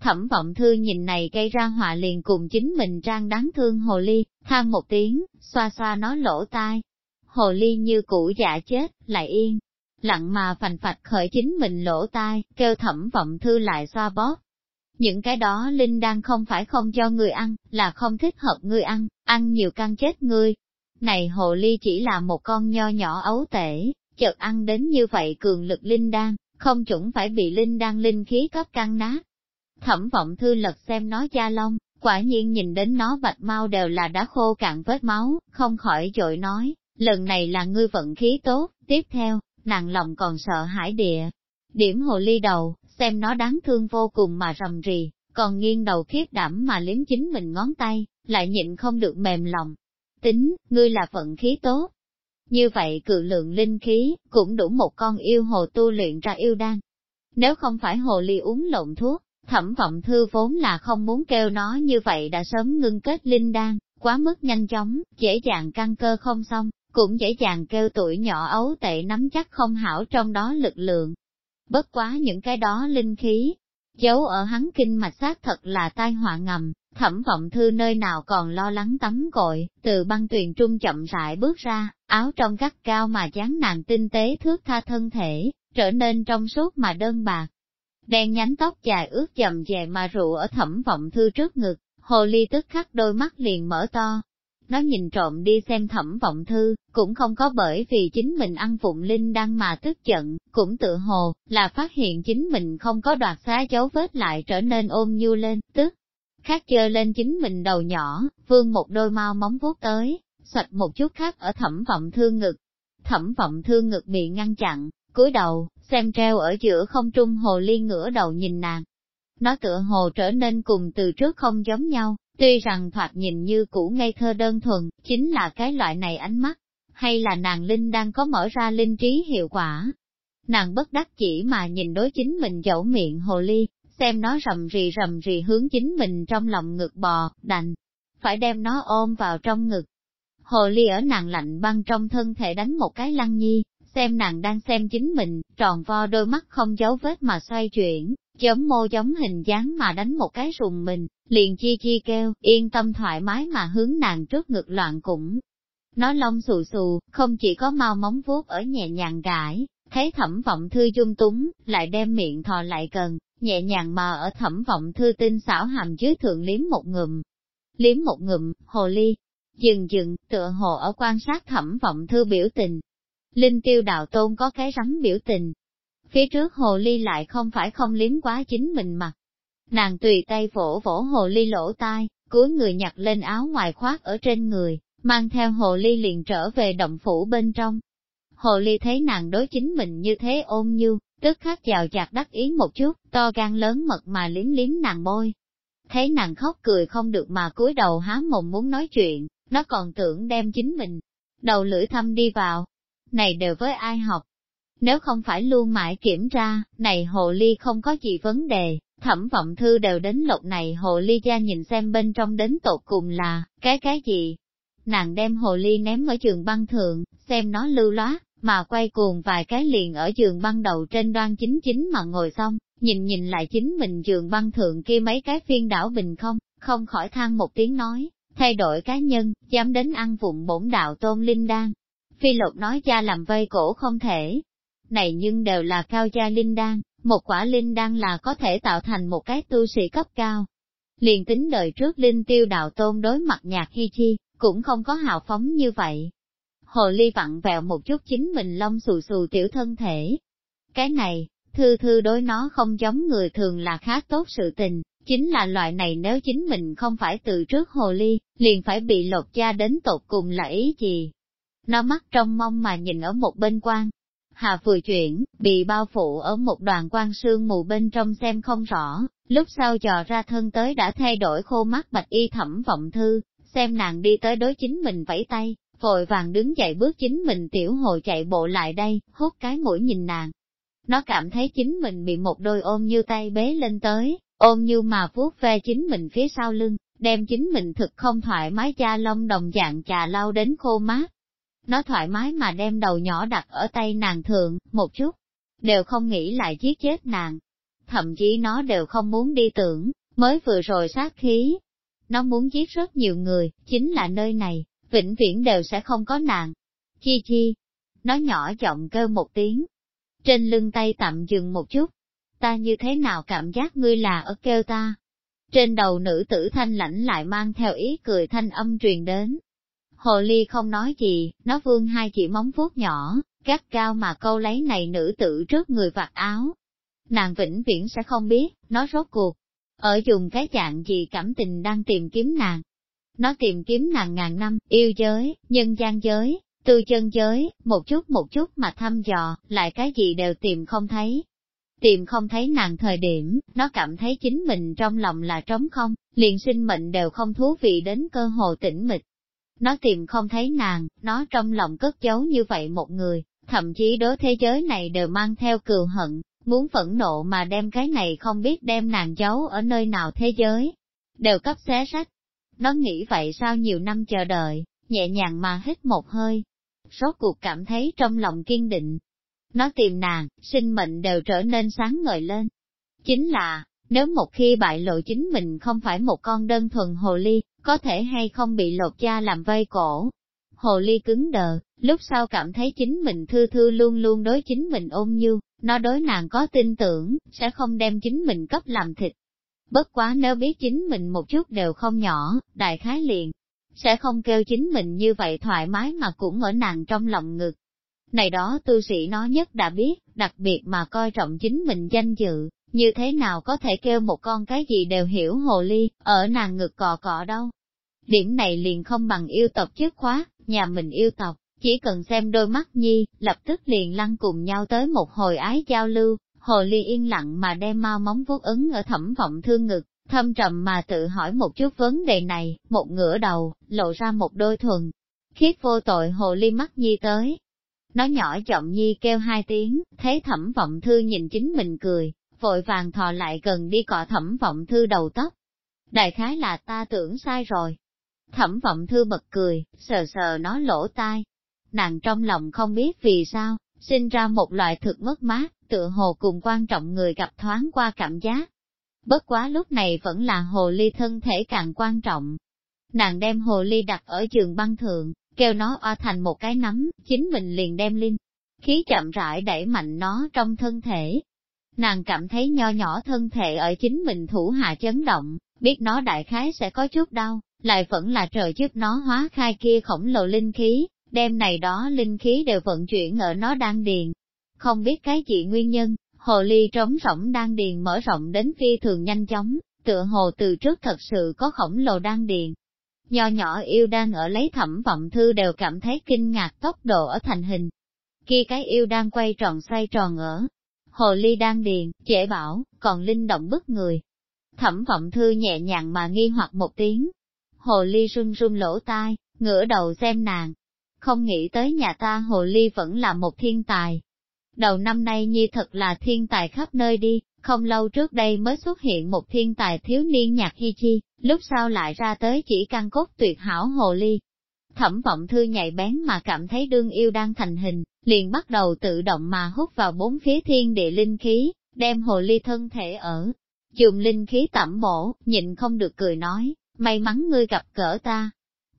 Thẩm vọng thư nhìn này gây ra họa liền cùng chính mình trang đáng thương hồ ly, than một tiếng, xoa xoa nó lỗ tai. Hồ ly như cũ dạ chết, lại yên, lặng mà phành phạch khởi chính mình lỗ tai, kêu thẩm vọng thư lại xoa bóp. Những cái đó Linh đang không phải không cho người ăn, là không thích hợp người ăn, ăn nhiều căng chết ngươi. Này hồ ly chỉ là một con nho nhỏ ấu tể, chợt ăn đến như vậy cường lực Linh đan, không chuẩn phải bị Linh đan linh khí cấp căng nát. Thẩm vọng thư lật xem nó da lông, quả nhiên nhìn đến nó bạch mau đều là đã khô cạn vết máu, không khỏi dội nói, lần này là ngươi vận khí tốt, tiếp theo, nàng lòng còn sợ hãi địa. Điểm hồ ly đầu, xem nó đáng thương vô cùng mà rầm rì, còn nghiêng đầu khiếp đảm mà liếm chính mình ngón tay, lại nhịn không được mềm lòng. Tính, ngươi là vận khí tốt. Như vậy cự lượng linh khí, cũng đủ một con yêu hồ tu luyện ra yêu đan. Nếu không phải hồ ly uống lộn thuốc, thẩm vọng thư vốn là không muốn kêu nó như vậy đã sớm ngưng kết linh đan, quá mức nhanh chóng, dễ dàng căn cơ không xong, cũng dễ dàng kêu tuổi nhỏ ấu tệ nắm chắc không hảo trong đó lực lượng. Bất quá những cái đó linh khí, giấu ở hắn kinh mạch xác thật là tai họa ngầm, thẩm vọng thư nơi nào còn lo lắng tắm gội, từ băng tuyền trung chậm rãi bước ra, áo trong gắt cao mà dán nàng tinh tế thước tha thân thể, trở nên trong suốt mà đơn bạc. Đen nhánh tóc dài ướt dầm dề mà rụ ở thẩm vọng thư trước ngực, hồ ly tức khắc đôi mắt liền mở to, nó nhìn trộm đi xem thẩm vọng thư, cũng không có bởi vì chính mình ăn phụng linh đăng mà tức giận, cũng tự hồ, là phát hiện chính mình không có đoạt xá dấu vết lại trở nên ôm nhu lên, tức. Khác chơi lên chính mình đầu nhỏ, vương một đôi mau móng vuốt tới, xoạch một chút khác ở thẩm vọng thương ngực. Thẩm vọng thương ngực bị ngăn chặn, cúi đầu, xem treo ở giữa không trung hồ ly ngửa đầu nhìn nàng. Nó tựa hồ trở nên cùng từ trước không giống nhau, Tuy rằng thoạt nhìn như cũ ngây thơ đơn thuần, chính là cái loại này ánh mắt, hay là nàng Linh đang có mở ra linh trí hiệu quả. Nàng bất đắc chỉ mà nhìn đối chính mình dẫu miệng hồ ly, xem nó rầm rì rầm rì hướng chính mình trong lòng ngực bò, đành, phải đem nó ôm vào trong ngực. Hồ ly ở nàng lạnh băng trong thân thể đánh một cái lăng nhi, xem nàng đang xem chính mình, tròn vo đôi mắt không giấu vết mà xoay chuyển, Chấm mô giống hình dáng mà đánh một cái rùng mình, liền chi chi kêu, yên tâm thoải mái mà hướng nàng trước ngực loạn cũng. Nó lông xù xù, không chỉ có mau móng vuốt ở nhẹ nhàng gãi, thấy thẩm vọng thư dung túng, lại đem miệng thò lại gần, nhẹ nhàng mà ở thẩm vọng thư tinh xảo hàm dưới thượng liếm một ngụm. Liếm một ngụm, hồ ly, dừng dừng, tựa hồ ở quan sát thẩm vọng thư biểu tình. Linh tiêu đạo tôn có cái rắm biểu tình. Phía trước hồ ly lại không phải không liếm quá chính mình mặt. Nàng tùy tay vỗ vỗ hồ ly lỗ tai, cuối người nhặt lên áo ngoài khoác ở trên người, mang theo hồ ly liền trở về động phủ bên trong. Hồ ly thấy nàng đối chính mình như thế ôn nhu, tức khắc chào chặt đắc ý một chút, to gan lớn mật mà liếm liếm nàng môi. Thấy nàng khóc cười không được mà cúi đầu há mồm muốn nói chuyện, nó còn tưởng đem chính mình, đầu lưỡi thăm đi vào. Này đều với ai học? Nếu không phải luôn mãi kiểm tra, này hồ ly không có gì vấn đề, thẩm vọng thư đều đến lộc này hồ ly ra nhìn xem bên trong đến tột cùng là, cái cái gì? Nàng đem hồ ly ném ở trường băng thượng, xem nó lưu loát, mà quay cuồng vài cái liền ở giường băng đầu trên đoan chính chính mà ngồi xong, nhìn nhìn lại chính mình giường băng thượng kia mấy cái phiên đảo bình không, không khỏi than một tiếng nói, thay đổi cá nhân, dám đến ăn vụng bổn đạo tôn linh đan. Phi lục nói cha làm vây cổ không thể. Này nhưng đều là cao gia linh đan, một quả linh đan là có thể tạo thành một cái tu sĩ cấp cao. Liền tính đời trước linh tiêu đạo tôn đối mặt nhạc hi chi, cũng không có hào phóng như vậy, hồ ly vặn vẹo một chút chính mình lông xù xù tiểu thân thể. Cái này, thư thư đối nó không giống người thường là khá tốt sự tình, chính là loại này nếu chính mình không phải từ trước hồ ly, liền phải bị lột da đến tột cùng là ý gì. Nó mắt trong mong mà nhìn ở một bên quan. Hà vừa chuyển, bị bao phủ ở một đoàn quan sương mù bên trong xem không rõ, lúc sau dò ra thân tới đã thay đổi khô mắt bạch y thẩm vọng thư, xem nàng đi tới đối chính mình vẫy tay, vội vàng đứng dậy bước chính mình tiểu hồ chạy bộ lại đây, hút cái mũi nhìn nàng. Nó cảm thấy chính mình bị một đôi ôm như tay bế lên tới, ôm như mà vuốt ve chính mình phía sau lưng, đem chính mình thực không thoải mái cha lông đồng dạng trà lau đến khô mát. Nó thoải mái mà đem đầu nhỏ đặt ở tay nàng thượng, một chút, đều không nghĩ lại giết chết nàng. Thậm chí nó đều không muốn đi tưởng, mới vừa rồi sát khí. Nó muốn giết rất nhiều người, chính là nơi này, vĩnh viễn đều sẽ không có nàng. Chi chi, nó nhỏ giọng kêu một tiếng. Trên lưng tay tạm dừng một chút. Ta như thế nào cảm giác ngươi là ở kêu ta? Trên đầu nữ tử thanh lãnh lại mang theo ý cười thanh âm truyền đến. Hồ ly không nói gì, nó vương hai chỉ móng vuốt nhỏ, gắt cao mà câu lấy này nữ tử trước người vạt áo. Nàng vĩnh viễn sẽ không biết, nó rốt cuộc. Ở dùng cái dạng gì cảm tình đang tìm kiếm nàng, nó tìm kiếm nàng ngàn năm, yêu giới, nhân gian giới, tư chân giới, một chút một chút mà thăm dò, lại cái gì đều tìm không thấy. Tìm không thấy nàng thời điểm, nó cảm thấy chính mình trong lòng là trống không, liền sinh mệnh đều không thú vị đến cơ hồ tĩnh mịch. Nó tìm không thấy nàng, nó trong lòng cất giấu như vậy một người, thậm chí đối thế giới này đều mang theo cừu hận, muốn phẫn nộ mà đem cái này không biết đem nàng giấu ở nơi nào thế giới, đều cấp xé rách. Nó nghĩ vậy sao nhiều năm chờ đợi, nhẹ nhàng mà hít một hơi. Rốt cuộc cảm thấy trong lòng kiên định. Nó tìm nàng, sinh mệnh đều trở nên sáng ngời lên. Chính là, nếu một khi bại lộ chính mình không phải một con đơn thuần hồ ly, có thể hay không bị lột da làm vây cổ. Hồ ly cứng đờ, lúc sau cảm thấy chính mình thư thư luôn luôn đối chính mình ôm nhu, nó đối nàng có tin tưởng, sẽ không đem chính mình cấp làm thịt. Bất quá nếu biết chính mình một chút đều không nhỏ, đại khái liền, sẽ không kêu chính mình như vậy thoải mái mà cũng ở nàng trong lòng ngực. Này đó tu sĩ nó nhất đã biết, đặc biệt mà coi trọng chính mình danh dự, như thế nào có thể kêu một con cái gì đều hiểu hồ ly, ở nàng ngực cọ cọ đâu. Điểm này liền không bằng yêu tộc trước khóa, nhà mình yêu tộc, chỉ cần xem đôi mắt nhi, lập tức liền lăn cùng nhau tới một hồi ái giao lưu, Hồ ly yên lặng mà đem mau móng vuốt ứng ở thẩm vọng thương ngực, thâm trầm mà tự hỏi một chút vấn đề này, một ngửa đầu, lộ ra một đôi thuần. Khiết vô tội hồ ly mắt nhi tới. Nó nhỏ giọng nhi kêu hai tiếng, thấy thẩm vọng thư nhìn chính mình cười, vội vàng thò lại gần đi cọ thẩm vọng thư đầu tóc. Đại khái là ta tưởng sai rồi. Thẩm vọng thư bật cười, sờ sờ nó lỗ tai. Nàng trong lòng không biết vì sao, sinh ra một loại thực mất mát, tựa hồ cùng quan trọng người gặp thoáng qua cảm giác. Bất quá lúc này vẫn là hồ ly thân thể càng quan trọng. Nàng đem hồ ly đặt ở giường băng thượng, kêu nó oa thành một cái nắm, chính mình liền đem linh. Khí chậm rãi đẩy mạnh nó trong thân thể. Nàng cảm thấy nho nhỏ thân thể ở chính mình thủ hạ chấn động, biết nó đại khái sẽ có chút đau, lại vẫn là trời giúp nó hóa khai kia khổng lồ linh khí, đem này đó linh khí đều vận chuyển ở nó đang điền. Không biết cái gì nguyên nhân, hồ ly trống rỗng đang điền mở rộng đến phi thường nhanh chóng, tựa hồ từ trước thật sự có khổng lồ đang điền. Nho nhỏ yêu đang ở lấy thẩm vọng thư đều cảm thấy kinh ngạc tốc độ ở thành hình. Kia cái yêu đang quay tròn xoay tròn ở. Hồ ly đang điền, trễ bảo, còn linh động bức người. Thẩm vọng thư nhẹ nhàng mà nghi hoặc một tiếng. Hồ ly run run lỗ tai, ngửa đầu xem nàng. Không nghĩ tới nhà ta hồ ly vẫn là một thiên tài. Đầu năm nay nhi thật là thiên tài khắp nơi đi, không lâu trước đây mới xuất hiện một thiên tài thiếu niên nhạc hy chi, lúc sau lại ra tới chỉ căn cốt tuyệt hảo hồ ly. Thẩm vọng thư nhạy bén mà cảm thấy đương yêu đang thành hình, liền bắt đầu tự động mà hút vào bốn phía thiên địa linh khí, đem hồ ly thân thể ở. Dùng linh khí tẩm bổ, nhịn không được cười nói, may mắn ngươi gặp cỡ ta.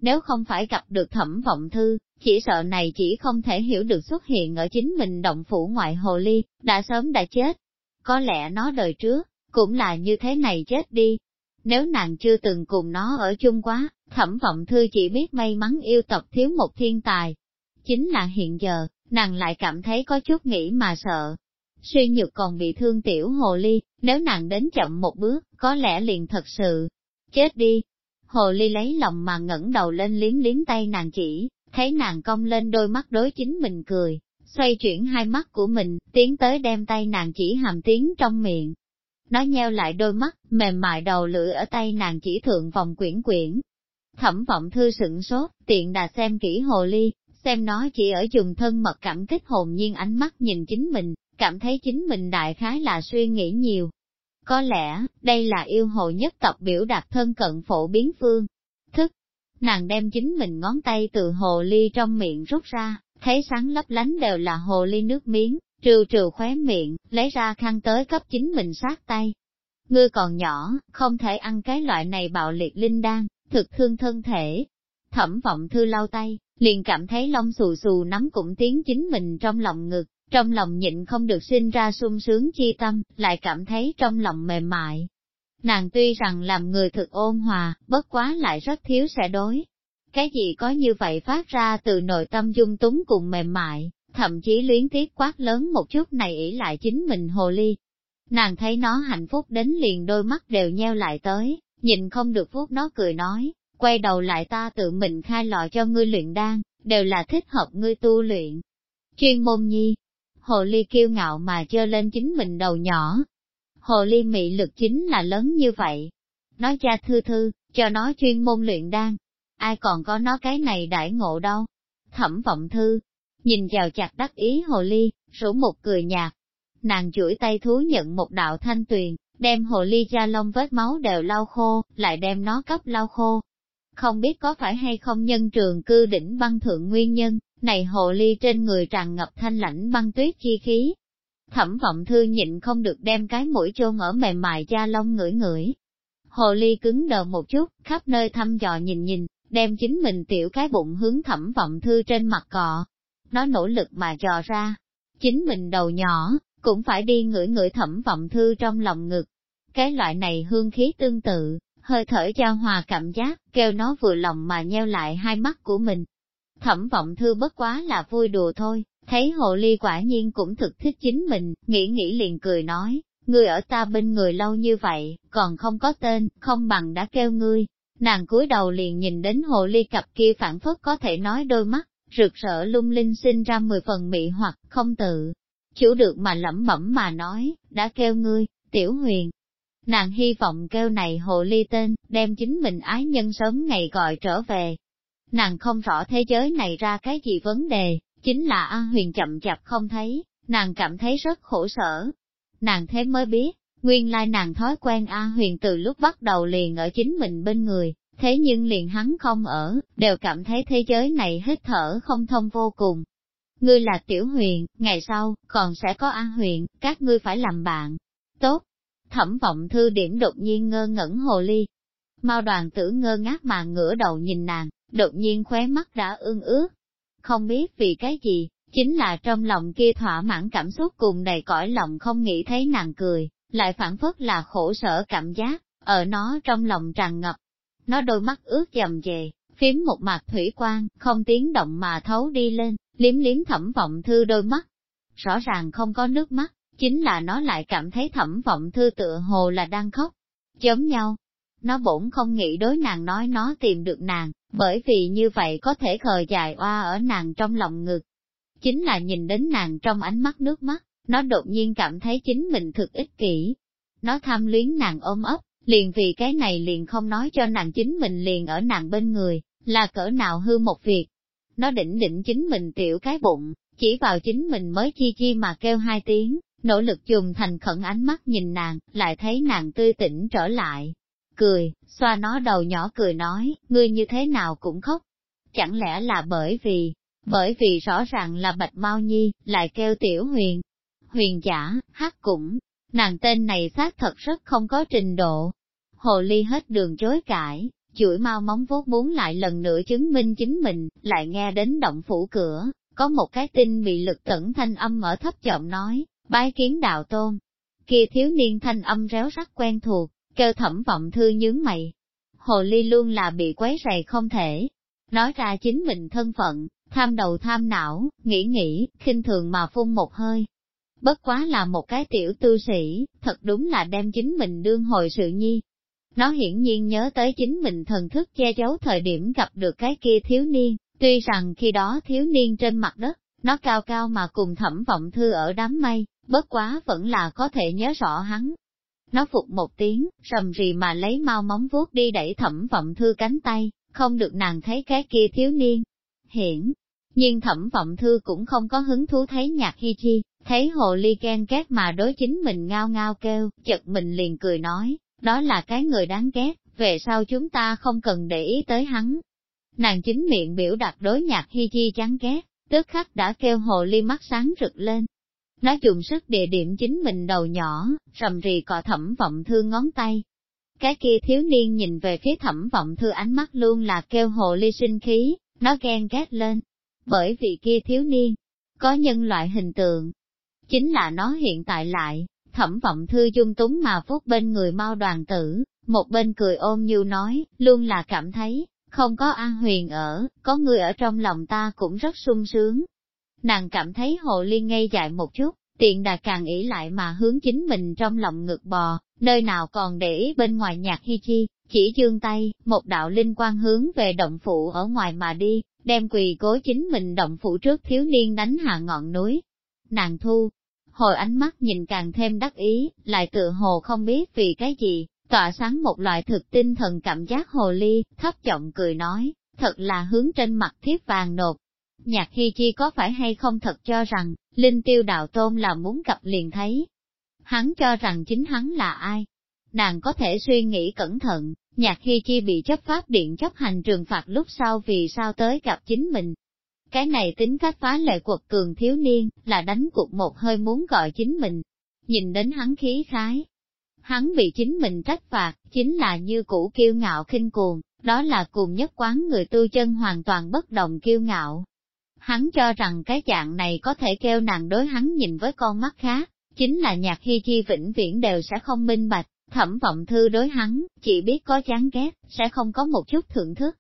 Nếu không phải gặp được thẩm vọng thư, chỉ sợ này chỉ không thể hiểu được xuất hiện ở chính mình động phủ ngoại hồ ly, đã sớm đã chết có lẽ nó đời trước, cũng là như thế này chết đi. Nếu nàng chưa từng cùng nó ở chung quá, thẩm vọng thư chỉ biết may mắn yêu tộc thiếu một thiên tài. Chính là hiện giờ, nàng lại cảm thấy có chút nghĩ mà sợ. Suy nhược còn bị thương tiểu hồ ly, nếu nàng đến chậm một bước, có lẽ liền thật sự chết đi. Hồ ly lấy lòng mà ngẩng đầu lên liếm liếm tay nàng chỉ, thấy nàng cong lên đôi mắt đối chính mình cười, xoay chuyển hai mắt của mình, tiến tới đem tay nàng chỉ hàm tiến trong miệng. Nó nheo lại đôi mắt, mềm mại đầu lưỡi ở tay nàng chỉ thượng vòng quyển quyển. Thẩm vọng thư sửng sốt, tiện đà xem kỹ hồ ly, xem nó chỉ ở dùng thân mật cảm kích hồn nhiên ánh mắt nhìn chính mình, cảm thấy chính mình đại khái là suy nghĩ nhiều. Có lẽ, đây là yêu hồ nhất tập biểu đạt thân cận phổ biến phương. Thức, nàng đem chính mình ngón tay từ hồ ly trong miệng rút ra, thấy sáng lấp lánh đều là hồ ly nước miếng, trừ trừ khóe miệng, lấy ra khăn tới cấp chính mình sát tay. Ngươi còn nhỏ, không thể ăn cái loại này bạo liệt linh đan, thực thương thân thể. Thẩm vọng thư lau tay, liền cảm thấy lông xù xù nắm cũng tiếng chính mình trong lòng ngực, trong lòng nhịn không được sinh ra sung sướng chi tâm, lại cảm thấy trong lòng mềm mại. Nàng tuy rằng làm người thực ôn hòa, bất quá lại rất thiếu sẽ đối, cái gì có như vậy phát ra từ nội tâm dung túng cùng mềm mại, thậm chí luyến tiếc quát lớn một chút này ỷ lại chính mình hồ ly. Nàng thấy nó hạnh phúc đến liền đôi mắt đều nheo lại tới, nhìn không được phút nó cười nói, quay đầu lại ta tự mình khai lọ cho ngươi luyện đan, đều là thích hợp ngươi tu luyện. Chuyên môn nhi, hồ ly kiêu ngạo mà chơ lên chính mình đầu nhỏ. Hồ ly mị lực chính là lớn như vậy. Nói cha thư thư, cho nó chuyên môn luyện đan, ai còn có nó cái này đãi ngộ đâu. Thẩm vọng thư, nhìn vào chặt đắc ý hồ ly, rủ một cười nhạt. Nàng chuỗi tay thú nhận một đạo thanh tuyền, đem hồ ly da lông vết máu đều lau khô, lại đem nó cấp lau khô. Không biết có phải hay không nhân trường cư đỉnh băng thượng nguyên nhân, này hồ ly trên người tràn ngập thanh lãnh băng tuyết chi khí. Thẩm vọng thư nhịn không được đem cái mũi chôn ở mềm mại da lông ngửi ngửi. Hồ ly cứng đờ một chút, khắp nơi thăm dò nhìn nhìn, đem chính mình tiểu cái bụng hướng thẩm vọng thư trên mặt cọ. Nó nỗ lực mà dò ra, chính mình đầu nhỏ, cũng phải đi ngửi ngửi thẩm vọng thư trong lòng ngực. Cái loại này hương khí tương tự, hơi thở giao hòa cảm giác, kêu nó vừa lòng mà nheo lại hai mắt của mình. Thẩm vọng thư bất quá là vui đùa thôi, thấy hồ ly quả nhiên cũng thực thích chính mình, nghĩ nghĩ liền cười nói, ngươi ở ta bên người lâu như vậy, còn không có tên, không bằng đã kêu ngươi, Nàng cúi đầu liền nhìn đến hồ ly cặp kia phản phất có thể nói đôi mắt, rực rỡ lung linh sinh ra mười phần mị hoặc không tự. Chủ được mà lẩm bẩm mà nói, đã kêu ngươi, tiểu huyền. Nàng hy vọng kêu này hồ ly tên, đem chính mình ái nhân sớm ngày gọi trở về. Nàng không rõ thế giới này ra cái gì vấn đề, chính là A huyền chậm chạp không thấy, nàng cảm thấy rất khổ sở. Nàng thế mới biết, Nguyên lai nàng thói quen A huyền từ lúc bắt đầu liền ở chính mình bên người, thế nhưng liền hắn không ở, đều cảm thấy thế giới này hít thở không thông vô cùng. Ngươi là tiểu huyền, ngày sau, còn sẽ có A huyền, các ngươi phải làm bạn. Tốt! Thẩm vọng thư điểm đột nhiên ngơ ngẩn hồ ly. Mao đoàn tử ngơ ngác mà ngửa đầu nhìn nàng, đột nhiên khóe mắt đã ương ướt. Không biết vì cái gì, chính là trong lòng kia thỏa mãn cảm xúc cùng đầy cõi lòng không nghĩ thấy nàng cười, lại phản phất là khổ sở cảm giác, ở nó trong lòng tràn ngập. Nó đôi mắt ướt dầm dề, phím một mặt thủy quan, không tiếng động mà thấu đi lên, liếm liếm thẩm vọng thư đôi mắt. Rõ ràng không có nước mắt, chính là nó lại cảm thấy thẩm vọng thư tựa hồ là đang khóc. Giống nhau, nó bổn không nghĩ đối nàng nói nó tìm được nàng, bởi vì như vậy có thể khờ dài oa ở nàng trong lòng ngực. Chính là nhìn đến nàng trong ánh mắt nước mắt, nó đột nhiên cảm thấy chính mình thực ích kỷ. Nó tham luyến nàng ôm ấp, liền vì cái này liền không nói cho nàng chính mình liền ở nàng bên người, là cỡ nào hư một việc. Nó đỉnh đỉnh chính mình tiểu cái bụng, chỉ vào chính mình mới chi chi mà kêu hai tiếng, nỗ lực dùng thành khẩn ánh mắt nhìn nàng, lại thấy nàng tươi tỉnh trở lại. Cười, xoa nó đầu nhỏ cười nói, ngươi như thế nào cũng khóc. Chẳng lẽ là bởi vì, bởi vì rõ ràng là Bạch mau Nhi, lại kêu tiểu huyền. Huyền giả, hát cũng, nàng tên này xác thật rất không có trình độ. Hồ ly hết đường chối cãi, chuỗi mau móng vuốt muốn lại lần nữa chứng minh chính mình, lại nghe đến động phủ cửa, có một cái tin bị lực tẩn thanh âm ở thấp giọng nói, bái kiến đạo tôn. Kia thiếu niên thanh âm réo rắt quen thuộc, kêu thẩm vọng thư nhướng mày. Hồ ly luôn là bị quấy rầy không thể. Nói ra chính mình thân phận, tham đầu tham não, nghĩ nghĩ, khinh thường mà phun một hơi. Bất quá là một cái tiểu tư sĩ, thật đúng là đem chính mình đương hồi sự nhi. Nó hiển nhiên nhớ tới chính mình thần thức che giấu thời điểm gặp được cái kia thiếu niên, tuy rằng khi đó thiếu niên trên mặt đất, nó cao cao mà cùng thẩm vọng thư ở đám mây, bất quá vẫn là có thể nhớ rõ hắn. Nó phục một tiếng, rầm rì mà lấy mau móng vuốt đi đẩy thẩm vọng thư cánh tay, không được nàng thấy cái kia thiếu niên. Hiển, nhưng thẩm vọng thư cũng không có hứng thú thấy nhạc hi chi, thấy hồ ly ghen két mà đối chính mình ngao ngao kêu, chật mình liền cười nói, đó là cái người đáng ghét, về sau chúng ta không cần để ý tới hắn. Nàng chính miệng biểu đạt đối nhạc hi chi chán ghét, tức khắc đã kêu hồ ly mắt sáng rực lên. Nó dùng sức địa điểm chính mình đầu nhỏ, rầm rì cọ thẩm vọng thư ngón tay. Cái kia thiếu niên nhìn về phía thẩm vọng thư ánh mắt luôn là kêu hồ ly sinh khí, nó ghen ghét lên. Bởi vì kia thiếu niên, có nhân loại hình tượng. Chính là nó hiện tại lại, thẩm vọng thư dung túng mà phúc bên người mau đoàn tử, một bên cười ôm như nói, luôn là cảm thấy, không có an huyền ở, có người ở trong lòng ta cũng rất sung sướng. Nàng cảm thấy hồ liên ngây dại một chút, tiện đà càng ý lại mà hướng chính mình trong lòng ngực bò, nơi nào còn để ý bên ngoài nhạc hi chi, chỉ dương tay, một đạo linh quan hướng về động phụ ở ngoài mà đi, đem quỳ cố chính mình động phụ trước thiếu niên đánh hạ ngọn núi. Nàng thu, hồi ánh mắt nhìn càng thêm đắc ý, lại tự hồ không biết vì cái gì, tỏa sáng một loại thực tinh thần cảm giác hồ ly, thấp giọng cười nói, thật là hướng trên mặt thiếp vàng nộp. Nhạc Hi Chi có phải hay không thật cho rằng, Linh Tiêu Đạo Tôn là muốn gặp liền thấy. Hắn cho rằng chính hắn là ai? Nàng có thể suy nghĩ cẩn thận, Nhạc Hi Chi bị chấp pháp điện chấp hành trừng phạt lúc sau vì sao tới gặp chính mình, cái này tính cách phá lệ quật cường thiếu niên, là đánh cuộc một hơi muốn gọi chính mình. Nhìn đến hắn khí khái. Hắn bị chính mình trách phạt, chính là như cũ kiêu ngạo khinh cuồng, đó là cùng nhất quán người tu chân hoàn toàn bất đồng kiêu ngạo. Hắn cho rằng cái dạng này có thể kêu nàng đối hắn nhìn với con mắt khác, chính là nhạc hy chi vĩnh viễn đều sẽ không minh bạch, thẩm vọng thư đối hắn, chỉ biết có chán ghét, sẽ không có một chút thưởng thức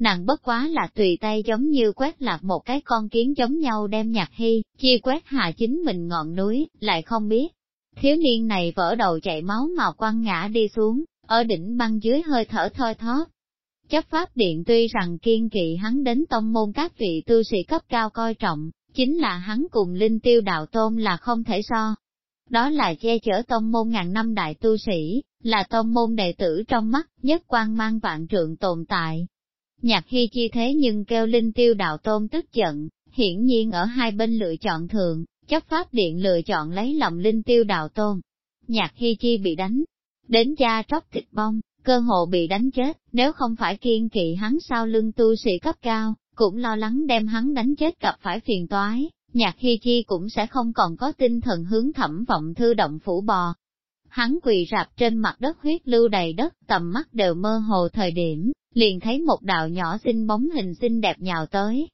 nàng bất quá là tùy tay giống như quét lạc một cái con kiến giống nhau đem nhạc hy, chi quét hạ chính mình ngọn núi, lại không biết. Thiếu niên này vỡ đầu chạy máu màu quăng ngã đi xuống, ở đỉnh băng dưới hơi thở thoi thóp. Chấp pháp điện tuy rằng kiên kỵ hắn đến tông môn các vị tu sĩ cấp cao coi trọng, chính là hắn cùng linh tiêu đạo tôn là không thể so. Đó là che chở tông môn ngàn năm đại tu sĩ, là tông môn đệ tử trong mắt, nhất quan mang vạn trượng tồn tại, Nhạc hy chi thế nhưng kêu linh tiêu đạo tôn tức giận, hiển nhiên ở hai bên lựa chọn thường, chấp pháp điện lựa chọn lấy lòng linh tiêu đạo tôn. Nhạc hy chi bị đánh, đến da tróc thịt bong, cơ hộ bị đánh chết, nếu không phải kiên kỵ hắn sau lưng tu sĩ cấp cao, cũng lo lắng đem hắn đánh chết gặp phải phiền toái, nhạc hy chi cũng sẽ không còn có tinh thần hướng thẩm vọng thư động phủ bò. Hắn quỳ rạp trên mặt đất huyết lưu đầy đất, tầm mắt đều mơ hồ thời điểm, liền thấy một đạo nhỏ xinh bóng hình xinh đẹp nhào tới.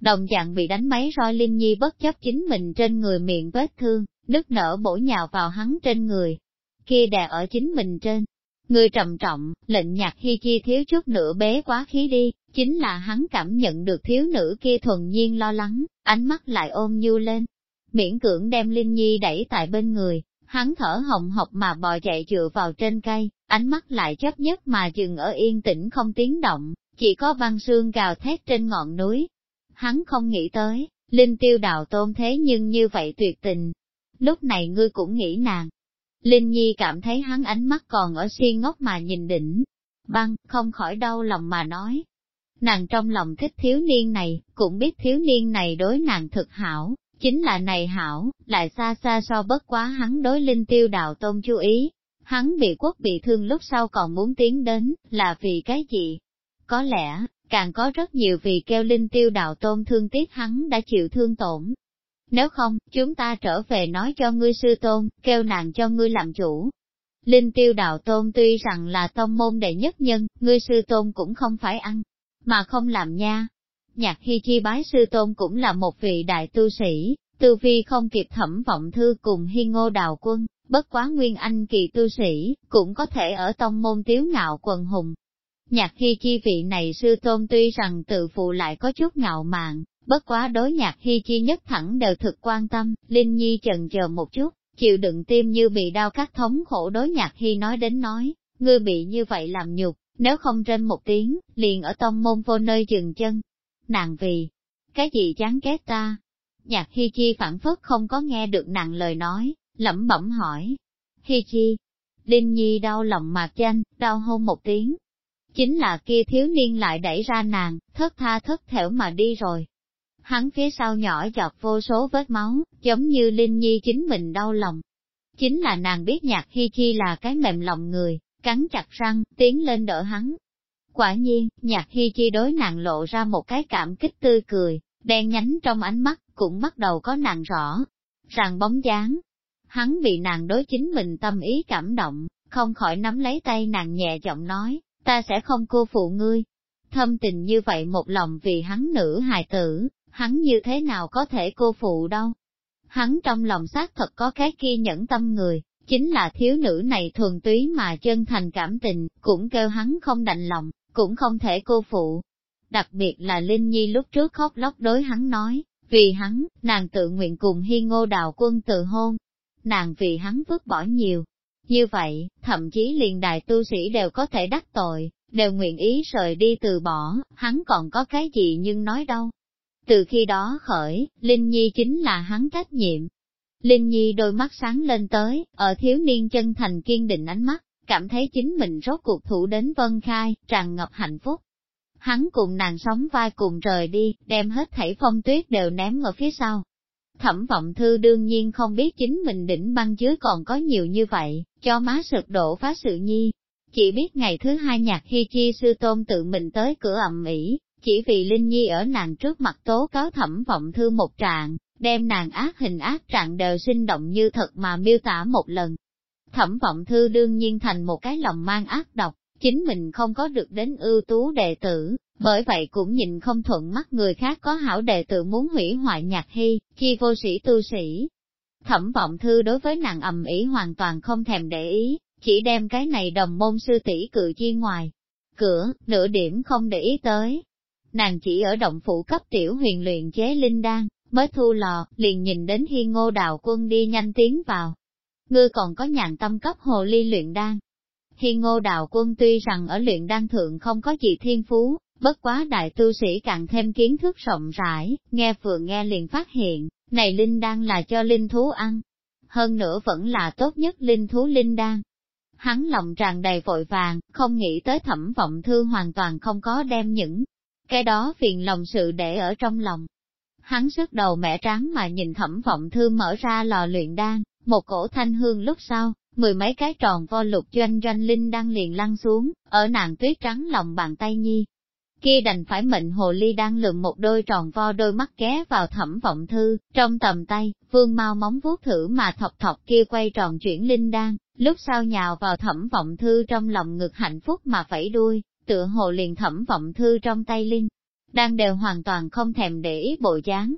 Đồng dạng bị đánh máy roi Linh Nhi bất chấp chính mình trên người miệng vết thương, đứt nở bổ nhào vào hắn trên người. Kia đè ở chính mình trên Người trầm trọng, lệnh nhạc hi chi thiếu chút nữa bế quá khí đi, chính là hắn cảm nhận được thiếu nữ kia thuần nhiên lo lắng, ánh mắt lại ôm nhu lên. Miễn cưỡng đem Linh Nhi đẩy tại bên người, hắn thở hồng hộc mà bò chạy dựa vào trên cây, ánh mắt lại chấp nhất mà dừng ở yên tĩnh không tiếng động, chỉ có băng sương gào thét trên ngọn núi. Hắn không nghĩ tới, Linh tiêu đào tôn thế nhưng như vậy tuyệt tình. Lúc này ngươi cũng nghĩ nàng. Linh Nhi cảm thấy hắn ánh mắt còn ở si ngốc mà nhìn đỉnh. Băng, không khỏi đau lòng mà nói. Nàng trong lòng thích thiếu niên này, cũng biết thiếu niên này đối nàng thực hảo, chính là này hảo, lại xa xa so bất quá hắn đối linh tiêu đạo tôn chú ý. Hắn bị quốc bị thương lúc sau còn muốn tiến đến, là vì cái gì? Có lẽ, càng có rất nhiều vì kêu linh tiêu đạo tôn thương tiếc hắn đã chịu thương tổn. Nếu không, chúng ta trở về nói cho ngươi sư tôn, kêu nàng cho ngươi làm chủ. Linh tiêu đạo tôn tuy rằng là tông môn đệ nhất nhân, ngươi sư tôn cũng không phải ăn, mà không làm nha. Nhạc hy chi bái sư tôn cũng là một vị đại tu sĩ, tư vi không kịp thẩm vọng thư cùng Hi ngô đào quân, bất quá nguyên anh kỳ tu sĩ, cũng có thể ở tông môn tiếu ngạo quần hùng, Nhạc hy chi vị này sư tôn tuy rằng tự phụ lại có chút ngạo mạn, bất quá đối nhạc hy chi nhất thẳng đều thực quan tâm, Linh Nhi chần chờ một chút, chịu đựng tim như bị đau cắt thống khổ đối nhạc hy nói đến nói, ngươi bị như vậy làm nhục, nếu không trên một tiếng, liền ở tông môn vô nơi dừng chân. Nàng vì, cái gì chán ghét ta? Nhạc Hi chi phản phất không có nghe được nàng lời nói, lẩm bẩm hỏi. Hi chi, Linh Nhi đau lòng mạc danh, đau hôn một tiếng, chính là kia thiếu niên lại đẩy ra nàng, thất tha thất thẻo mà đi rồi. Hắn phía sau nhỏ giọt vô số vết máu, giống như Linh Nhi chính mình đau lòng. Chính là nàng biết nhạc hi chi là cái mềm lòng người, cắn chặt răng, tiến lên đỡ hắn. Quả nhiên, nhạc hy chi đối nàng lộ ra một cái cảm kích tươi cười, đen nhánh trong ánh mắt, cũng bắt đầu có nàng rõ, ràng bóng dáng. Hắn bị nàng đối chính mình tâm ý cảm động, không khỏi nắm lấy tay nàng nhẹ giọng nói, ta sẽ không cô phụ ngươi. Thâm tình như vậy một lòng vì hắn nữ hài tử, hắn như thế nào có thể cô phụ đâu. Hắn trong lòng xác thật có cái kia nhẫn tâm người, chính là thiếu nữ này thuần túy mà chân thành cảm tình, cũng kêu hắn không đành lòng, cũng không thể cô phụ. Đặc biệt là Linh Nhi lúc trước khóc lóc đối hắn nói, vì hắn, nàng tự nguyện cùng Hi Ngô Đào Quân tự hôn. Nàng vì hắn vứt bỏ nhiều, như vậy, thậm chí liền đại tu sĩ đều có thể đắc tội, đều nguyện ý rời đi từ bỏ, hắn còn có cái gì nhưng nói đâu. Từ khi đó khởi, Linh Nhi chính là hắn trách nhiệm. Linh Nhi đôi mắt sáng lên tới, ở thiếu niên chân thành kiên định ánh mắt, cảm thấy chính mình rốt cuộc thủ đến vân khai, tràn ngập hạnh phúc. Hắn cùng nàng sống vai cùng rời đi, đem hết thảy phong tuyết đều ném ở phía sau, Thẩm vọng thư đương nhiên không biết chính mình đỉnh băng dưới còn có nhiều như vậy, cho má sực đổ phá sự nhi. Chỉ biết ngày thứ hai nhạc hy chi sư tôn tự mình tới cửa ẩm ỉ, chỉ vì Linh Nhi ở nàng trước mặt tố cáo thẩm vọng thư một trạng, đem nàng ác hình ác trạng đều sinh động như thật mà miêu tả một lần. Thẩm vọng thư đương nhiên thành một cái lòng mang ác độc, chính mình không có được đến ưu tú đệ tử, bởi vậy cũng nhìn không thuận mắt người khác có hảo đệ tử muốn hủy hoại nhạc hy, chi vô sĩ tu sĩ. Thẩm vọng thư đối với nàng ầm ĩ hoàn toàn không thèm để ý, chỉ đem cái này đồng môn sư tỷ cự chi ngoài. Cửa, nửa điểm không để ý tới. Nàng chỉ ở động phủ cấp tiểu huyền luyện chế linh đan, mới thu lò, liền nhìn đến hi ngô đào quân đi nhanh tiến vào. Ngươi còn có nhàn tâm cấp hồ ly luyện đan, Hi ngô đào quân tuy rằng ở luyện đan thượng không có gì thiên phú, bất quá đại tu sĩ càng thêm kiến thức rộng rãi, nghe vừa nghe liền phát hiện, này linh đan là cho linh thú ăn. Hơn nữa vẫn là tốt nhất linh thú linh đan. Hắn lòng tràn đầy vội vàng, không nghĩ tới thẩm vọng thư hoàn toàn không có đem những cái đó phiền lòng sự để ở trong lòng. Hắn sức đầu mẻ trắng mà nhìn thẩm vọng thư mở ra lò luyện đan, một cổ thanh hương lúc sau, mười mấy cái tròn vo lục doanh doanh linh đang liền lăn xuống, ở nàng tuyết trắng lòng bàn tay nhi. Kia đành phải mệnh hồ ly đang lượm một đôi tròn vo đôi mắt ghé vào thẩm vọng thư, trong tầm tay, vương mau móng vuốt thử mà thọc thọc kia quay tròn chuyển linh đan, lúc sau nhào vào thẩm vọng thư trong lòng ngực hạnh phúc mà phẩy đuôi, tựa hồ liền thẩm vọng thư trong tay linh. Đang đều hoàn toàn không thèm để ý bộ dáng,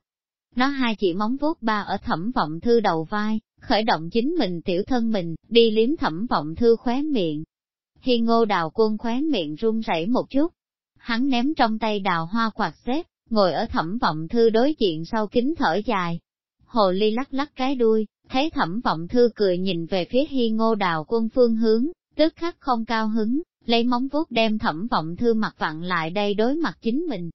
nó hai chỉ móng vuốt ba ở thẩm vọng thư đầu vai, khởi động chính mình tiểu thân mình, đi liếm thẩm vọng thư khóe miệng. Hi ngô đào quân khóe miệng run rẩy một chút. Hắn ném trong tay đào hoa quạt xếp, ngồi ở thẩm vọng thư đối diện sau kính thở dài. Hồ ly lắc lắc cái đuôi, thấy thẩm vọng thư cười nhìn về phía hi ngô đào quân phương hướng, tức khắc không cao hứng, lấy móng vuốt đem thẩm vọng thư mặt vặn lại đây đối mặt chính mình.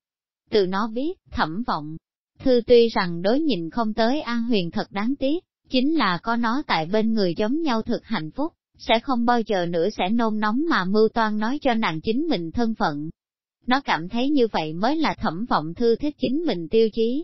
Từ nó biết, thẩm vọng, thư tuy rằng đối nhìn không tới an huyền thật đáng tiếc, chính là có nó tại bên người giống nhau thực hạnh phúc, sẽ không bao giờ nữa sẽ nôn nóng mà mưu toan nói cho nàng chính mình thân phận. Nó cảm thấy như vậy mới là thẩm vọng thư thích chính mình tiêu chí.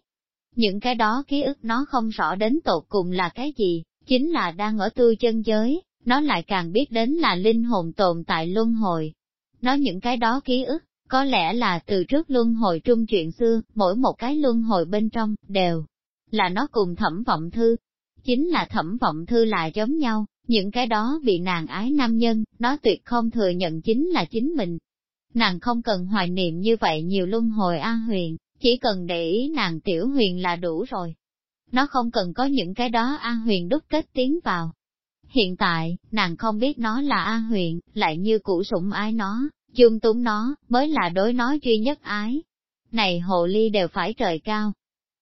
Những cái đó ký ức nó không rõ đến tột cùng là cái gì, chính là đang ở tư chân giới, nó lại càng biết đến là linh hồn tồn tại luân hồi. Nó những cái đó ký ức, có lẽ là từ trước luân hồi trung chuyện xưa, mỗi một cái luân hồi bên trong, đều là nó cùng thẩm vọng thư. Chính là thẩm vọng thư là giống nhau, những cái đó bị nàng ái nam nhân, nó tuyệt không thừa nhận chính là chính mình. Nàng không cần hoài niệm như vậy nhiều luân hồi an huyền, chỉ cần để ý nàng tiểu huyền là đủ rồi. Nó không cần có những cái đó an huyền đúc kết tiến vào. Hiện tại, nàng không biết nó là an huyền, lại như cũ sủng ái nó, dung túng nó, mới là đối nó duy nhất ái. Này hồ ly đều phải trời cao.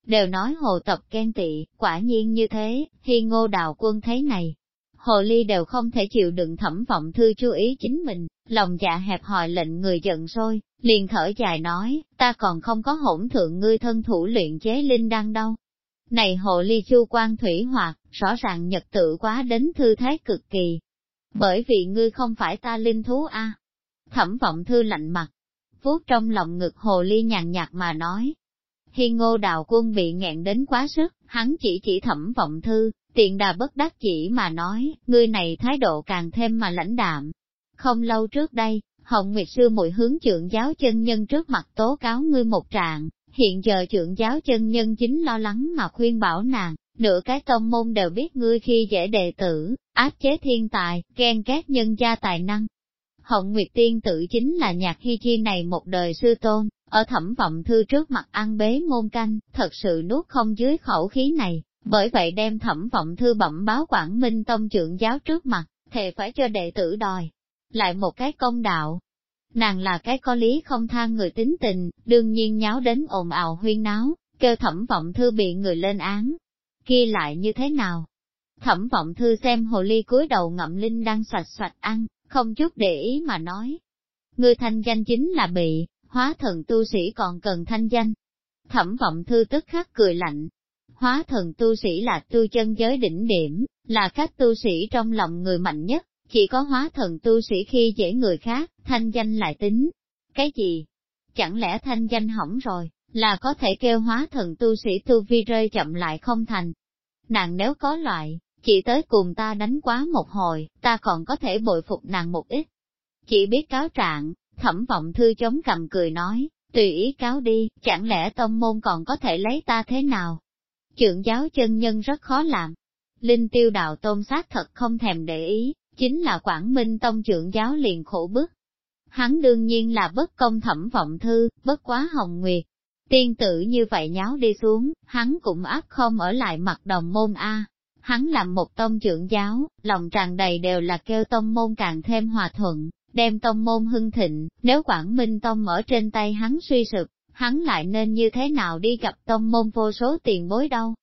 Đều nói hồ tập khen tị, quả nhiên như thế, khi ngô đào quân thấy này, hồ ly đều không thể chịu đựng thẩm vọng thư chú ý chính mình, lòng dạ hẹp hòi lệnh người giận sôi, liền thở dài nói, ta còn không có hỗn thượng ngươi thân thủ luyện chế linh đăng đâu. Này hồ ly chu quan thủy hoạt, rõ ràng nhật tự quá đến thư thái cực kỳ. Bởi vì ngươi không phải ta linh thú a. Thẩm vọng thư lạnh mặt, vuốt trong lòng ngực hồ ly nhàn nhạt mà nói. Khi ngô đào quân bị nghẹn đến quá sức, hắn chỉ chỉ thẩm vọng thư, Tiện đà bất đắc chỉ mà nói, ngươi này thái độ càng thêm mà lãnh đạm. Không lâu trước đây, Hồng Nguyệt Sư mùi hướng trưởng giáo chân nhân trước mặt tố cáo ngươi một trạng, hiện giờ trưởng giáo chân nhân chính lo lắng mà khuyên bảo nàng, nửa cái tông môn đều biết ngươi khi dễ đệ tử, áp chế thiên tài, ghen ghét nhân gia tài năng. Hồng Nguyệt Tiên tự chính là nhạc hy chi này một đời sư tôn, ở thẩm vọng thư trước mặt ăn bế ngôn canh, thật sự nuốt không dưới khẩu khí này, bởi vậy đem thẩm vọng thư bẩm báo Quảng Minh Tông trưởng giáo trước mặt, thề phải cho đệ tử đòi. Lại một cái công đạo. Nàng là cái có lý không tha người tính tình, đương nhiên nháo đến ồn ào huyên náo, kêu thẩm vọng thư bị người lên án. Kia lại như thế nào? Thẩm vọng thư xem hồ ly cúi đầu ngậm linh đang xoạch xoạch ăn, không chút để ý mà nói. Người thanh danh chính là bị, hóa thần tu sĩ còn cần thanh danh. Thẩm vọng thư tức khắc cười lạnh, hóa thần tu sĩ là tu chân giới đỉnh điểm, là các tu sĩ trong lòng người mạnh nhất, chỉ có hóa thần tu sĩ khi dễ người khác, thanh danh lại tính. Cái gì? Chẳng lẽ thanh danh hỏng rồi, là có thể kêu hóa thần tu sĩ tu vi rơi chậm lại không thành? Nàng nếu có loại, chỉ tới cùng ta đánh quá một hồi, ta còn có thể bội phục nàng một ít. Chỉ biết cáo trạng, thẩm vọng thư chống cầm cười nói, tùy ý cáo đi, chẳng lẽ tông môn còn có thể lấy ta thế nào? Trưởng giáo chân nhân rất khó làm. Linh tiêu đạo tôn sát thật không thèm để ý, chính là Quảng Minh Tông trưởng giáo liền khổ bức. Hắn đương nhiên là bất công thẩm vọng thư, bất quá hồng nguyệt. Tiên tử như vậy nháo đi xuống, hắn cũng áp không ở lại mặt đồng môn A. Hắn làm một tông trưởng giáo, lòng tràn đầy đều là kêu tông môn càng thêm hòa thuận, đem tông môn hưng thịnh, nếu Quảng Minh Tông ở trên tay hắn suy sụp, hắn lại nên như thế nào đi gặp tông môn vô số tiền bối đâu.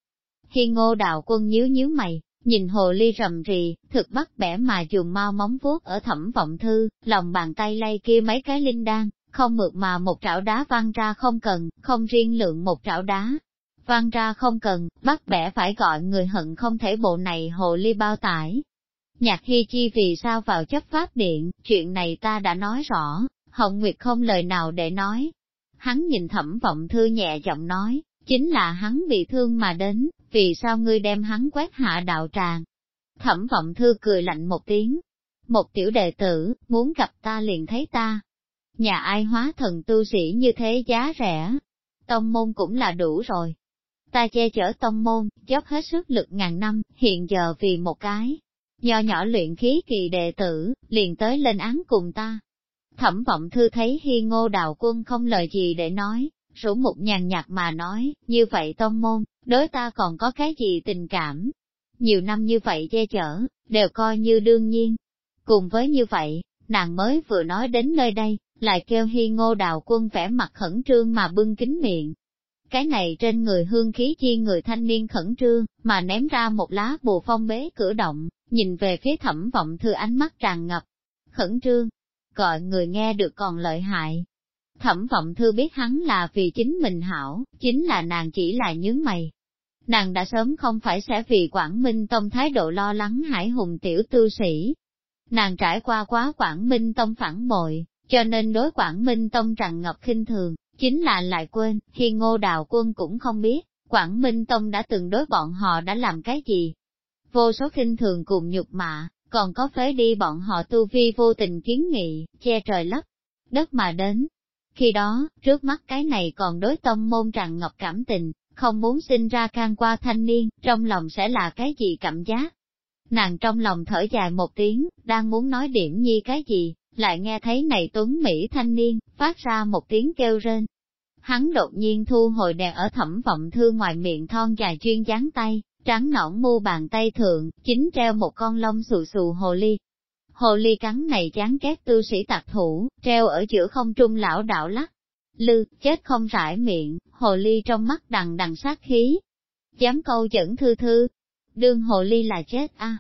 Khi ngô đạo quân nhíu nhíu mày, nhìn hồ ly rầm rì, thực bắt bẻ mà dùng mau móng vuốt ở thẩm vọng thư, lòng bàn tay lay kia mấy cái linh đan, không mượt mà một trảo đá văng ra không cần, không riêng lượng một trảo đá. Văng ra không cần, bắt bẻ phải gọi người hận không thể bộ này hồ ly bao tải. Nhạc hy chi vì sao vào chấp pháp điện, chuyện này ta đã nói rõ, Hồng Nguyệt không lời nào để nói, Hắn nhìn thẩm vọng thư nhẹ giọng nói, chính là hắn bị thương mà đến, vì sao ngươi đem hắn quét hạ đạo tràng. Thẩm vọng thư cười lạnh một tiếng. Một tiểu đệ tử, muốn gặp ta liền thấy ta. Nhà ai hóa thần tu sĩ như thế giá rẻ. Tông môn cũng là đủ rồi. Ta che chở tông môn, dốc hết sức lực ngàn năm, hiện giờ vì một cái nho nhỏ luyện khí kỳ đệ tử, liền tới lên án cùng ta, Thẩm vọng thư thấy hi ngô đào quân không lời gì để nói, rủ một nhàn nhạt mà nói, như vậy tông môn, đối ta còn có cái gì tình cảm. Nhiều năm như vậy che chở, đều coi như đương nhiên. Cùng với như vậy, nàng mới vừa nói đến nơi đây, lại kêu hi ngô đào quân vẻ mặt khẩn trương mà bưng kính miệng. Cái này trên người hương khí chi người thanh niên khẩn trương, mà ném ra một lá bù phong bế cử động, nhìn về phía thẩm vọng thư ánh mắt tràn ngập. Khẩn trương, gọi người nghe được còn lợi hại. Thẩm vọng thư biết hắn là vì chính mình hảo, chính là nàng chỉ là nhướng mày. Nàng đã sớm không phải sẽ vì Quảng Minh Tông thái độ lo lắng hải hùng tiểu tư sĩ. Nàng trải qua quá Quảng Minh Tông phản bội, cho nên đối Quảng Minh Tông tràn ngập khinh thường, chính là lại quên, khi ngô đào quân cũng không biết, Quảng Minh Tông đã từng đối bọn họ đã làm cái gì. Vô số khinh thường cùng nhục mạ, còn có phế đi bọn họ tu vi vô tình kiến nghị, che trời lấp, đất mà đến. Khi đó, trước mắt cái này còn đối tâm môn tràn ngập cảm tình, không muốn sinh ra can qua thanh niên, trong lòng sẽ là cái gì cảm giác. Nàng trong lòng thở dài một tiếng, đang muốn nói điểm nhi cái gì, lại nghe thấy này tuấn Mỹ thanh niên, phát ra một tiếng kêu rên. Hắn đột nhiên thu hồi đèn ở thẩm vọng thư ngoài miệng thon dài chuyên dáng tay, trắng nõn mu bàn tay thượng, chính treo một con lông xù xù hồ ly. Hồ ly cắn này chán ghét tư sĩ tạc thủ, treo ở giữa không trung lão đạo lắc. Lư, chết không rải miệng, hồ ly trong mắt đằng đằng sát khí. Dám câu dẫn thư thư. Đương hồ ly là chết a